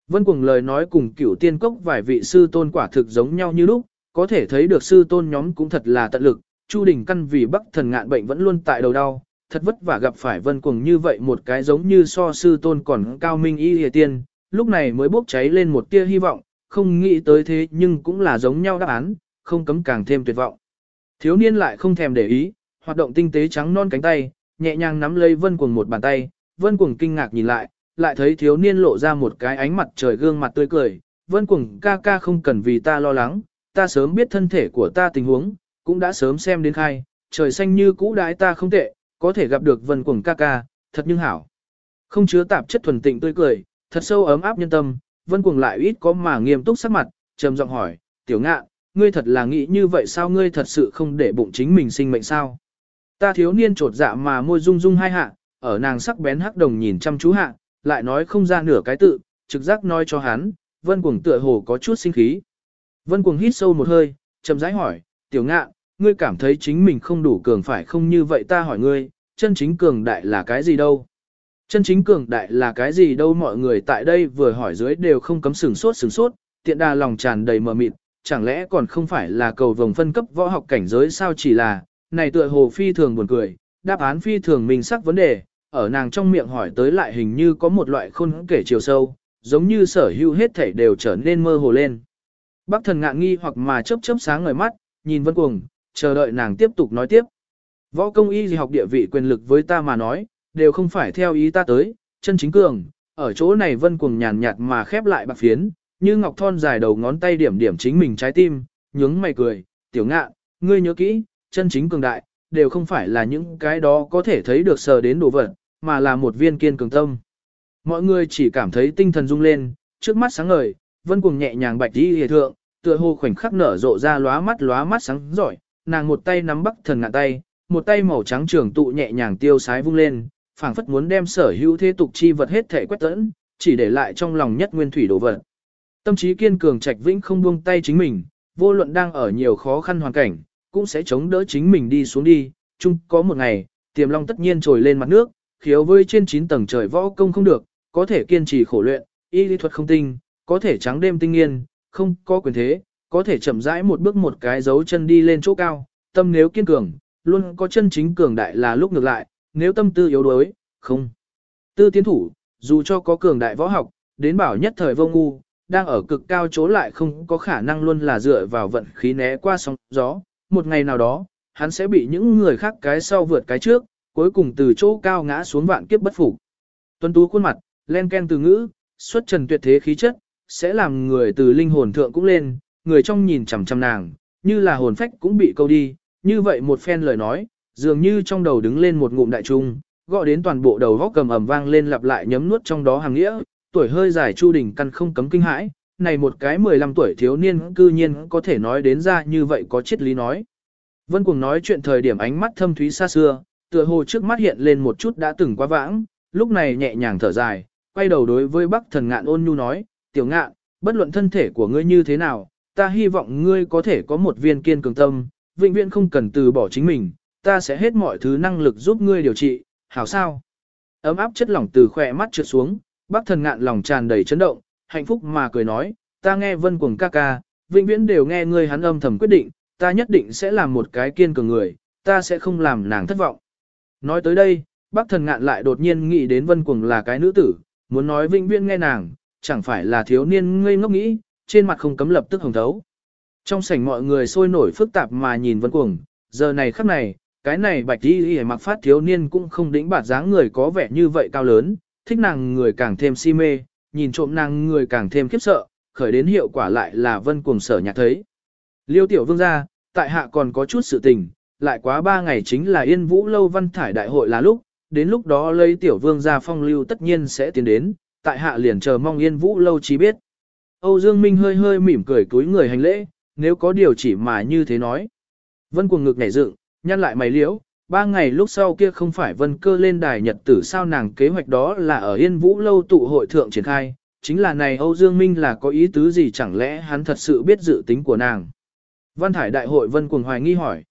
Vân cuồng lời nói cùng cửu tiên cốc vài vị sư tôn quả thực giống nhau như lúc, có thể thấy được sư tôn nhóm cũng thật là tận lực, Chu Đình căn vì bắc thần ngạn bệnh vẫn luôn tại đầu đau, thật vất vả gặp phải vân cuồng như vậy một cái giống như so sư tôn còn cao minh y hề tiên, lúc này mới bốc cháy lên một tia hy vọng, không nghĩ tới thế nhưng cũng là giống nhau đáp án, không cấm càng thêm tuyệt vọng. Thiếu niên lại không thèm để ý, hoạt động tinh tế trắng non cánh tay, nhẹ nhàng nắm lấy vân cuồng một bàn tay, vân cuồng kinh ngạc nhìn lại, lại thấy thiếu niên lộ ra một cái ánh mặt trời gương mặt tươi cười, vân cùng ca ca không cần vì ta lo lắng, ta sớm biết thân thể của ta tình huống, cũng đã sớm xem đến khai, trời xanh như cũ đái ta không tệ, có thể gặp được vân cùng ca ca, thật nhưng hảo. Không chứa tạp chất thuần tịnh tươi cười, thật sâu ấm áp nhân tâm, vân cùng lại ít có mà nghiêm túc sắc mặt, trầm giọng hỏi, tiểu ngạ, ngươi thật là nghĩ như vậy sao ngươi thật sự không để bụng chính mình sinh mệnh sao? Ta thiếu niên trột dạ mà môi rung rung hai hạ, ở nàng sắc bén hắc đồng nhìn chăm chú hạ, lại nói không ra nửa cái tự, trực giác nói cho hắn, vân cuồng tựa hồ có chút sinh khí. Vân cuồng hít sâu một hơi, chậm rãi hỏi, tiểu ngạ, ngươi cảm thấy chính mình không đủ cường phải không như vậy ta hỏi ngươi, chân chính cường đại là cái gì đâu? Chân chính cường đại là cái gì đâu mọi người tại đây vừa hỏi dưới đều không cấm sừng sốt sừng sốt, tiện đà lòng tràn đầy mờ mịt, chẳng lẽ còn không phải là cầu vồng phân cấp võ học cảnh giới sao chỉ là, này tựa hồ phi thường buồn cười, đáp án phi thường mình sắc vấn đề, ở nàng trong miệng hỏi tới lại hình như có một loại khôn kể chiều sâu, giống như sở hữu hết thảy đều trở nên mơ hồ lên. Bác thần ngạn nghi hoặc mà chớp chớp sáng ngời mắt, nhìn vân cuồng, chờ đợi nàng tiếp tục nói tiếp. Võ công y gì học địa vị quyền lực với ta mà nói, đều không phải theo ý ta tới, chân chính cường, ở chỗ này vân cuồng nhàn nhạt mà khép lại bạc phiến, như ngọc thon dài đầu ngón tay điểm điểm chính mình trái tim, nhướng mày cười, tiểu ngạ, ngươi nhớ kỹ, chân chính cường đại, đều không phải là những cái đó có thể thấy được sờ đến đồ vật, mà là một viên kiên cường tâm. Mọi người chỉ cảm thấy tinh thần rung lên, trước mắt sáng ngời, vân cuồng nhẹ nhàng bạch đi hề thượng, tựa hồ khoảnh khắc nở rộ ra lóa mắt lóa mắt sáng giỏi, nàng một tay nắm bắc thần ngạn tay, một tay màu trắng trường tụ nhẹ nhàng tiêu sái vung lên, phảng phất muốn đem sở hữu thế tục chi vật hết thể quét tẫn, chỉ để lại trong lòng nhất nguyên thủy đồ vật. Tâm trí kiên cường trạch vĩnh không buông tay chính mình, vô luận đang ở nhiều khó khăn hoàn cảnh, cũng sẽ chống đỡ chính mình đi xuống đi, chung có một ngày, tiềm long tất nhiên trồi lên mặt nước, khiếu với trên 9 tầng trời võ công không được, có thể kiên trì khổ luyện, y lý thuật không tinh, có thể trắng đêm tinh nghiên, không có quyền thế, có thể chậm rãi một bước một cái dấu chân đi lên chỗ cao, tâm nếu kiên cường, luôn có chân chính cường đại là lúc ngược lại, nếu tâm tư yếu đuối, không. Tư tiến thủ, dù cho có cường đại võ học, đến bảo nhất thời vô ngu, đang ở cực cao chỗ lại không có khả năng luôn là dựa vào vận khí né qua sóng gió, một ngày nào đó, hắn sẽ bị những người khác cái sau vượt cái trước, cuối cùng từ chỗ cao ngã xuống vạn kiếp bất phục. Tuấn tú khuôn mặt, len ken từ ngữ, xuất trần tuyệt thế khí chất, sẽ làm người từ linh hồn thượng cũng lên, người trong nhìn chằm chằm nàng, như là hồn phách cũng bị câu đi, như vậy một phen lời nói, dường như trong đầu đứng lên một ngụm đại trung, gọi đến toàn bộ đầu góc cầm ầm vang lên lặp lại nhấm nuốt trong đó hàng nghĩa, tuổi hơi dài Chu Đình căn không cấm kinh hãi, này một cái 15 tuổi thiếu niên cư nhiên có thể nói đến ra như vậy có triết lý nói. Vân Cuồng nói chuyện thời điểm ánh mắt thâm thúy xa xưa, tựa hồ trước mắt hiện lên một chút đã từng quá vãng, lúc này nhẹ nhàng thở dài, quay đầu đối với Bắc Thần Ngạn ôn nhu nói, "Tiểu Ngạn, bất luận thân thể của ngươi như thế nào, ta hy vọng ngươi có thể có một viên kiên cường tâm, vĩnh viễn không cần từ bỏ chính mình, ta sẽ hết mọi thứ năng lực giúp ngươi điều trị, hảo sao?" Ấm áp chất lỏng từ khỏe mắt trượt xuống, Bắc Thần Ngạn lòng tràn đầy chấn động, hạnh phúc mà cười nói, "Ta nghe Vân Cuồng ca ca, vĩnh viễn đều nghe ngươi hắn âm thầm quyết định, ta nhất định sẽ làm một cái kiên cường người, ta sẽ không làm nàng thất vọng. Nói tới đây, bác thần ngạn lại đột nhiên nghĩ đến vân cuồng là cái nữ tử, muốn nói vinh viễn nghe nàng, chẳng phải là thiếu niên ngây ngốc nghĩ, trên mặt không cấm lập tức hồng thấu. Trong sảnh mọi người sôi nổi phức tạp mà nhìn vân cuồng, giờ này khắc này, cái này bạch đi mặc phát thiếu niên cũng không đĩnh bạt dáng người có vẻ như vậy cao lớn, thích nàng người càng thêm si mê, nhìn trộm nàng người càng thêm khiếp sợ, khởi đến hiệu quả lại là vân cuồng sở nhạc thấy. Liêu tiểu vương gia, tại hạ còn có chút sự tình, lại quá ba ngày chính là yên vũ lâu văn thải đại hội là lúc, đến lúc đó lấy tiểu vương gia phong lưu tất nhiên sẽ tiến đến, tại hạ liền chờ mong yên vũ lâu chỉ biết. Âu Dương Minh hơi hơi mỉm cười túi người hành lễ, nếu có điều chỉ mà như thế nói. Vân cuồng ngực nhảy dựng, nhăn lại mày liễu, ba ngày lúc sau kia không phải vân cơ lên đài nhật tử sao nàng kế hoạch đó là ở Yên Vũ Lâu tụ hội thượng triển khai, chính là này Âu Dương Minh là có ý tứ gì chẳng lẽ hắn thật sự biết dự tính của nàng. Văn Thải Đại hội Vân Cuồng hoài nghi hỏi.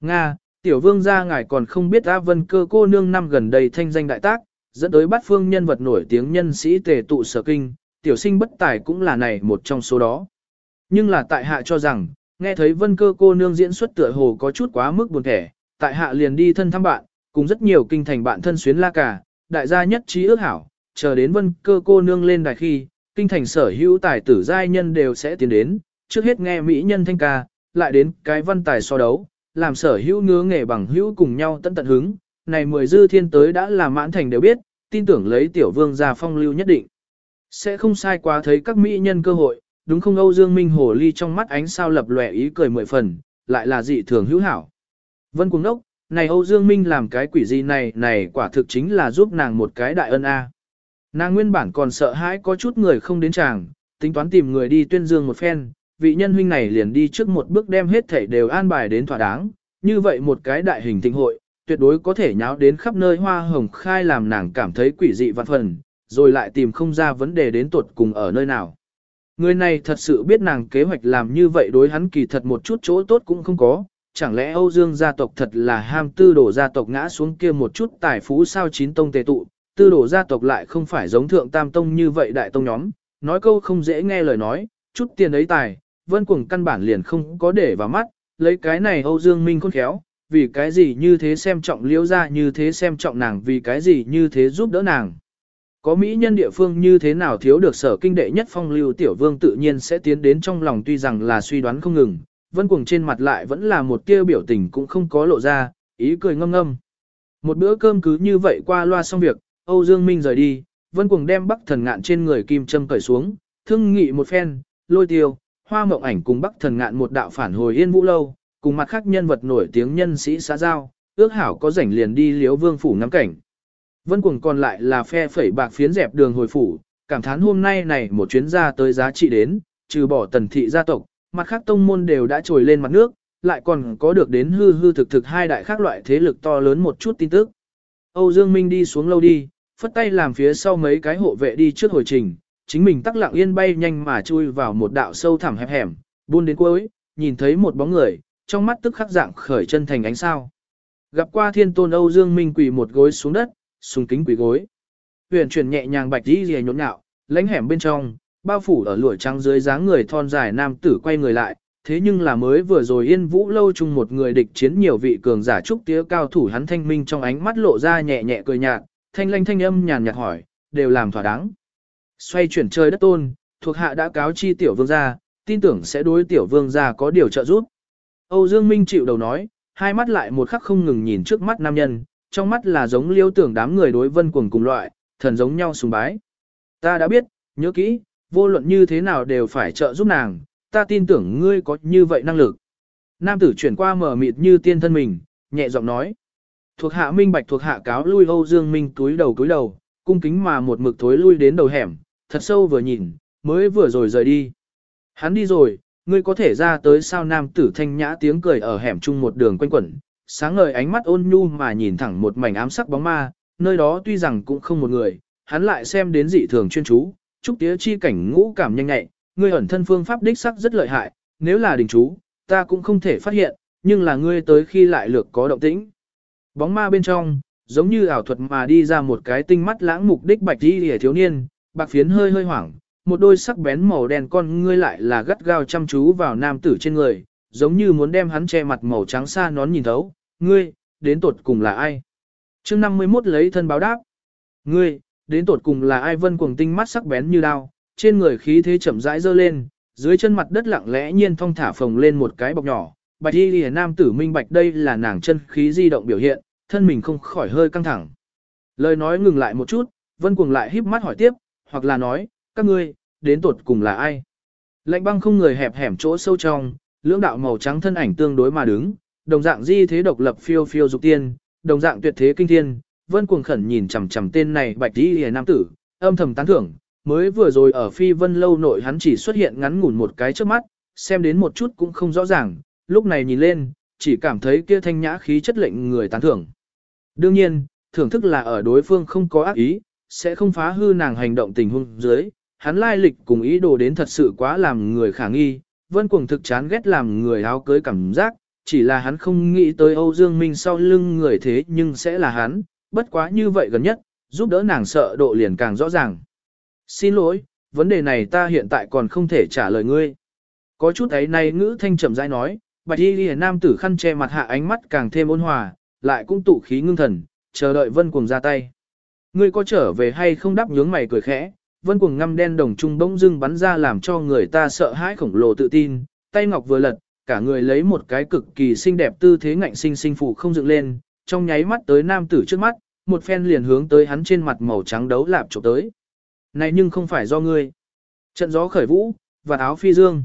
Nga, tiểu vương gia ngài còn không biết A Vân cơ cô nương năm gần đây thanh danh đại tác, dẫn tới bát phương nhân vật nổi tiếng nhân sĩ tề tụ sở kinh, tiểu sinh bất tài cũng là này một trong số đó. Nhưng là tại hạ cho rằng, nghe thấy vân cơ cô nương diễn xuất tựa hồ có chút quá mức buồn thẻ, tại hạ liền đi thân thăm bạn, cùng rất nhiều kinh thành bạn thân xuyến la cả, đại gia nhất trí ước hảo, chờ đến vân cơ cô nương lên đài khi, kinh thành sở hữu tài tử giai nhân đều sẽ tiến đến, trước hết nghe mỹ nhân thanh ca, lại đến cái văn tài so đấu, làm sở hữu ngứa nghề bằng hữu cùng nhau tận tận hứng, này mười dư thiên tới đã là mãn thành đều biết, tin tưởng lấy tiểu vương ra phong lưu nhất định. Sẽ không sai quá thấy các mỹ nhân cơ hội, đúng không Âu Dương Minh Hồ Ly trong mắt ánh sao lập lòe ý cười mười phần, lại là dị thường hữu hảo. Vân cùng Đốc, này Âu Dương Minh làm cái quỷ gì này này quả thực chính là giúp nàng một cái đại ân a. Nàng nguyên bản còn sợ hãi có chút người không đến chàng, tính toán tìm người đi tuyên dương một phen, vị nhân huynh này liền đi trước một bước đem hết thảy đều an bài đến thỏa đáng, như vậy một cái đại hình thịnh hội, tuyệt đối có thể nháo đến khắp nơi hoa hồng khai làm nàng cảm thấy quỷ dị vạn phần, rồi lại tìm không ra vấn đề đến tuột cùng ở nơi nào. Người này thật sự biết nàng kế hoạch làm như vậy đối hắn kỳ thật một chút chỗ tốt cũng không có, chẳng lẽ Âu Dương gia tộc thật là ham tư đổ gia tộc ngã xuống kia một chút tài phú sao chín tông tề tụ, tư đổ gia tộc lại không phải giống thượng tam tông như vậy đại tông nhóm, nói câu không dễ nghe lời nói, chút tiền ấy tài, vân cuồng căn bản liền không có để vào mắt, lấy cái này Âu Dương Minh khôn khéo, vì cái gì như thế xem trọng liễu ra như thế xem trọng nàng vì cái gì như thế giúp đỡ nàng. Có mỹ nhân địa phương như thế nào thiếu được sở kinh đệ nhất phong lưu tiểu vương tự nhiên sẽ tiến đến trong lòng tuy rằng là suy đoán không ngừng, vân cuồng trên mặt lại vẫn là một tia biểu tình cũng không có lộ ra, ý cười ngâm ngâm. Một bữa cơm cứ như vậy qua loa xong việc, Âu Dương Minh rời đi, vân cuồng đem bắc thần ngạn trên người kim châm cởi xuống, thương nghị một phen, lôi tiêu, hoa mộng ảnh cùng bắc thần ngạn một đạo phản hồi yên vũ lâu, cùng mặt khác nhân vật nổi tiếng nhân sĩ xã giao, ước hảo có rảnh liền đi liếu vương phủ ngắm cảnh. Vân cuồng còn lại là phe phẩy bạc phiến dẹp đường hồi phủ, cảm thán hôm nay này một chuyến ra tới giá trị đến, trừ bỏ tần thị gia tộc, mặt khác tông môn đều đã trồi lên mặt nước, lại còn có được đến hư hư thực thực hai đại khác loại thế lực to lớn một chút tin tức. Âu Dương Minh đi xuống lâu đi, phất tay làm phía sau mấy cái hộ vệ đi trước hồi trình, chính mình tắc lặng yên bay nhanh mà chui vào một đạo sâu thẳm hẹp hẻm, buôn đến cuối, nhìn thấy một bóng người, trong mắt tức khắc dạng khởi chân thành ánh sao. Gặp qua thiên tôn Âu Dương Minh quỳ một gối xuống đất, sùng kính quỳ gối. Huyền chuyển nhẹ nhàng bạch đi rìa nhốn nhạo, lánh hẻm bên trong, bao phủ ở lụa trắng dưới dáng người thon dài nam tử quay người lại, thế nhưng là mới vừa rồi yên vũ lâu chung một người địch chiến nhiều vị cường giả trúc tía cao thủ hắn thanh minh trong ánh mắt lộ ra nhẹ nhẹ cười nhạt, thanh lanh thanh âm nhàn nhạt hỏi, đều làm thỏa đáng. Xoay chuyển trời đất tôn, thuộc hạ đã cáo chi tiểu vương gia, tin tưởng sẽ đối tiểu vương gia có điều trợ giúp. Âu Dương Minh chịu đầu nói, hai mắt lại một khắc không ngừng nhìn trước mắt nam nhân, trong mắt là giống liêu tưởng đám người đối vân cuồng cùng loại, thần giống nhau sùng bái. Ta đã biết, nhớ kỹ, vô luận như thế nào đều phải trợ giúp nàng, ta tin tưởng ngươi có như vậy năng lực. Nam tử chuyển qua mở mịt như tiên thân mình, nhẹ giọng nói. Thuộc hạ minh bạch thuộc hạ cáo lui Âu Dương Minh túi đầu túi đầu, cung kính mà một mực thối lui đến đầu hẻm, thật sâu vừa nhìn, mới vừa rồi rời đi. Hắn đi rồi, ngươi có thể ra tới sao nam tử thanh nhã tiếng cười ở hẻm chung một đường quanh quẩn, sáng ngời ánh mắt ôn nhu mà nhìn thẳng một mảnh ám sắc bóng ma, nơi đó tuy rằng cũng không một người, hắn lại xem đến dị thường chuyên chú, trúc tía chi cảnh ngũ cảm nhanh nhạy, ngươi ẩn thân phương pháp đích sắc rất lợi hại, nếu là đình chú, ta cũng không thể phát hiện, nhưng là ngươi tới khi lại lược có động tĩnh. Bóng ma bên trong, giống như ảo thuật mà đi ra một cái tinh mắt lãng mục đích bạch đi hề thiếu niên, bạc phiến hơi hơi hoảng, một đôi sắc bén màu đen con ngươi lại là gắt gao chăm chú vào nam tử trên người, giống như muốn đem hắn che mặt màu trắng xa nón nhìn thấu, ngươi, đến tột cùng là ai? chương 51 lấy thân báo đáp. Ngươi, đến tột cùng là ai vân cuồng tinh mắt sắc bén như đao, trên người khí thế chậm rãi dơ lên, dưới chân mặt đất lặng lẽ nhiên thong thả phồng lên một cái bọc nhỏ. Bạch y lìa nam tử minh bạch đây là nàng chân khí di động biểu hiện, thân mình không khỏi hơi căng thẳng. Lời nói ngừng lại một chút, vân cuồng lại híp mắt hỏi tiếp, hoặc là nói, các ngươi, đến tột cùng là ai? Lạnh băng không người hẹp hẻm chỗ sâu trong, lưỡng đạo màu trắng thân ảnh tương đối mà đứng, đồng dạng di thế độc lập phiêu phiêu dục tiên, đồng dạng tuyệt thế kinh thiên, vân cuồng khẩn nhìn chằm chằm tên này bạch đi hề nam tử, âm thầm tán thưởng, mới vừa rồi ở phi vân lâu nội hắn chỉ xuất hiện ngắn ngủn một cái trước mắt, xem đến một chút cũng không rõ ràng, lúc này nhìn lên, chỉ cảm thấy kia thanh nhã khí chất lệnh người tán thưởng. Đương nhiên, thưởng thức là ở đối phương không có ác ý, sẽ không phá hư nàng hành động tình huống dưới, hắn lai lịch cùng ý đồ đến thật sự quá làm người khả nghi, vân cuồng thực chán ghét làm người áo cưới cảm giác, chỉ là hắn không nghĩ tới Âu Dương Minh sau lưng người thế nhưng sẽ là hắn, bất quá như vậy gần nhất, giúp đỡ nàng sợ độ liền càng rõ ràng. Xin lỗi, vấn đề này ta hiện tại còn không thể trả lời ngươi. Có chút ấy này ngữ thanh chậm rãi nói, bạch y ghi nam tử khăn che mặt hạ ánh mắt càng thêm ôn hòa, lại cũng tụ khí ngưng thần, chờ đợi vân cuồng ra tay. Ngươi có trở về hay không đáp nhướng mày cười khẽ, vân cuồng ngăm đen đồng trung bỗng dưng bắn ra làm cho người ta sợ hãi khổng lồ tự tin, tay ngọc vừa lật, cả người lấy một cái cực kỳ xinh đẹp tư thế ngạnh sinh sinh phụ không dựng lên, trong nháy mắt tới nam tử trước mắt, một phen liền hướng tới hắn trên mặt màu trắng đấu lạp chụp tới. Này nhưng không phải do ngươi. Trận gió khởi vũ, và áo phi dương.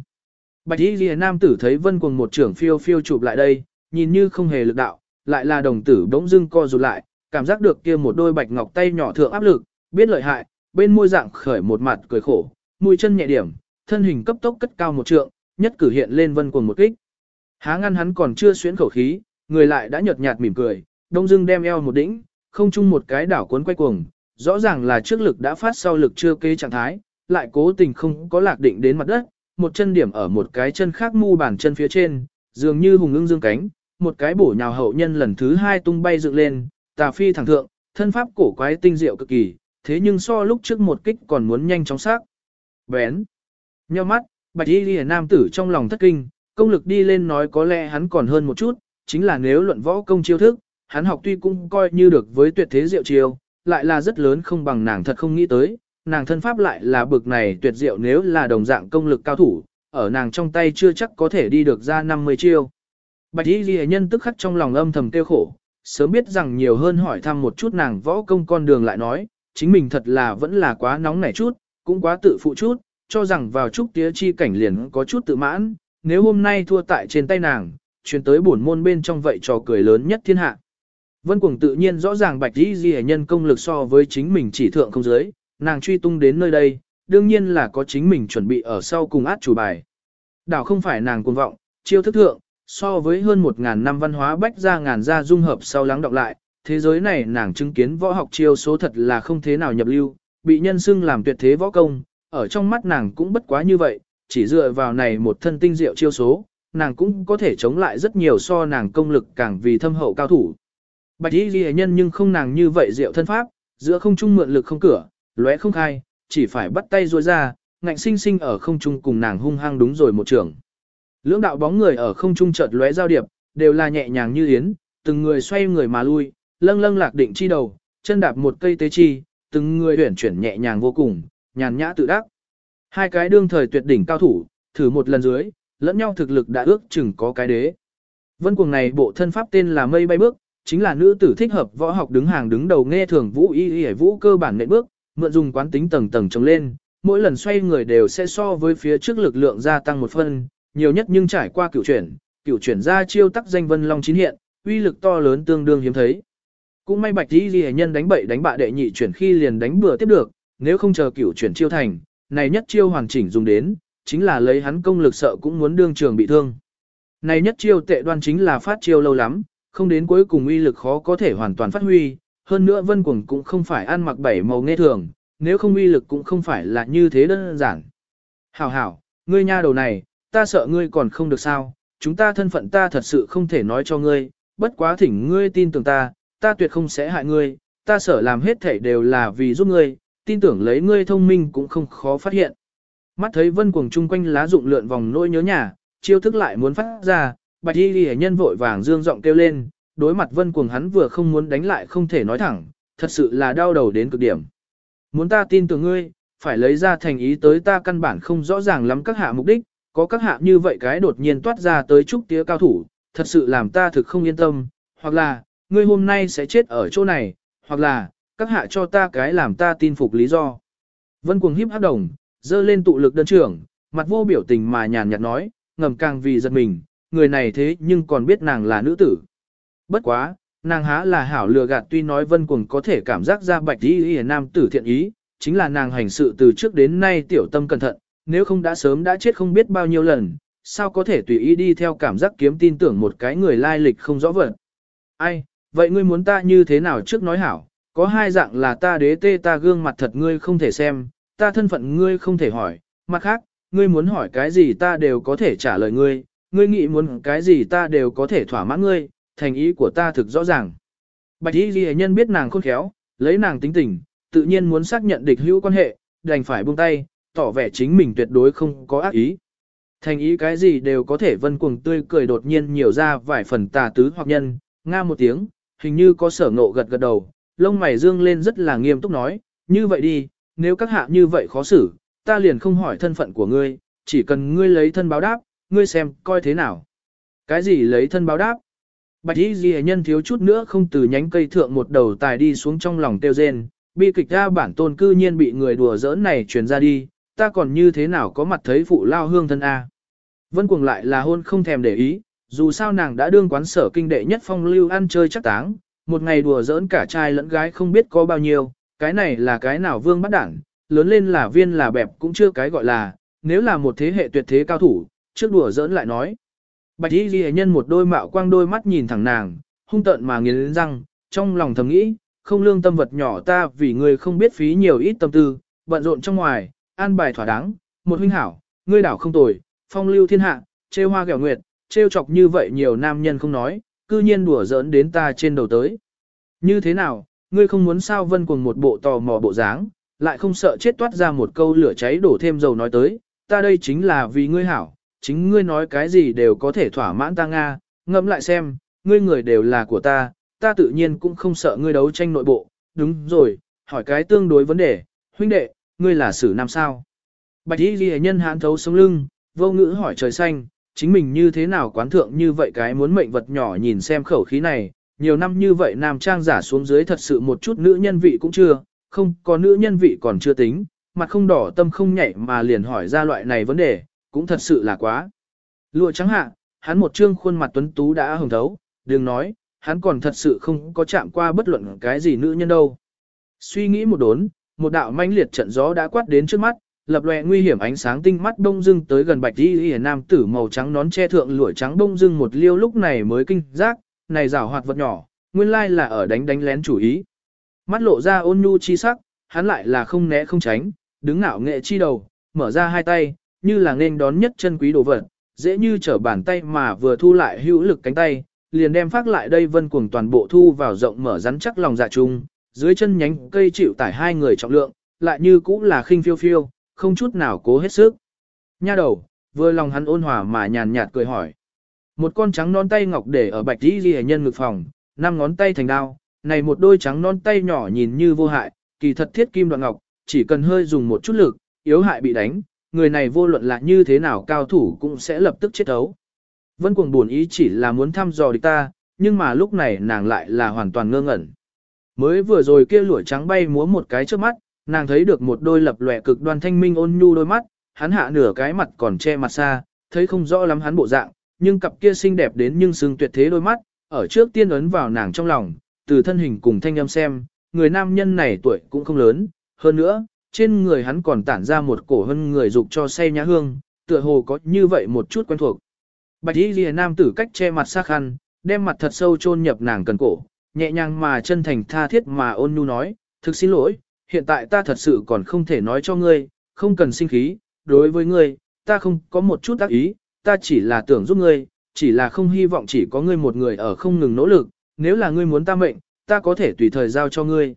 Bạch y ghi nam tử thấy vân cuồng một trưởng phiêu phiêu chụp lại đây, nhìn như không hề lực đạo, lại là đồng tử bỗng dưng co rụt lại, cảm giác được kia một đôi bạch ngọc tay nhỏ thượng áp lực, biết lợi hại, bên môi dạng khởi một mặt cười khổ, mũi chân nhẹ điểm, thân hình cấp tốc cất cao một trượng, nhất cử hiện lên vân cuồng một kích. Há ngăn hắn còn chưa xuyến khẩu khí, người lại đã nhợt nhạt mỉm cười, đông dưng đem eo một đỉnh, không chung một cái đảo cuốn quay cuồng, rõ ràng là trước lực đã phát sau lực chưa kế trạng thái, lại cố tình không có lạc định đến mặt đất, một chân điểm ở một cái chân khác mu bàn chân phía trên, dường như hùng ưng dương cánh, một cái bổ nhào hậu nhân lần thứ hai tung bay dựng lên, tà phi thẳng thượng, thân pháp cổ quái tinh diệu cực kỳ, thế nhưng so lúc trước một kích còn muốn nhanh chóng xác. Bén. Nheo mắt, bạch y liền nam tử trong lòng thất kinh, công lực đi lên nói có lẽ hắn còn hơn một chút, chính là nếu luận võ công chiêu thức, hắn học tuy cũng coi như được với tuyệt thế diệu chiêu, lại là rất lớn không bằng nàng thật không nghĩ tới, nàng thân pháp lại là bực này tuyệt diệu nếu là đồng dạng công lực cao thủ, ở nàng trong tay chưa chắc có thể đi được ra 50 chiêu. Bạch y ghi nhân tức khắc trong lòng âm thầm tiêu khổ, sớm biết rằng nhiều hơn hỏi thăm một chút nàng võ công con đường lại nói, chính mình thật là vẫn là quá nóng nảy chút, cũng quá tự phụ chút, cho rằng vào chút tía chi cảnh liền có chút tự mãn, nếu hôm nay thua tại trên tay nàng, chuyển tới bổn môn bên trong vậy trò cười lớn nhất thiên hạ. Vân Cuồng tự nhiên rõ ràng Bạch Di Di nhân công lực so với chính mình chỉ thượng không dưới, nàng truy tung đến nơi đây, đương nhiên là có chính mình chuẩn bị ở sau cùng át chủ bài. Đảo không phải nàng cuồng vọng, chiêu thức thượng, so với hơn một ngàn năm văn hóa bách ra ngàn gia dung hợp sau lắng đọc lại, thế giới này nàng chứng kiến võ học chiêu số thật là không thế nào nhập lưu, bị nhân xưng làm tuyệt thế võ công, ở trong mắt nàng cũng bất quá như vậy, chỉ dựa vào này một thân tinh diệu chiêu số, nàng cũng có thể chống lại rất nhiều so nàng công lực càng vì thâm hậu cao thủ. Bạch y ghi nhân nhưng không nàng như vậy diệu thân pháp, giữa không trung mượn lực không cửa, lóe không khai, chỉ phải bắt tay ruôi ra, ngạnh sinh sinh ở không trung cùng nàng hung hăng đúng rồi một trường. Lưỡng đạo bóng người ở không trung chợt lóe giao điệp, đều là nhẹ nhàng như yến, từng người xoay người mà lui, lâng lâng lạc định chi đầu, chân đạp một cây tế chi, từng người huyển chuyển nhẹ nhàng vô cùng, nhàn nhã tự đắc. Hai cái đương thời tuyệt đỉnh cao thủ, thử một lần dưới, lẫn nhau thực lực đã ước chừng có cái đế. Vân cuồng này bộ thân pháp tên là mây bay bước, chính là nữ tử thích hợp võ học đứng hàng đứng đầu nghe thường vũ y y vũ cơ bản nệ bước, mượn dùng quán tính tầng tầng trồng lên, mỗi lần xoay người đều sẽ so với phía trước lực lượng gia tăng một phân, nhiều nhất nhưng trải qua cửu chuyển, cửu chuyển ra chiêu tắc danh vân long chín hiện, uy lực to lớn tương đương hiếm thấy. Cũng may bạch y y nhân đánh bậy đánh bạ đệ nhị chuyển khi liền đánh bừa tiếp được, nếu không chờ cửu chuyển chiêu thành, này nhất chiêu hoàn chỉnh dùng đến, chính là lấy hắn công lực sợ cũng muốn đương trường bị thương. Này nhất chiêu tệ đoan chính là phát chiêu lâu lắm, không đến cuối cùng uy lực khó có thể hoàn toàn phát huy, hơn nữa vân cuồng cũng không phải ăn mặc bảy màu nghe thường, nếu không uy lực cũng không phải là như thế đơn giản. Hảo hảo, ngươi nha đầu này, ta sợ ngươi còn không được sao, chúng ta thân phận ta thật sự không thể nói cho ngươi, bất quá thỉnh ngươi tin tưởng ta, ta tuyệt không sẽ hại ngươi, ta sợ làm hết thể đều là vì giúp ngươi, tin tưởng lấy ngươi thông minh cũng không khó phát hiện. Mắt thấy vân cuồng chung quanh lá rụng lượn vòng nỗi nhớ nhà, chiêu thức lại muốn phát ra, bạch y ghi nhân vội vàng dương giọng kêu lên, đối mặt vân cuồng hắn vừa không muốn đánh lại không thể nói thẳng, thật sự là đau đầu đến cực điểm. Muốn ta tin tưởng ngươi, phải lấy ra thành ý tới ta căn bản không rõ ràng lắm các hạ mục đích, có các hạ như vậy cái đột nhiên toát ra tới trúc tía cao thủ, thật sự làm ta thực không yên tâm, hoặc là, ngươi hôm nay sẽ chết ở chỗ này, hoặc là, các hạ cho ta cái làm ta tin phục lý do. Vân cuồng híp hắc đồng, dơ lên tụ lực đơn trưởng, mặt vô biểu tình mà nhàn nhạt nói, ngầm càng vì giật mình, người này thế nhưng còn biết nàng là nữ tử. Bất quá, nàng há là hảo lừa gạt tuy nói vân cuồng có thể cảm giác ra bạch đi y nam tử thiện ý, chính là nàng hành sự từ trước đến nay tiểu tâm cẩn thận, nếu không đã sớm đã chết không biết bao nhiêu lần, sao có thể tùy ý đi theo cảm giác kiếm tin tưởng một cái người lai lịch không rõ vật. Ai, vậy ngươi muốn ta như thế nào trước nói hảo, có hai dạng là ta đế tê ta gương mặt thật ngươi không thể xem, ta thân phận ngươi không thể hỏi, mặt khác, ngươi muốn hỏi cái gì ta đều có thể trả lời ngươi, ngươi nghĩ muốn cái gì ta đều có thể thỏa mãn ngươi, thành ý của ta thực rõ ràng. Bạch y ghi nhân biết nàng khôn khéo, lấy nàng tính tình, tự nhiên muốn xác nhận địch hữu quan hệ, đành phải buông tay, tỏ vẻ chính mình tuyệt đối không có ác ý. Thành ý cái gì đều có thể vân cuồng tươi cười đột nhiên nhiều ra vài phần tà tứ hoặc nhân, nga một tiếng, hình như có sở ngộ gật gật đầu, lông mày dương lên rất là nghiêm túc nói, như vậy đi, nếu các hạ như vậy khó xử, ta liền không hỏi thân phận của ngươi, chỉ cần ngươi lấy thân báo đáp, ngươi xem, coi thế nào. Cái gì lấy thân báo đáp? Bạch y ghi nhân thiếu chút nữa không từ nhánh cây thượng một đầu tài đi xuống trong lòng tiêu rên, bi kịch ra bản tôn cư nhiên bị người đùa giỡn này truyền ra đi, ta còn như thế nào có mặt thấy phụ lao hương thân A. Vân cuồng lại là hôn không thèm để ý, dù sao nàng đã đương quán sở kinh đệ nhất phong lưu ăn chơi chắc táng, một ngày đùa giỡn cả trai lẫn gái không biết có bao nhiêu, cái này là cái nào vương bắt đảng, lớn lên là viên là bẹp cũng chưa cái gọi là, nếu là một thế hệ tuyệt thế cao thủ, trước đùa giỡn lại nói. Bạch y ghi nhân một đôi mạo quang đôi mắt nhìn thẳng nàng, hung tợn mà nghiến răng, trong lòng thầm nghĩ, không lương tâm vật nhỏ ta vì người không biết phí nhiều ít tâm tư, bận rộn trong ngoài, an bài thỏa đáng, một huynh hảo, ngươi đảo không tồi, phong lưu thiên hạ, trêu hoa gẹo nguyệt, trêu chọc như vậy nhiều nam nhân không nói, cư nhiên đùa giỡn đến ta trên đầu tới. Như thế nào, ngươi không muốn sao vân cùng một bộ tò mò bộ dáng, lại không sợ chết toát ra một câu lửa cháy đổ thêm dầu nói tới, ta đây chính là vì ngươi hảo, chính ngươi nói cái gì đều có thể thỏa mãn ta Nga, ngẫm lại xem, ngươi người đều là của ta, ta tự nhiên cũng không sợ ngươi đấu tranh nội bộ, đúng rồi, hỏi cái tương đối vấn đề, huynh đệ, ngươi là sử nam sao? Bạch y ghi nhân hãn thấu sống lưng, vô ngữ hỏi trời xanh, chính mình như thế nào quán thượng như vậy cái muốn mệnh vật nhỏ nhìn xem khẩu khí này, nhiều năm như vậy nam trang giả xuống dưới thật sự một chút nữ nhân vị cũng chưa, không có nữ nhân vị còn chưa tính, mặt không đỏ tâm không nhảy mà liền hỏi ra loại này vấn đề, cũng thật sự là quá. Lụa trắng hạ, hắn một trương khuôn mặt tuấn tú đã hồng thấu, đừng nói, hắn còn thật sự không có chạm qua bất luận cái gì nữ nhân đâu. Suy nghĩ một đốn, một đạo manh liệt trận gió đã quát đến trước mắt, lập lòe nguy hiểm ánh sáng tinh mắt đông dưng tới gần bạch y y nam tử màu trắng nón che thượng lụa trắng đông dưng một liêu lúc này mới kinh giác, này rào hoạt vật nhỏ, nguyên lai là ở đánh đánh lén chủ ý. Mắt lộ ra ôn nhu chi sắc, hắn lại là không né không tránh, đứng ngạo nghệ chi đầu, mở ra hai tay, như là nên đón nhất chân quý đồ vật, dễ như trở bàn tay mà vừa thu lại hữu lực cánh tay, liền đem phát lại đây vân cuồng toàn bộ thu vào rộng mở rắn chắc lòng dạ chung, dưới chân nhánh cây chịu tải hai người trọng lượng, lại như cũng là khinh phiêu phiêu, không chút nào cố hết sức. Nha đầu, vừa lòng hắn ôn hòa mà nhàn nhạt cười hỏi. Một con trắng non tay ngọc để ở bạch đi ghi nhân ngực phòng, năm ngón tay thành đao, này một đôi trắng non tay nhỏ nhìn như vô hại, kỳ thật thiết kim đoạn ngọc, chỉ cần hơi dùng một chút lực, yếu hại bị đánh, người này vô luận là như thế nào cao thủ cũng sẽ lập tức chết thấu. Vân cuồng buồn ý chỉ là muốn thăm dò địch ta, nhưng mà lúc này nàng lại là hoàn toàn ngơ ngẩn. Mới vừa rồi kia lũa trắng bay múa một cái trước mắt, nàng thấy được một đôi lập lòe cực đoan thanh minh ôn nhu đôi mắt, hắn hạ nửa cái mặt còn che mặt xa, thấy không rõ lắm hắn bộ dạng, nhưng cặp kia xinh đẹp đến nhưng sừng tuyệt thế đôi mắt, ở trước tiên ấn vào nàng trong lòng, từ thân hình cùng thanh âm xem, người nam nhân này tuổi cũng không lớn, hơn nữa, trên người hắn còn tản ra một cổ hân người dục cho say nhã hương, tựa hồ có như vậy một chút quen thuộc. Bạch y lìa nam tử cách che mặt sắc khăn, đem mặt thật sâu chôn nhập nàng cần cổ, nhẹ nhàng mà chân thành tha thiết mà ôn nhu nói, thực xin lỗi, hiện tại ta thật sự còn không thể nói cho ngươi, không cần sinh khí, đối với ngươi, ta không có một chút ác ý, ta chỉ là tưởng giúp ngươi, chỉ là không hy vọng chỉ có ngươi một người ở không ngừng nỗ lực, nếu là ngươi muốn ta mệnh, ta có thể tùy thời giao cho ngươi.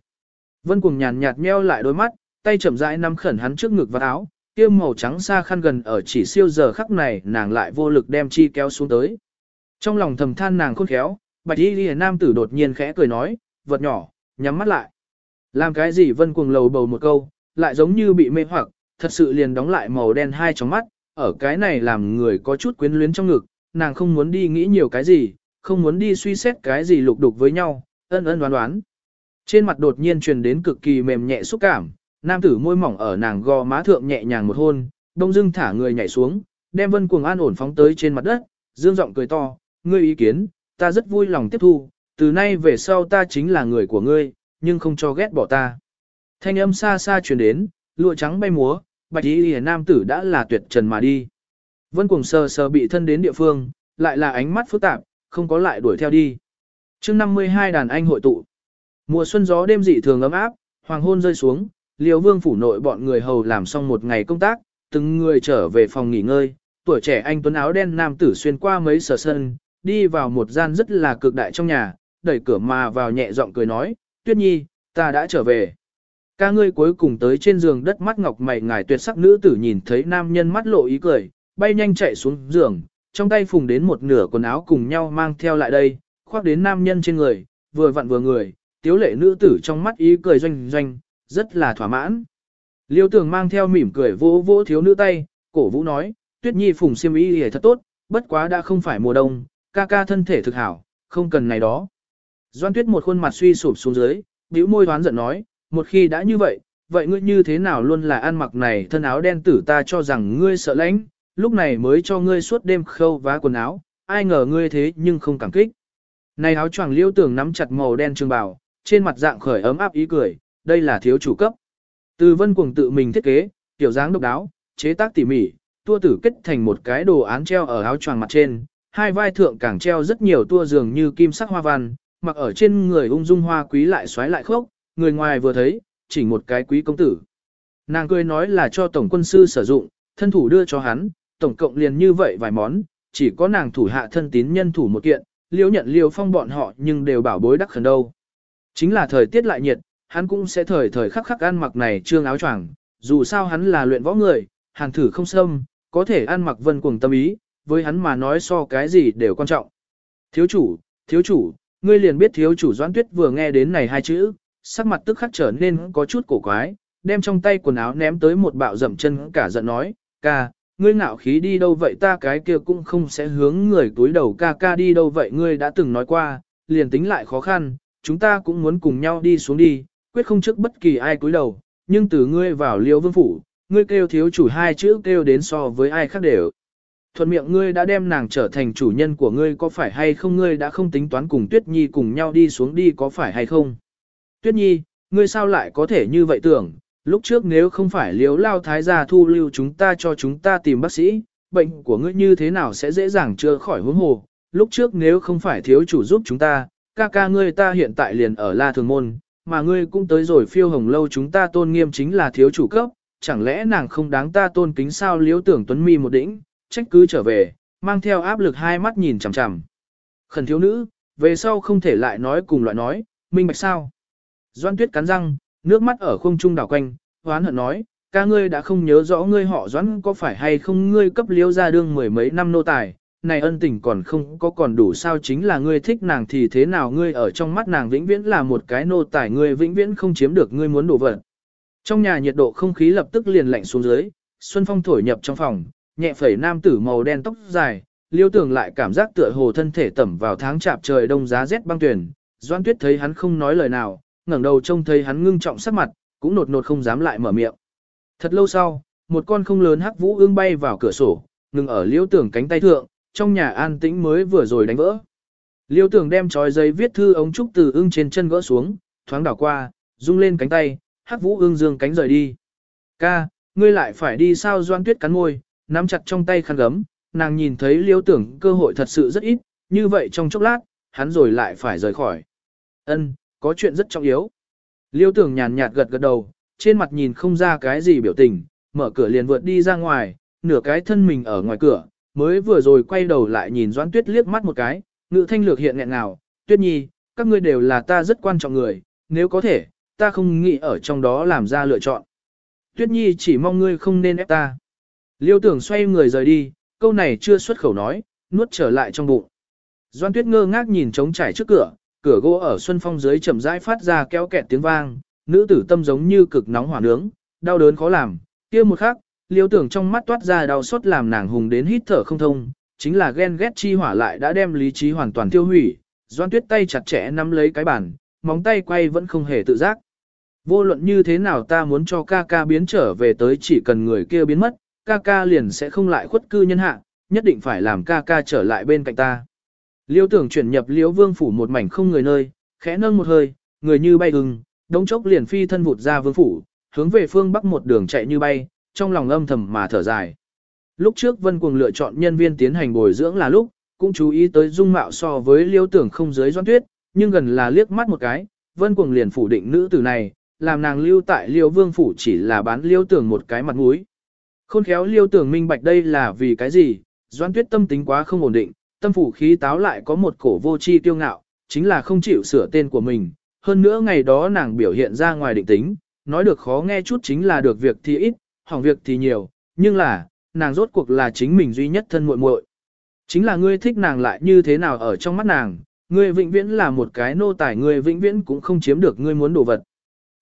Vân cuồng nhàn nhạt meo lại đôi mắt, tay chậm rãi nắm khẩn hắn trước ngực và áo, kia màu trắng xa khăn gần ở chỉ siêu giờ khắc này nàng lại vô lực đem chi kéo xuống tới. Trong lòng thầm than nàng khôn khéo, bạch y lìa nam tử đột nhiên khẽ cười nói, vật nhỏ, nhắm mắt lại. Làm cái gì vân cuồng lầu bầu một câu, lại giống như bị mê hoặc, thật sự liền đóng lại màu đen hai tròng mắt, ở cái này làm người có chút quyến luyến trong ngực, nàng không muốn đi nghĩ nhiều cái gì, không muốn đi suy xét cái gì lục đục với nhau, ân ân đoán đoán. Trên mặt đột nhiên truyền đến cực kỳ mềm nhẹ xúc cảm, nam tử môi mỏng ở nàng gò má thượng nhẹ nhàng một hôn, đông dưng thả người nhảy xuống, đem vân cuồng an ổn phóng tới trên mặt đất, dương giọng cười to, ngươi ý kiến, ta rất vui lòng tiếp thu, từ nay về sau ta chính là người của ngươi, nhưng không cho ghét bỏ ta. Thanh âm xa xa truyền đến, lụa trắng bay múa, bạch y hề nam tử đã là tuyệt trần mà đi. Vân cuồng sờ sờ bị thân đến địa phương, lại là ánh mắt phức tạp, không có lại đuổi theo đi. chương 52 đàn anh hội tụ. Mùa xuân gió đêm dị thường ấm áp, hoàng hôn rơi xuống, liều vương phủ nội bọn người hầu làm xong một ngày công tác, từng người trở về phòng nghỉ ngơi, tuổi trẻ anh tuấn áo đen nam tử xuyên qua mấy sở sân, đi vào một gian rất là cực đại trong nhà, đẩy cửa mà vào nhẹ giọng cười nói, tuyết nhi, ta đã trở về. Ca ngươi cuối cùng tới trên giường đất mắt ngọc mày ngài tuyệt sắc nữ tử nhìn thấy nam nhân mắt lộ ý cười, bay nhanh chạy xuống giường, trong tay phùng đến một nửa quần áo cùng nhau mang theo lại đây, khoác đến nam nhân trên người, vừa vặn vừa người, tiếu lệ nữ tử trong mắt ý cười doanh doanh, rất là thỏa mãn. Liêu tường mang theo mỉm cười vỗ vỗ thiếu nữ tay, cổ vũ nói, tuyết nhi phùng xiêm y hề thật tốt, bất quá đã không phải mùa đông, ca ca thân thể thực hảo, không cần này đó. Doan tuyết một khuôn mặt suy sụp xuống dưới, bĩu môi đoán giận nói, một khi đã như vậy, vậy ngươi như thế nào luôn là ăn mặc này thân áo đen tử ta cho rằng ngươi sợ lãnh, lúc này mới cho ngươi suốt đêm khâu vá quần áo, ai ngờ ngươi thế nhưng không cảm kích. Này áo choàng liêu tưởng nắm chặt màu đen trường bào, trên mặt dạng khởi ấm áp ý cười, đây là thiếu chủ cấp. Từ vân cuồng tự mình thiết kế, kiểu dáng độc đáo, chế tác tỉ mỉ, tua tử kết thành một cái đồ án treo ở áo choàng mặt trên, hai vai thượng càng treo rất nhiều tua dường như kim sắc hoa văn, mặc ở trên người ung dung hoa quý lại xoáy lại khốc, người ngoài vừa thấy, chỉ một cái quý công tử. Nàng cười nói là cho tổng quân sư sử dụng, thân thủ đưa cho hắn, tổng cộng liền như vậy vài món, chỉ có nàng thủ hạ thân tín nhân thủ một kiện, liễu nhận liều phong bọn họ nhưng đều bảo bối đắc khẩn đâu. Chính là thời tiết lại nhiệt, hắn cũng sẽ thời thời khắc khắc ăn mặc này trương áo choàng, dù sao hắn là luyện võ người, hàng thử không xâm, có thể ăn mặc vân cuồng tâm ý, với hắn mà nói so cái gì đều quan trọng. Thiếu chủ, thiếu chủ, ngươi liền biết thiếu chủ Doãn Tuyết vừa nghe đến này hai chữ, sắc mặt tức khắc trở nên có chút cổ quái, đem trong tay quần áo ném tới một bạo dậm chân cả giận nói, ca, ngươi ngạo khí đi đâu vậy ta cái kia cũng không sẽ hướng người túi đầu ca ca đi đâu vậy ngươi đã từng nói qua, liền tính lại khó khăn, chúng ta cũng muốn cùng nhau đi xuống đi, quyết không trước bất kỳ ai cúi đầu, nhưng từ ngươi vào liêu vương phủ, ngươi kêu thiếu chủ hai chữ kêu đến so với ai khác đều. Thuận miệng ngươi đã đem nàng trở thành chủ nhân của ngươi có phải hay không ngươi đã không tính toán cùng Tuyết Nhi cùng nhau đi xuống đi có phải hay không? Tuyết Nhi, ngươi sao lại có thể như vậy tưởng, lúc trước nếu không phải liếu lao thái gia thu lưu chúng ta cho chúng ta tìm bác sĩ, bệnh của ngươi như thế nào sẽ dễ dàng chữa khỏi huống hồ, lúc trước nếu không phải thiếu chủ giúp chúng ta, ca ca ngươi ta hiện tại liền ở La Thường Môn, mà ngươi cũng tới rồi phiêu hồng lâu chúng ta tôn nghiêm chính là thiếu chủ cấp, chẳng lẽ nàng không đáng ta tôn kính sao liếu tưởng tuấn mi một đỉnh, trách cứ trở về, mang theo áp lực hai mắt nhìn chằm chằm. Khẩn thiếu nữ, về sau không thể lại nói cùng loại nói, minh bạch sao. Doan tuyết cắn răng, nước mắt ở không trung đảo quanh, hoán hận nói, ca ngươi đã không nhớ rõ ngươi họ doãn có phải hay không ngươi cấp liêu ra đương mười mấy năm nô tài, này ân tình còn không có còn đủ sao chính là ngươi thích nàng thì thế nào ngươi ở trong mắt nàng vĩnh viễn là một cái nô tài ngươi vĩnh viễn không chiếm được ngươi muốn đổ vật. Trong nhà nhiệt độ không khí lập tức liền lạnh xuống dưới, xuân phong thổi nhập trong phòng, nhẹ phẩy nam tử màu đen tóc dài, liêu tưởng lại cảm giác tựa hồ thân thể tẩm vào tháng chạp trời đông giá rét băng tuyển. Doan tuyết thấy hắn không nói lời nào, ngẩng đầu trông thấy hắn ngưng trọng sắc mặt, cũng nột nột không dám lại mở miệng. Thật lâu sau, một con không lớn hắc vũ ương bay vào cửa sổ, ngừng ở liêu tưởng cánh tay thượng, trong nhà an tĩnh mới vừa rồi đánh vỡ. Liêu tưởng đem trói giấy viết thư ống trúc từ ưng trên chân gỡ xuống, thoáng đảo qua, rung lên cánh tay, hắc vũ ương dương cánh rời đi. Ca, ngươi lại phải đi sao doan tuyết cắn môi, nắm chặt trong tay khăn gấm, nàng nhìn thấy liêu tưởng cơ hội thật sự rất ít, như vậy trong chốc lát, hắn rồi lại phải rời khỏi. Ân, có chuyện rất trọng yếu. Liêu tưởng nhàn nhạt gật gật đầu, trên mặt nhìn không ra cái gì biểu tình, mở cửa liền vượt đi ra ngoài, nửa cái thân mình ở ngoài cửa, mới vừa rồi quay đầu lại nhìn Doãn Tuyết liếc mắt một cái, ngữ thanh lược hiện nghẹn ngào, Tuyết Nhi, các ngươi đều là ta rất quan trọng người, nếu có thể, ta không nghĩ ở trong đó làm ra lựa chọn. Tuyết Nhi chỉ mong ngươi không nên ép ta. Liêu tưởng xoay người rời đi, câu này chưa xuất khẩu nói, nuốt trở lại trong bụng. Doan Tuyết ngơ ngác nhìn trống trải trước cửa, cửa gỗ ở xuân phong dưới chậm rãi phát ra kéo kẹt tiếng vang, nữ tử tâm giống như cực nóng hỏa nướng, đau đớn khó làm. Kia một khắc, Liêu tưởng trong mắt toát ra đau xót làm nàng hùng đến hít thở không thông, chính là ghen ghét chi hỏa lại đã đem lý trí hoàn toàn tiêu hủy. Doan Tuyết tay chặt chẽ nắm lấy cái bàn, móng tay quay vẫn không hề tự giác. Vô luận như thế nào ta muốn cho ca ca biến trở về tới chỉ cần người kia biến mất, ca ca liền sẽ không lại khuất cư nhân hạ, nhất định phải làm ca ca trở lại bên cạnh ta. Liêu tưởng chuyển nhập Liêu vương phủ một mảnh không người nơi, khẽ nâng một hơi, người như bay ưng, đống chốc liền phi thân vụt ra vương phủ, hướng về phương bắc một đường chạy như bay, trong lòng âm thầm mà thở dài. Lúc trước Vân Cuồng lựa chọn nhân viên tiến hành bồi dưỡng là lúc, cũng chú ý tới dung mạo so với liêu tưởng không dưới doan tuyết, nhưng gần là liếc mắt một cái, Vân Cuồng liền phủ định nữ tử này, làm nàng lưu tại liêu vương phủ chỉ là bán liêu tưởng một cái mặt mũi. Khôn khéo liêu tưởng minh bạch đây là vì cái gì, doan tuyết tâm tính quá không ổn định, tâm phủ khí táo lại có một cổ vô chi tiêu ngạo, chính là không chịu sửa tên của mình. Hơn nữa ngày đó nàng biểu hiện ra ngoài định tính, nói được khó nghe chút chính là được việc thì ít, hỏng việc thì nhiều, nhưng là, nàng rốt cuộc là chính mình duy nhất thân muội muội. Chính là ngươi thích nàng lại như thế nào ở trong mắt nàng, ngươi vĩnh viễn là một cái nô tài ngươi vĩnh viễn cũng không chiếm được ngươi muốn đồ vật.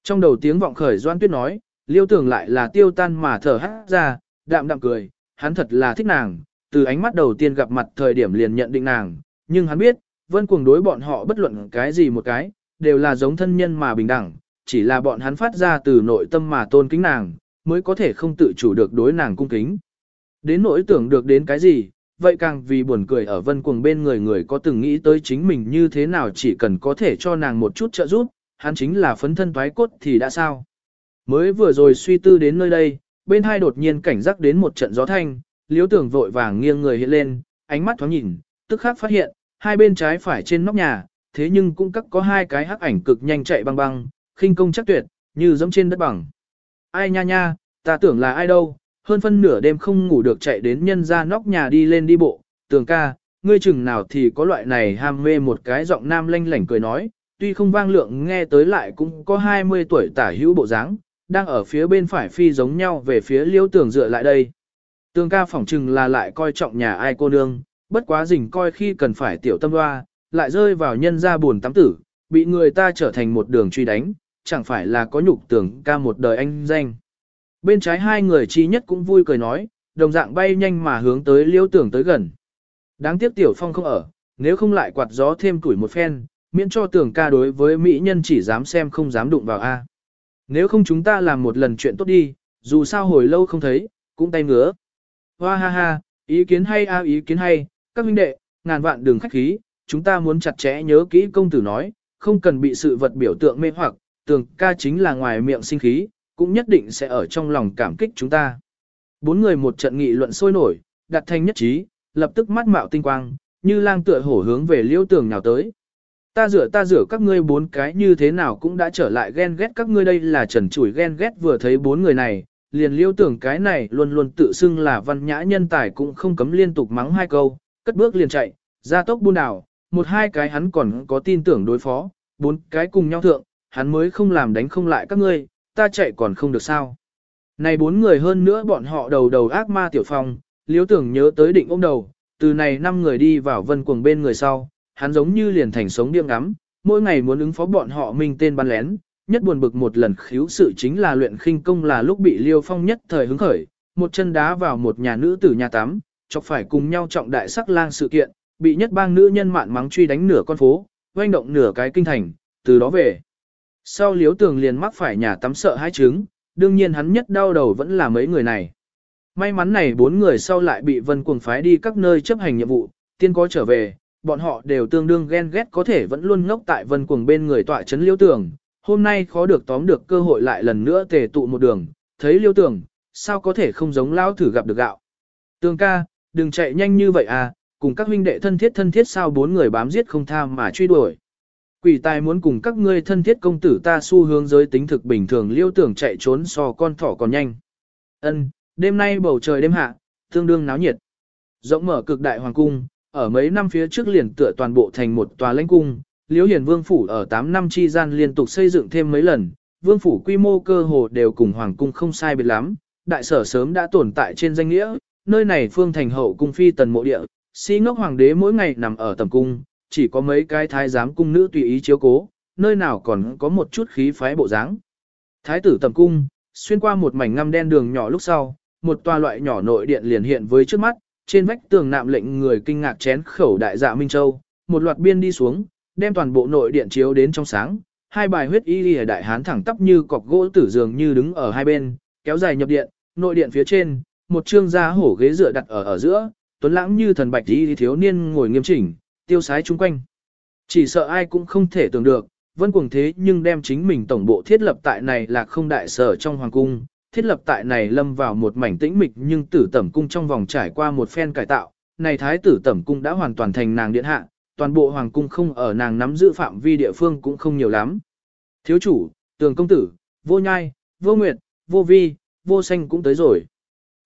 Trong đầu tiếng vọng khởi Doan Tuyết nói, liêu tưởng lại là tiêu tan mà thở hắt ra, đạm đạm cười, hắn thật là thích nàng, từ ánh mắt đầu tiên gặp mặt thời điểm liền nhận định nàng, nhưng hắn biết, vân cuồng đối bọn họ bất luận cái gì một cái, đều là giống thân nhân mà bình đẳng, chỉ là bọn hắn phát ra từ nội tâm mà tôn kính nàng, mới có thể không tự chủ được đối nàng cung kính. Đến nỗi tưởng được đến cái gì, vậy càng vì buồn cười ở vân cuồng bên người người có từng nghĩ tới chính mình như thế nào chỉ cần có thể cho nàng một chút trợ giúp, hắn chính là phấn thân toái cốt thì đã sao. Mới vừa rồi suy tư đến nơi đây, bên hai đột nhiên cảnh giác đến một trận gió thanh, liếu tưởng vội vàng nghiêng người hiện lên, ánh mắt thoáng nhìn, tức khắc phát hiện, hai bên trái phải trên nóc nhà, thế nhưng cũng cắt có hai cái hắc ảnh cực nhanh chạy băng băng, khinh công chắc tuyệt, như giống trên đất bằng. Ai nha nha, ta tưởng là ai đâu, hơn phân nửa đêm không ngủ được chạy đến nhân ra nóc nhà đi lên đi bộ, tường ca, ngươi chừng nào thì có loại này ham mê một cái giọng nam lanh lảnh cười nói, tuy không vang lượng nghe tới lại cũng có 20 tuổi tả hữu bộ dáng, đang ở phía bên phải phi giống nhau về phía liêu tường dựa lại đây. Tường ca phỏng chừng là lại coi trọng nhà ai cô nương, bất quá rình coi khi cần phải tiểu tâm hoa, lại rơi vào nhân ra buồn tắm tử, bị người ta trở thành một đường truy đánh, chẳng phải là có nhục tưởng ca một đời anh danh. Bên trái hai người chi nhất cũng vui cười nói, đồng dạng bay nhanh mà hướng tới liêu tưởng tới gần. Đáng tiếc tiểu phong không ở, nếu không lại quạt gió thêm tuổi một phen, miễn cho tưởng ca đối với mỹ nhân chỉ dám xem không dám đụng vào A. Nếu không chúng ta làm một lần chuyện tốt đi, dù sao hồi lâu không thấy, cũng tay ngứa. Hoa ha ha, ý kiến hay a ý kiến hay, các huynh đệ, ngàn vạn đường khách khí, chúng ta muốn chặt chẽ nhớ kỹ công tử nói, không cần bị sự vật biểu tượng mê hoặc, tường ca chính là ngoài miệng sinh khí, cũng nhất định sẽ ở trong lòng cảm kích chúng ta. Bốn người một trận nghị luận sôi nổi, đặt thành nhất trí, lập tức mắt mạo tinh quang, như lang tựa hổ hướng về liêu tường nào tới. Ta rửa ta rửa các ngươi bốn cái như thế nào cũng đã trở lại ghen ghét các ngươi đây là trần chủi ghen ghét vừa thấy bốn người này, liền liêu tưởng cái này luôn luôn tự xưng là văn nhã nhân tài cũng không cấm liên tục mắng hai câu, cất bước liền chạy, ra tốc buôn đảo, một hai cái hắn còn có tin tưởng đối phó, bốn cái cùng nhau thượng, hắn mới không làm đánh không lại các ngươi, ta chạy còn không được sao. Này bốn người hơn nữa bọn họ đầu đầu ác ma tiểu phong, liếu tưởng nhớ tới định ôm đầu, từ này năm người đi vào vân cuồng bên người sau, hắn giống như liền thành sống điên ngắm, mỗi ngày muốn ứng phó bọn họ mình tên bắn lén, nhất buồn bực một lần khiếu sự chính là luyện khinh công là lúc bị Liêu Phong nhất thời hứng khởi, một chân đá vào một nhà nữ tử nhà tắm, chọc phải cùng nhau trọng đại sắc lang sự kiện, bị nhất bang nữ nhân mạn mắng truy đánh nửa con phố, oanh động nửa cái kinh thành, từ đó về. Sau liếu tường liền mắc phải nhà tắm sợ hai trứng, đương nhiên hắn nhất đau đầu vẫn là mấy người này. May mắn này bốn người sau lại bị vân cuồng phái đi các nơi chấp hành nhiệm vụ, tiên có trở về, bọn họ đều tương đương ghen ghét có thể vẫn luôn ngốc tại vân cuồng bên người tọa chấn liêu tường, hôm nay khó được tóm được cơ hội lại lần nữa tề tụ một đường, thấy liêu tường, sao có thể không giống lao thử gặp được gạo. Tường ca, đừng chạy nhanh như vậy à, cùng các huynh đệ thân thiết thân thiết sao bốn người bám giết không tha mà truy đuổi. Quỷ tài muốn cùng các ngươi thân thiết công tử ta xu hướng giới tính thực bình thường liêu tưởng chạy trốn so con thỏ còn nhanh. Ân, đêm nay bầu trời đêm hạ, tương đương náo nhiệt. Rộng mở cực đại hoàng cung, ở mấy năm phía trước liền tựa toàn bộ thành một tòa lãnh cung, Liễu Hiền Vương phủ ở 8 năm chi gian liên tục xây dựng thêm mấy lần, vương phủ quy mô cơ hồ đều cùng hoàng cung không sai biệt lắm, đại sở sớm đã tồn tại trên danh nghĩa, nơi này phương thành hậu cung phi tần mộ địa, si ngốc hoàng đế mỗi ngày nằm ở tầm cung, chỉ có mấy cái thái giám cung nữ tùy ý chiếu cố, nơi nào còn có một chút khí phái bộ dáng. Thái tử tầm cung, xuyên qua một mảnh ngăm đen đường nhỏ lúc sau, một tòa loại nhỏ nội điện liền hiện với trước mắt, trên vách tường nạm lệnh người kinh ngạc chén khẩu đại dạ Minh Châu, một loạt biên đi xuống, đem toàn bộ nội điện chiếu đến trong sáng, hai bài huyết y lìa đại hán thẳng tắp như cọc gỗ tử dường như đứng ở hai bên, kéo dài nhập điện, nội điện phía trên, một trương gia hổ ghế dựa đặt ở ở giữa, tuấn lãng như thần bạch y thiếu niên ngồi nghiêm chỉnh, tiêu sái chung quanh. Chỉ sợ ai cũng không thể tưởng được, vân cuồng thế nhưng đem chính mình tổng bộ thiết lập tại này là không đại sở trong hoàng cung, thiết lập tại này lâm vào một mảnh tĩnh mịch nhưng tử tẩm cung trong vòng trải qua một phen cải tạo, này thái tử tẩm cung đã hoàn toàn thành nàng điện hạ, toàn bộ hoàng cung không ở nàng nắm giữ phạm vi địa phương cũng không nhiều lắm. Thiếu chủ, tường công tử, vô nhai, vô nguyệt, vô vi, vô xanh cũng tới rồi.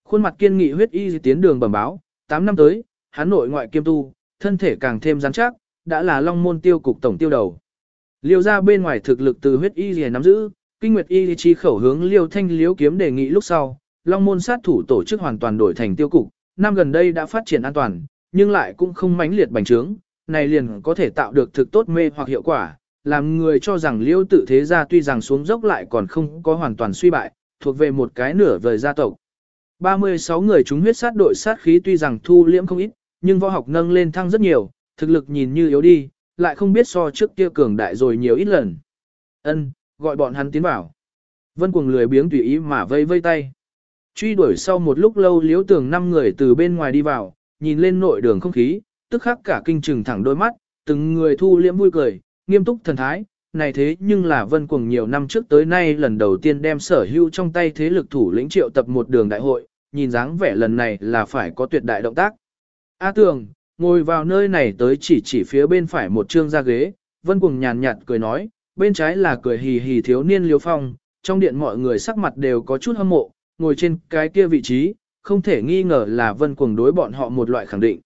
Khuôn mặt kiên nghị huyết y tiến đường bẩm báo, 8 năm tới, hắn nội ngoại kiêm tu, thân thể càng thêm rắn chắc, đã là long môn tiêu cục tổng tiêu đầu. Liêu ra bên ngoài thực lực từ huyết y liền nắm giữ, kinh nguyệt y chi khẩu hướng liêu thanh liếu kiếm đề nghị lúc sau, long môn sát thủ tổ chức hoàn toàn đổi thành tiêu cục, năm gần đây đã phát triển an toàn, nhưng lại cũng không mãnh liệt bành trướng, này liền có thể tạo được thực tốt mê hoặc hiệu quả, làm người cho rằng liêu tự thế gia tuy rằng xuống dốc lại còn không có hoàn toàn suy bại, thuộc về một cái nửa vời gia tộc. 36 người chúng huyết sát đội sát khí tuy rằng thu liễm không ít, nhưng võ học nâng lên thăng rất nhiều, thực lực nhìn như yếu đi, lại không biết so trước kia cường đại rồi nhiều ít lần. Ân, gọi bọn hắn tiến vào. Vân cuồng lười biếng tùy ý mà vây vây tay. Truy đuổi sau một lúc lâu liếu tường năm người từ bên ngoài đi vào, nhìn lên nội đường không khí, tức khắc cả kinh trừng thẳng đôi mắt, từng người thu liễm vui cười, nghiêm túc thần thái, này thế nhưng là vân cuồng nhiều năm trước tới nay lần đầu tiên đem sở hữu trong tay thế lực thủ lĩnh triệu tập một đường đại hội, nhìn dáng vẻ lần này là phải có tuyệt đại động tác. A tường, ngồi vào nơi này tới chỉ chỉ phía bên phải một trương ra ghế, vân cuồng nhàn nhạt cười nói, bên trái là cười hì hì thiếu niên liêu phong, trong điện mọi người sắc mặt đều có chút hâm mộ, ngồi trên cái kia vị trí, không thể nghi ngờ là vân cuồng đối bọn họ một loại khẳng định.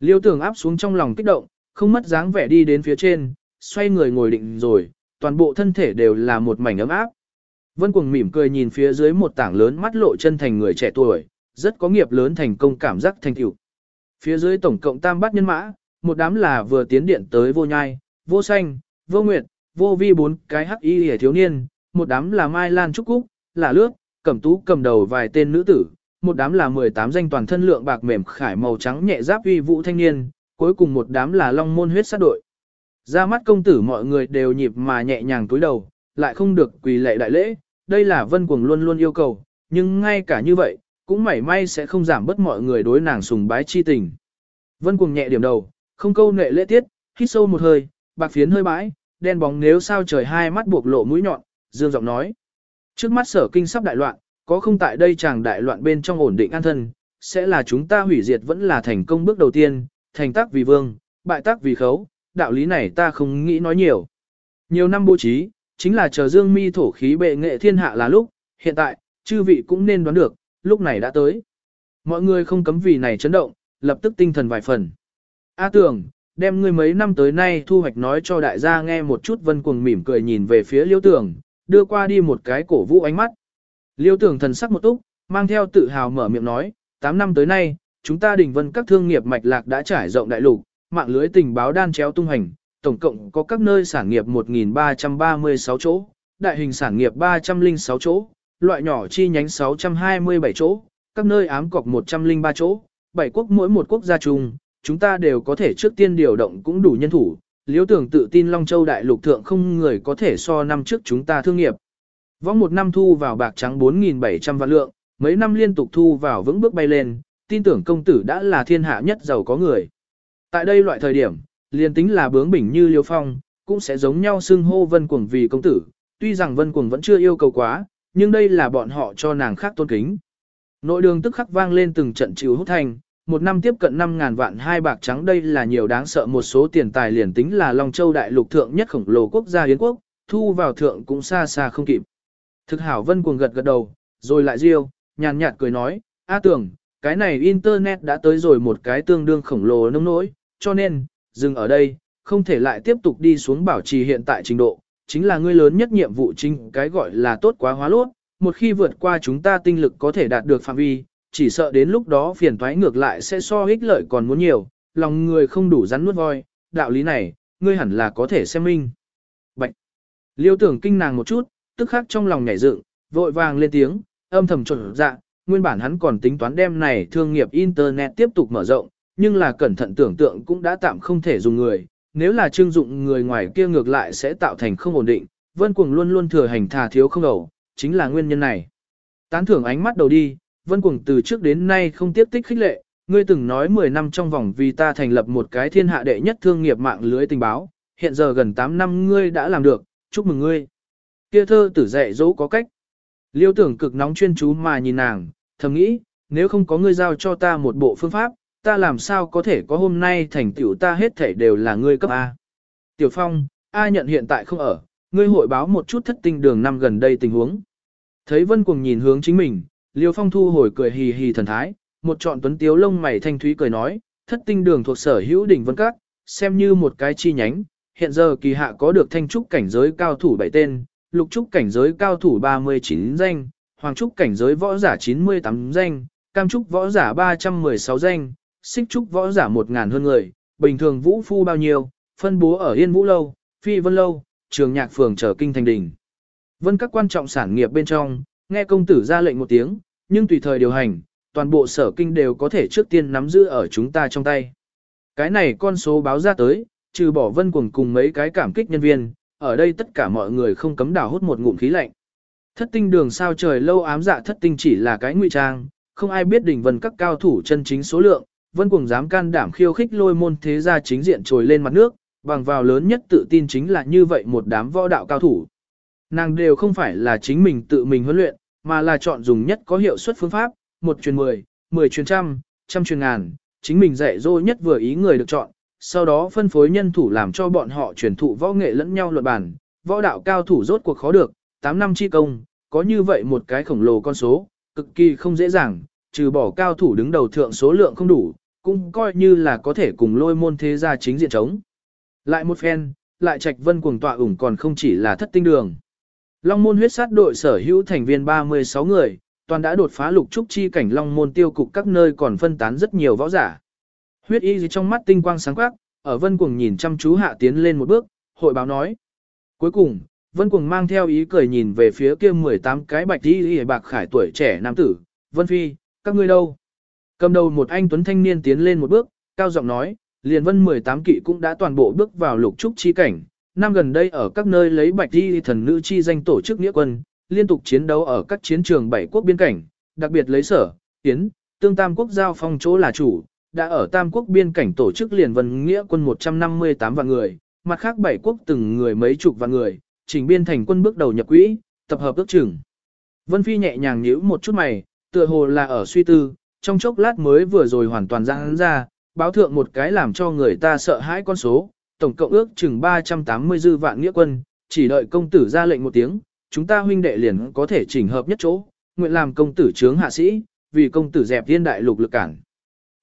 Liêu tường áp xuống trong lòng kích động, không mất dáng vẻ đi đến phía trên, xoay người ngồi định rồi, toàn bộ thân thể đều là một mảnh ấm áp. Vân cuồng mỉm cười nhìn phía dưới một tảng lớn mắt lộ chân thành người trẻ tuổi, rất có nghiệp lớn thành công cảm giác thành tựu. Phía dưới tổng cộng tam bát nhân mã, một đám là vừa tiến điện tới vô nhai, vô xanh, vô nguyệt, vô vi bốn cái hắc y hề thiếu niên, một đám là mai lan trúc cúc, là lướt, cẩm tú cầm đầu vài tên nữ tử, một đám là 18 danh toàn thân lượng bạc mềm khải màu trắng nhẹ giáp uy vũ thanh niên, cuối cùng một đám là long môn huyết sát đội. Ra mắt công tử mọi người đều nhịp mà nhẹ nhàng túi đầu, lại không được quỳ lệ đại lễ, đây là vân cuồng luôn luôn yêu cầu, nhưng ngay cả như vậy, cũng mảy may sẽ không giảm bớt mọi người đối nàng sùng bái chi tình. Vân cuồng nhẹ điểm đầu, không câu nệ lễ tiết, hít sâu một hơi, bạc phiến hơi bãi, đen bóng nếu sao trời hai mắt buộc lộ mũi nhọn, dương giọng nói. Trước mắt sở kinh sắp đại loạn, có không tại đây chàng đại loạn bên trong ổn định an thân, sẽ là chúng ta hủy diệt vẫn là thành công bước đầu tiên, thành tác vì vương, bại tác vì khấu, đạo lý này ta không nghĩ nói nhiều. Nhiều năm bố trí, chính là chờ dương mi thổ khí bệ nghệ thiên hạ là lúc, hiện tại, chư vị cũng nên đoán được, lúc này đã tới. Mọi người không cấm vì này chấn động, lập tức tinh thần vài phần. A tưởng, đem ngươi mấy năm tới nay thu hoạch nói cho đại gia nghe một chút vân cuồng mỉm cười nhìn về phía liêu tưởng, đưa qua đi một cái cổ vũ ánh mắt. Liêu tưởng thần sắc một túc, mang theo tự hào mở miệng nói, 8 năm tới nay, chúng ta đỉnh vân các thương nghiệp mạch lạc đã trải rộng đại lục, mạng lưới tình báo đan chéo tung hành, tổng cộng có các nơi sản nghiệp 1.336 chỗ, đại hình sản nghiệp 306 chỗ, loại nhỏ chi nhánh 627 chỗ, các nơi ám cọc 103 chỗ, bảy quốc mỗi một quốc gia chung, chúng ta đều có thể trước tiên điều động cũng đủ nhân thủ. Liễu tưởng tự tin Long Châu đại lục thượng không người có thể so năm trước chúng ta thương nghiệp. Vong một năm thu vào bạc trắng 4.700 vạn lượng, mấy năm liên tục thu vào vững bước bay lên, tin tưởng công tử đã là thiên hạ nhất giàu có người. Tại đây loại thời điểm, liền tính là bướng bỉnh như Liêu Phong, cũng sẽ giống nhau xưng hô Vân Cuồng vì công tử, tuy rằng Vân Cuồng vẫn chưa yêu cầu quá, nhưng đây là bọn họ cho nàng khác tôn kính. Nội đường tức khắc vang lên từng trận chịu hút thành, một năm tiếp cận 5.000 vạn hai bạc trắng đây là nhiều đáng sợ một số tiền tài liền tính là Long Châu đại lục thượng nhất khổng lồ quốc gia Yến quốc, thu vào thượng cũng xa xa không kịp. Thực hảo vân cuồng gật gật đầu, rồi lại riêu, nhàn nhạt cười nói, A tưởng, cái này Internet đã tới rồi một cái tương đương khổng lồ nông nỗi, cho nên, dừng ở đây, không thể lại tiếp tục đi xuống bảo trì hiện tại trình độ, chính là ngươi lớn nhất nhiệm vụ chính cái gọi là tốt quá hóa lốt, một khi vượt qua chúng ta tinh lực có thể đạt được phạm vi, chỉ sợ đến lúc đó phiền toái ngược lại sẽ so ích lợi còn muốn nhiều, lòng người không đủ rắn nuốt voi, đạo lý này, ngươi hẳn là có thể xem minh. Bạch. Liêu tưởng kinh nàng một chút, tức khắc trong lòng nhảy dựng, vội vàng lên tiếng, âm thầm trộn dạ, nguyên bản hắn còn tính toán đem này thương nghiệp Internet tiếp tục mở rộng, nhưng là cẩn thận tưởng tượng cũng đã tạm không thể dùng người, nếu là trương dụng người ngoài kia ngược lại sẽ tạo thành không ổn định, vân cuồng luôn luôn thừa hành thà thiếu không đầu, chính là nguyên nhân này. Tán thưởng ánh mắt đầu đi, vân cuồng từ trước đến nay không tiếp tích khích lệ, ngươi từng nói 10 năm trong vòng vì ta thành lập một cái thiên hạ đệ nhất thương nghiệp mạng lưới tình báo, hiện giờ gần 8 năm ngươi đã làm được, chúc mừng ngươi. Kia thơ tử dạy dỗ có cách. Liêu tưởng cực nóng chuyên chú mà nhìn nàng, thầm nghĩ, nếu không có ngươi giao cho ta một bộ phương pháp, ta làm sao có thể có hôm nay thành tiểu ta hết thể đều là ngươi cấp A. Tiểu Phong, A nhận hiện tại không ở, ngươi hội báo một chút thất tinh đường năm gần đây tình huống. Thấy Vân Cuồng nhìn hướng chính mình, Liêu Phong thu hồi cười hì hì thần thái, một trọn tuấn tiếu lông mày thanh thúy cười nói, thất tinh đường thuộc sở hữu đỉnh vân các, xem như một cái chi nhánh, hiện giờ kỳ hạ có được thanh trúc cảnh giới cao thủ 7 tên, lục trúc cảnh giới cao thủ 39 danh, hoàng trúc cảnh giới võ giả 98 danh, cam trúc võ giả 316 danh, xích trúc võ giả một ngàn hơn người, bình thường vũ phu bao nhiêu, phân bố ở Yên Vũ Lâu, Phi Vân Lâu, trường nhạc phường trở kinh thành đỉnh. Vân các quan trọng sản nghiệp bên trong, nghe công tử ra lệnh một tiếng, nhưng tùy thời điều hành, toàn bộ sở kinh đều có thể trước tiên nắm giữ ở chúng ta trong tay. Cái này con số báo ra tới, trừ bỏ vân cuồng cùng mấy cái cảm kích nhân viên, ở đây tất cả mọi người không cấm đảo hút một ngụm khí lạnh. Thất tinh đường sao trời lâu ám dạ thất tinh chỉ là cái ngụy trang, không ai biết đỉnh vân các cao thủ chân chính số lượng, vân cuồng dám can đảm khiêu khích lôi môn thế gia chính diện trồi lên mặt nước, bằng vào lớn nhất tự tin chính là như vậy một đám võ đạo cao thủ. Nàng đều không phải là chính mình tự mình huấn luyện, mà là chọn dùng nhất có hiệu suất phương pháp, một truyền mười, mười truyền trăm, trăm truyền ngàn, chính mình dạy dỗ nhất vừa ý người được chọn, sau đó phân phối nhân thủ làm cho bọn họ truyền thụ võ nghệ lẫn nhau luận bản, võ đạo cao thủ rốt cuộc khó được, 8 năm chi công, có như vậy một cái khổng lồ con số, cực kỳ không dễ dàng, trừ bỏ cao thủ đứng đầu thượng số lượng không đủ, cũng coi như là có thể cùng lôi môn thế gia chính diện chống. Lại một phen, lại trạch vân cuồng tọa ủng còn không chỉ là thất tinh đường. Long môn huyết sát đội sở hữu thành viên 36 người, toàn đã đột phá lục trúc chi cảnh long môn tiêu cục các nơi còn phân tán rất nhiều võ giả. Huyết y gì trong mắt tinh quang sáng quắc, ở vân cuồng nhìn chăm chú hạ tiến lên một bước, hội báo nói. Cuối cùng, vân cuồng mang theo ý cười nhìn về phía kia 18 cái bạch y bạc khải tuổi trẻ nam tử, vân phi, các ngươi đâu? Cầm đầu một anh tuấn thanh niên tiến lên một bước, cao giọng nói, liền vân 18 kỵ cũng đã toàn bộ bước vào lục trúc chi cảnh. Năm gần đây ở các nơi lấy bạch đi thần nữ chi danh tổ chức nghĩa quân, liên tục chiến đấu ở các chiến trường bảy quốc biên cảnh, đặc biệt lấy sở, tiến, tương tam quốc giao phong chỗ là chủ, đã ở tam quốc biên cảnh tổ chức liền vân nghĩa quân 158 vạn người, mặt khác bảy quốc từng người mấy chục vạn người, chỉnh biên thành quân bước đầu nhập quỹ, tập hợp ước chừng. Vân Phi nhẹ nhàng nhíu một chút mày, tựa hồ là ở suy tư, trong chốc lát mới vừa rồi hoàn toàn ra ra, báo thượng một cái làm cho người ta sợ hãi con số, tổng cộng ước chừng 380 dư vạn nghĩa quân, chỉ đợi công tử ra lệnh một tiếng, chúng ta huynh đệ liền có thể chỉnh hợp nhất chỗ, nguyện làm công tử chướng hạ sĩ, vì công tử dẹp thiên đại lục lực cản.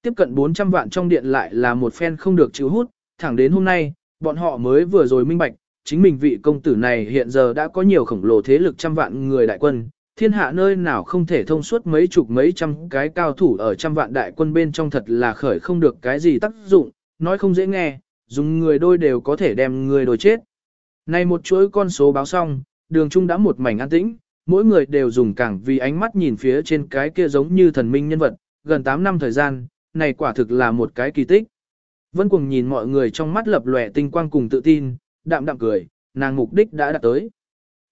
Tiếp cận 400 vạn trong điện lại là một phen không được chịu hút, thẳng đến hôm nay, bọn họ mới vừa rồi minh bạch, chính mình vị công tử này hiện giờ đã có nhiều khổng lồ thế lực trăm vạn người đại quân, thiên hạ nơi nào không thể thông suốt mấy chục mấy trăm cái cao thủ ở trăm vạn đại quân bên trong thật là khởi không được cái gì tác dụng, nói không dễ nghe, dùng người đôi đều có thể đem người đôi chết. Này một chuỗi con số báo xong, đường trung đã một mảnh an tĩnh, mỗi người đều dùng càng vì ánh mắt nhìn phía trên cái kia giống như thần minh nhân vật, gần 8 năm thời gian, này quả thực là một cái kỳ tích. Vân Cuồng nhìn mọi người trong mắt lập lòe tinh quang cùng tự tin, đạm đạm cười, nàng mục đích đã đạt tới.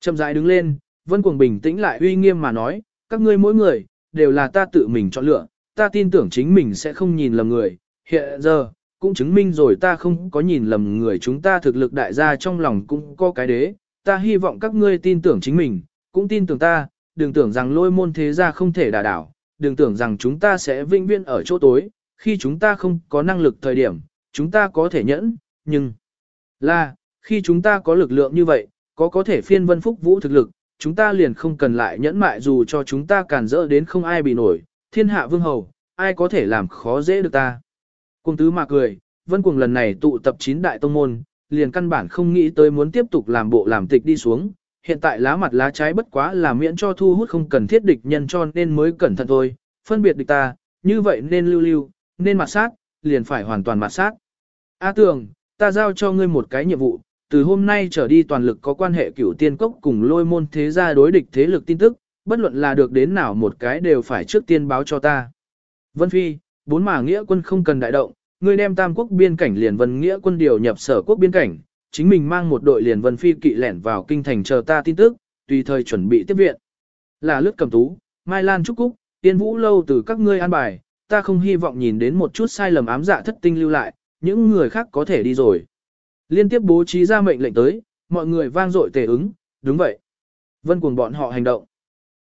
Chậm rãi đứng lên, Vân Cuồng bình tĩnh lại uy nghiêm mà nói, các ngươi mỗi người, đều là ta tự mình chọn lựa, ta tin tưởng chính mình sẽ không nhìn lầm người. Hiện giờ, cũng chứng minh rồi ta không có nhìn lầm người chúng ta thực lực đại gia trong lòng cũng có cái đế, ta hy vọng các ngươi tin tưởng chính mình, cũng tin tưởng ta, đừng tưởng rằng lôi môn thế gia không thể đả đảo, đừng tưởng rằng chúng ta sẽ vinh viên ở chỗ tối, khi chúng ta không có năng lực thời điểm, chúng ta có thể nhẫn, nhưng là, khi chúng ta có lực lượng như vậy, có có thể phiên vân phúc vũ thực lực, chúng ta liền không cần lại nhẫn mại dù cho chúng ta càn rỡ đến không ai bị nổi, thiên hạ vương hầu, ai có thể làm khó dễ được ta. Cung tứ mà cười, vân cuồng lần này tụ tập chín đại tông môn, liền căn bản không nghĩ tới muốn tiếp tục làm bộ làm tịch đi xuống. Hiện tại lá mặt lá trái bất quá là miễn cho thu hút không cần thiết địch nhân cho nên mới cẩn thận thôi, phân biệt địch ta, như vậy nên lưu lưu, nên mặt sát, liền phải hoàn toàn mặt sát. A tường, ta giao cho ngươi một cái nhiệm vụ, từ hôm nay trở đi toàn lực có quan hệ cửu tiên cốc cùng lôi môn thế gia đối địch thế lực tin tức, bất luận là được đến nào một cái đều phải trước tiên báo cho ta. Vân Phi, bốn mà nghĩa quân không cần đại động, ngươi đem tam quốc biên cảnh liền vân nghĩa quân điều nhập sở quốc biên cảnh, chính mình mang một đội liền vân phi kỵ lẻn vào kinh thành chờ ta tin tức, tùy thời chuẩn bị tiếp viện. Là lướt cầm tú, Mai Lan Trúc Cúc, Tiên Vũ Lâu từ các ngươi an bài, ta không hy vọng nhìn đến một chút sai lầm ám dạ thất tinh lưu lại, những người khác có thể đi rồi. Liên tiếp bố trí ra mệnh lệnh tới, mọi người vang dội tề ứng, đúng vậy. Vân cuồng bọn họ hành động.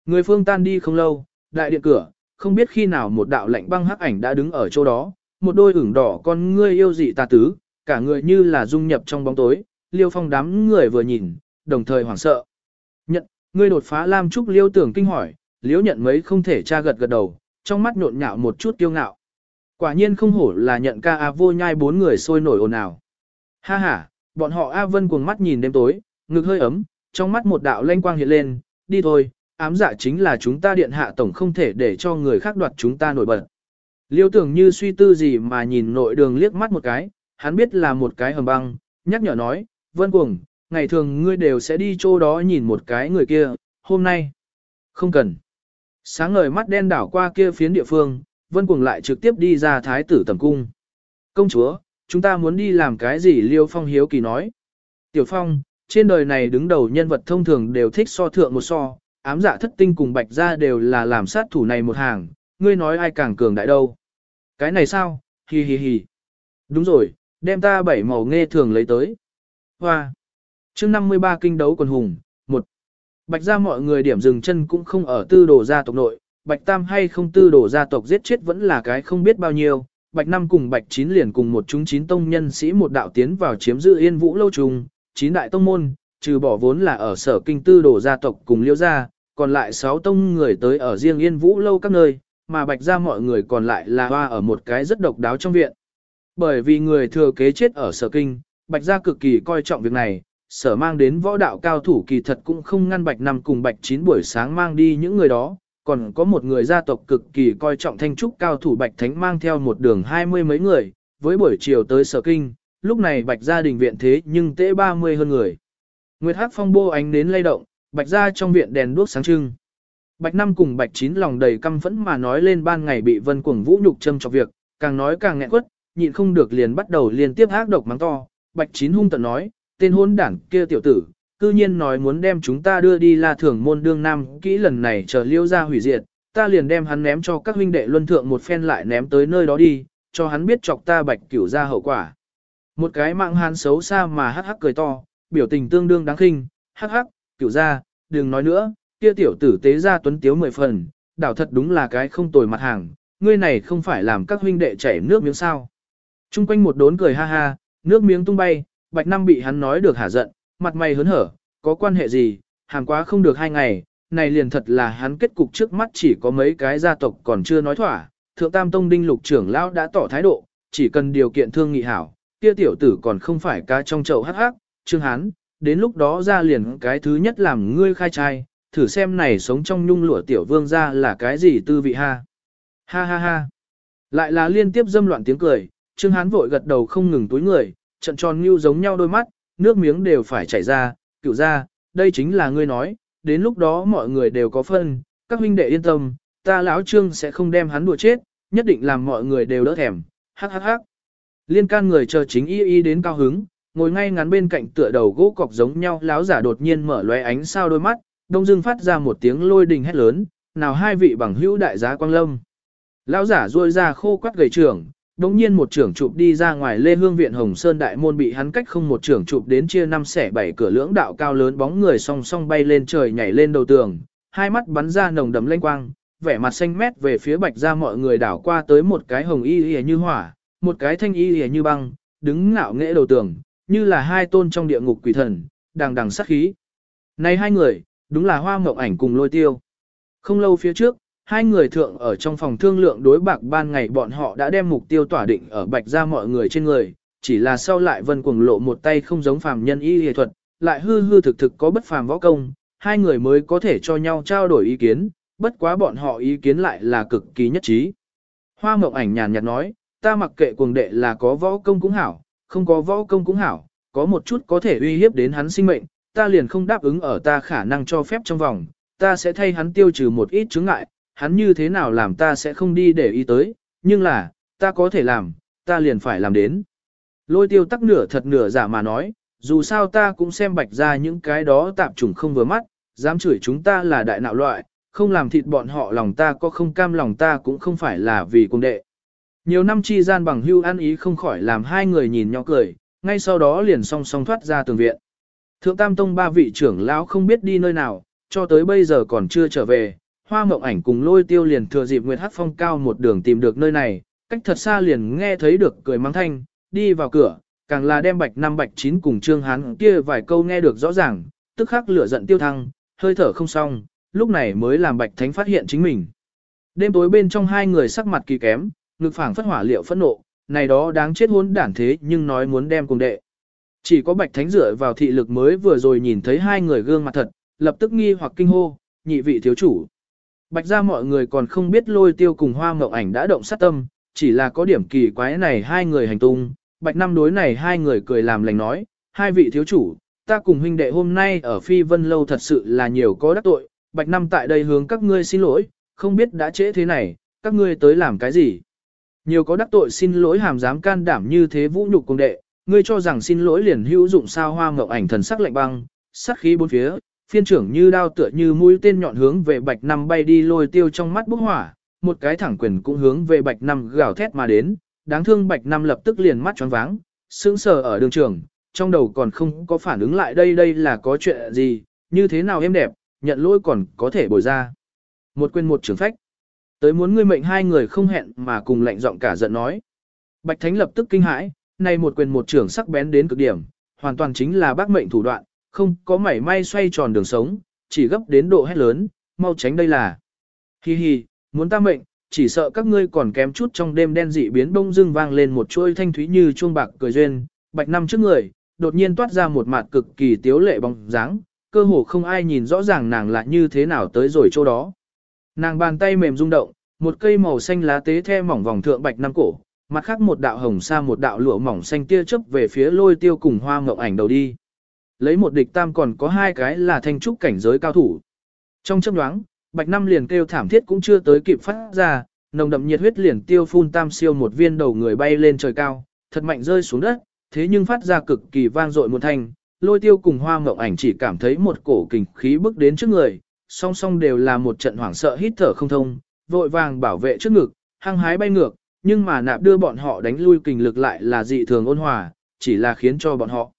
Người phương tan đi không lâu, đại điện cửa, không biết khi nào một đạo lạnh băng hắc ảnh đã đứng ở chỗ đó, một đôi ửng đỏ con ngươi yêu dị tà tứ, cả người như là dung nhập trong bóng tối, liêu phong đám người vừa nhìn, đồng thời hoảng sợ. Nhận, ngươi đột phá Lam Trúc liêu tưởng kinh hỏi, liếu nhận mấy không thể tra gật gật đầu, trong mắt nhộn nhạo một chút kiêu ngạo. Quả nhiên không hổ là nhận ca A vô nhai bốn người sôi nổi ồn ào. Ha ha, bọn họ A Vân cuồng mắt nhìn đêm tối, ngực hơi ấm, trong mắt một đạo lanh quang hiện lên, đi thôi, ám dạ chính là chúng ta điện hạ tổng không thể để cho người khác đoạt chúng ta nổi bật. Liêu tưởng như suy tư gì mà nhìn nội đường liếc mắt một cái, hắn biết là một cái hầm băng, nhắc nhở nói, vân cuồng, ngày thường ngươi đều sẽ đi chỗ đó nhìn một cái người kia, hôm nay. Không cần. Sáng ngời mắt đen đảo qua kia phiến địa phương, vân cuồng lại trực tiếp đi ra thái tử tầm cung. Công chúa, chúng ta muốn đi làm cái gì Liêu Phong hiếu kỳ nói. Tiểu Phong, trên đời này đứng đầu nhân vật thông thường đều thích so thượng một so, ám dạ thất tinh cùng bạch ra đều là làm sát thủ này một hàng, ngươi nói ai càng cường đại đâu. Cái này sao, hi hi hi. Đúng rồi, đem ta bảy màu nghe thường lấy tới. Hoa. chương 53 kinh đấu quần hùng, một Bạch ra mọi người điểm dừng chân cũng không ở tư đồ gia tộc nội, Bạch Tam hay không tư đồ gia tộc giết chết vẫn là cái không biết bao nhiêu. Bạch Năm cùng Bạch Chín liền cùng một chúng chín tông nhân sĩ một đạo tiến vào chiếm giữ yên vũ lâu trùng, chín đại tông môn, trừ bỏ vốn là ở sở kinh tư đổ gia tộc cùng liêu gia, còn lại sáu tông người tới ở riêng yên vũ lâu các nơi, mà bạch gia mọi người còn lại là hoa ở một cái rất độc đáo trong viện. Bởi vì người thừa kế chết ở sở kinh, bạch gia cực kỳ coi trọng việc này, sở mang đến võ đạo cao thủ kỳ thật cũng không ngăn bạch năm cùng bạch chín buổi sáng mang đi những người đó, còn có một người gia tộc cực kỳ coi trọng thanh trúc cao thủ bạch thánh mang theo một đường hai mươi mấy người, với buổi chiều tới sở kinh, lúc này bạch gia đình viện thế nhưng tễ ba mươi hơn người. Nguyệt Hắc phong bô ánh đến lay động, bạch gia trong viện đèn đuốc sáng trưng. Bạch Năm cùng Bạch Chín lòng đầy căm phẫn mà nói lên ban ngày bị Vân Cuồng Vũ nhục châm chọc việc, càng nói càng nghẹn quất, nhịn không được liền bắt đầu liên tiếp ác độc mắng to. Bạch Chín hung tận nói, tên hôn đảng kia tiểu tử, cư nhiên nói muốn đem chúng ta đưa đi La Thưởng môn đương nam, kỹ lần này chờ liêu ra hủy diệt, ta liền đem hắn ném cho các huynh đệ luân thượng một phen lại ném tới nơi đó đi, cho hắn biết chọc ta Bạch Cửu ra hậu quả. Một cái mạng hắn xấu xa mà hắc hắc cười to, biểu tình tương đương đáng khinh, hắc hắc, Cửu ra, đừng nói nữa, kia tiểu tử tế ra tuấn tiếu mười phần, đảo thật đúng là cái không tồi mặt hàng, ngươi này không phải làm các huynh đệ chảy nước miếng sao. Trung quanh một đốn cười ha ha, nước miếng tung bay, bạch năm bị hắn nói được hả giận, mặt mày hớn hở, có quan hệ gì, hàng quá không được hai ngày, này liền thật là hắn kết cục trước mắt chỉ có mấy cái gia tộc còn chưa nói thỏa, thượng tam tông đinh lục trưởng lão đã tỏ thái độ, chỉ cần điều kiện thương nghị hảo, kia tiểu tử còn không phải cá trong chậu hắc hắc, trương hán, đến lúc đó ra liền cái thứ nhất làm ngươi khai trai, thử xem này sống trong nhung lụa tiểu vương ra là cái gì tư vị ha. Ha ha ha. Lại là liên tiếp dâm loạn tiếng cười, Trương Hán vội gật đầu không ngừng túi người, trận tròn như giống nhau đôi mắt, nước miếng đều phải chảy ra, cựu ra, đây chính là ngươi nói, đến lúc đó mọi người đều có phân, các huynh đệ yên tâm, ta lão Trương sẽ không đem hắn đùa chết, nhất định làm mọi người đều đỡ thèm, hắc hắc hắc. Liên can người chờ chính y y đến cao hứng, ngồi ngay ngắn bên cạnh tựa đầu gỗ cọc giống nhau, lão giả đột nhiên mở lóe ánh sao đôi mắt, đông dương phát ra một tiếng lôi đình hét lớn, nào hai vị bằng hữu đại giá quang lâm. Lão giả ruôi ra khô quắt gầy trưởng, đống nhiên một trưởng chụp đi ra ngoài lê hương viện Hồng Sơn đại môn bị hắn cách không một trưởng chụp đến chia năm xẻ bảy cửa lưỡng đạo cao lớn bóng người song song bay lên trời nhảy lên đầu tường, hai mắt bắn ra nồng đầm lanh quang, vẻ mặt xanh mét về phía bạch ra mọi người đảo qua tới một cái hồng y y như hỏa, một cái thanh y y như băng, đứng ngạo nghễ đầu tường, như là hai tôn trong địa ngục quỷ thần, đằng đằng sát khí. Này hai người, Đúng là hoa mộng ảnh cùng lôi tiêu. Không lâu phía trước, hai người thượng ở trong phòng thương lượng đối bạc ban ngày bọn họ đã đem mục tiêu tỏa định ở bạch ra mọi người trên người, chỉ là sau lại vân cuồng lộ một tay không giống phàm nhân y y thuật, lại hư hư thực thực có bất phàm võ công, hai người mới có thể cho nhau trao đổi ý kiến, bất quá bọn họ ý kiến lại là cực kỳ nhất trí. Hoa mộng ảnh nhàn nhạt nói, ta mặc kệ cuồng đệ là có võ công cũng hảo, không có võ công cũng hảo, có một chút có thể uy hiếp đến hắn sinh mệnh, ta liền không đáp ứng ở ta khả năng cho phép trong vòng, ta sẽ thay hắn tiêu trừ một ít chướng ngại, hắn như thế nào làm ta sẽ không đi để ý tới, nhưng là, ta có thể làm, ta liền phải làm đến. Lôi tiêu tắc nửa thật nửa giả mà nói, dù sao ta cũng xem bạch ra những cái đó tạp trùng không vừa mắt, dám chửi chúng ta là đại nạo loại, không làm thịt bọn họ lòng ta có không cam lòng ta cũng không phải là vì cung đệ. Nhiều năm chi gian bằng hưu ăn ý không khỏi làm hai người nhìn nhau cười, ngay sau đó liền song song thoát ra tường viện. Thượng Tam Tông ba vị trưởng lão không biết đi nơi nào, cho tới bây giờ còn chưa trở về, hoa mộng ảnh cùng lôi tiêu liền thừa dịp Nguyệt Hát Phong cao một đường tìm được nơi này, cách thật xa liền nghe thấy được cười mắng thanh, đi vào cửa, càng là đem bạch năm bạch chín cùng trương hán kia vài câu nghe được rõ ràng, tức khắc lửa giận tiêu thăng, hơi thở không xong, lúc này mới làm bạch thánh phát hiện chính mình. Đêm tối bên trong hai người sắc mặt kỳ kém, ngực phảng phất hỏa liệu phẫn nộ, này đó đáng chết hôn đản thế nhưng nói muốn đem cùng đệ. Chỉ có bạch thánh dựa vào thị lực mới vừa rồi nhìn thấy hai người gương mặt thật, lập tức nghi hoặc kinh hô, nhị vị thiếu chủ. Bạch ra mọi người còn không biết lôi tiêu cùng hoa mộng ảnh đã động sát tâm, chỉ là có điểm kỳ quái này hai người hành tung, bạch năm đối này hai người cười làm lành nói, hai vị thiếu chủ, ta cùng huynh đệ hôm nay ở phi vân lâu thật sự là nhiều có đắc tội, bạch năm tại đây hướng các ngươi xin lỗi, không biết đã trễ thế này, các ngươi tới làm cái gì. Nhiều có đắc tội xin lỗi hàm dám can đảm như thế vũ nhục cùng đệ, ngươi cho rằng xin lỗi liền hữu dụng sao? Hoa mộng ảnh thần sắc lạnh băng, sắc khí bốn phía, phiên trưởng như đao tựa như mũi tên nhọn hướng về bạch năm bay đi lôi tiêu trong mắt bốc hỏa, một cái thẳng quyền cũng hướng về bạch năm gào thét mà đến, đáng thương bạch năm lập tức liền mắt tròn váng, sững sờ ở đường trường, trong đầu còn không có phản ứng lại đây đây là có chuyện gì, như thế nào em đẹp, nhận lỗi còn có thể bồi ra. Một quyền một trưởng phách. Tới muốn ngươi mệnh hai người không hẹn mà cùng lạnh giọng cả giận nói. Bạch Thánh lập tức kinh hãi, này một quyền một trưởng sắc bén đến cực điểm, hoàn toàn chính là bác mệnh thủ đoạn, không có mảy may xoay tròn đường sống, chỉ gấp đến độ hét lớn, mau tránh đây là. Hi hi, muốn ta mệnh, chỉ sợ các ngươi còn kém chút trong đêm đen dị biến bông dưng vang lên một chuôi thanh thúy như chuông bạc cười duyên, bạch năm trước người, đột nhiên toát ra một mặt cực kỳ tiếu lệ bóng dáng, cơ hồ không ai nhìn rõ ràng nàng là như thế nào tới rồi chỗ đó. Nàng bàn tay mềm rung động, một cây màu xanh lá tế the mỏng vòng thượng bạch năm cổ, mặt khác một đạo hồng sa một đạo lụa mỏng xanh tia chớp về phía lôi tiêu cùng hoa ngọc ảnh đầu đi. Lấy một địch tam còn có hai cái là thanh trúc cảnh giới cao thủ. Trong chấp đoáng, bạch năm liền kêu thảm thiết cũng chưa tới kịp phát ra, nồng đậm nhiệt huyết liền tiêu phun tam siêu một viên đầu người bay lên trời cao, thật mạnh rơi xuống đất, thế nhưng phát ra cực kỳ vang dội một thanh, lôi tiêu cùng hoa mộng ảnh chỉ cảm thấy một cổ kình khí bước đến trước người, song song đều là một trận hoảng sợ hít thở không thông, vội vàng bảo vệ trước ngực, hăng hái bay ngược, nhưng mà nạp đưa bọn họ đánh lui kình lực lại là dị thường ôn hòa, chỉ là khiến cho bọn họ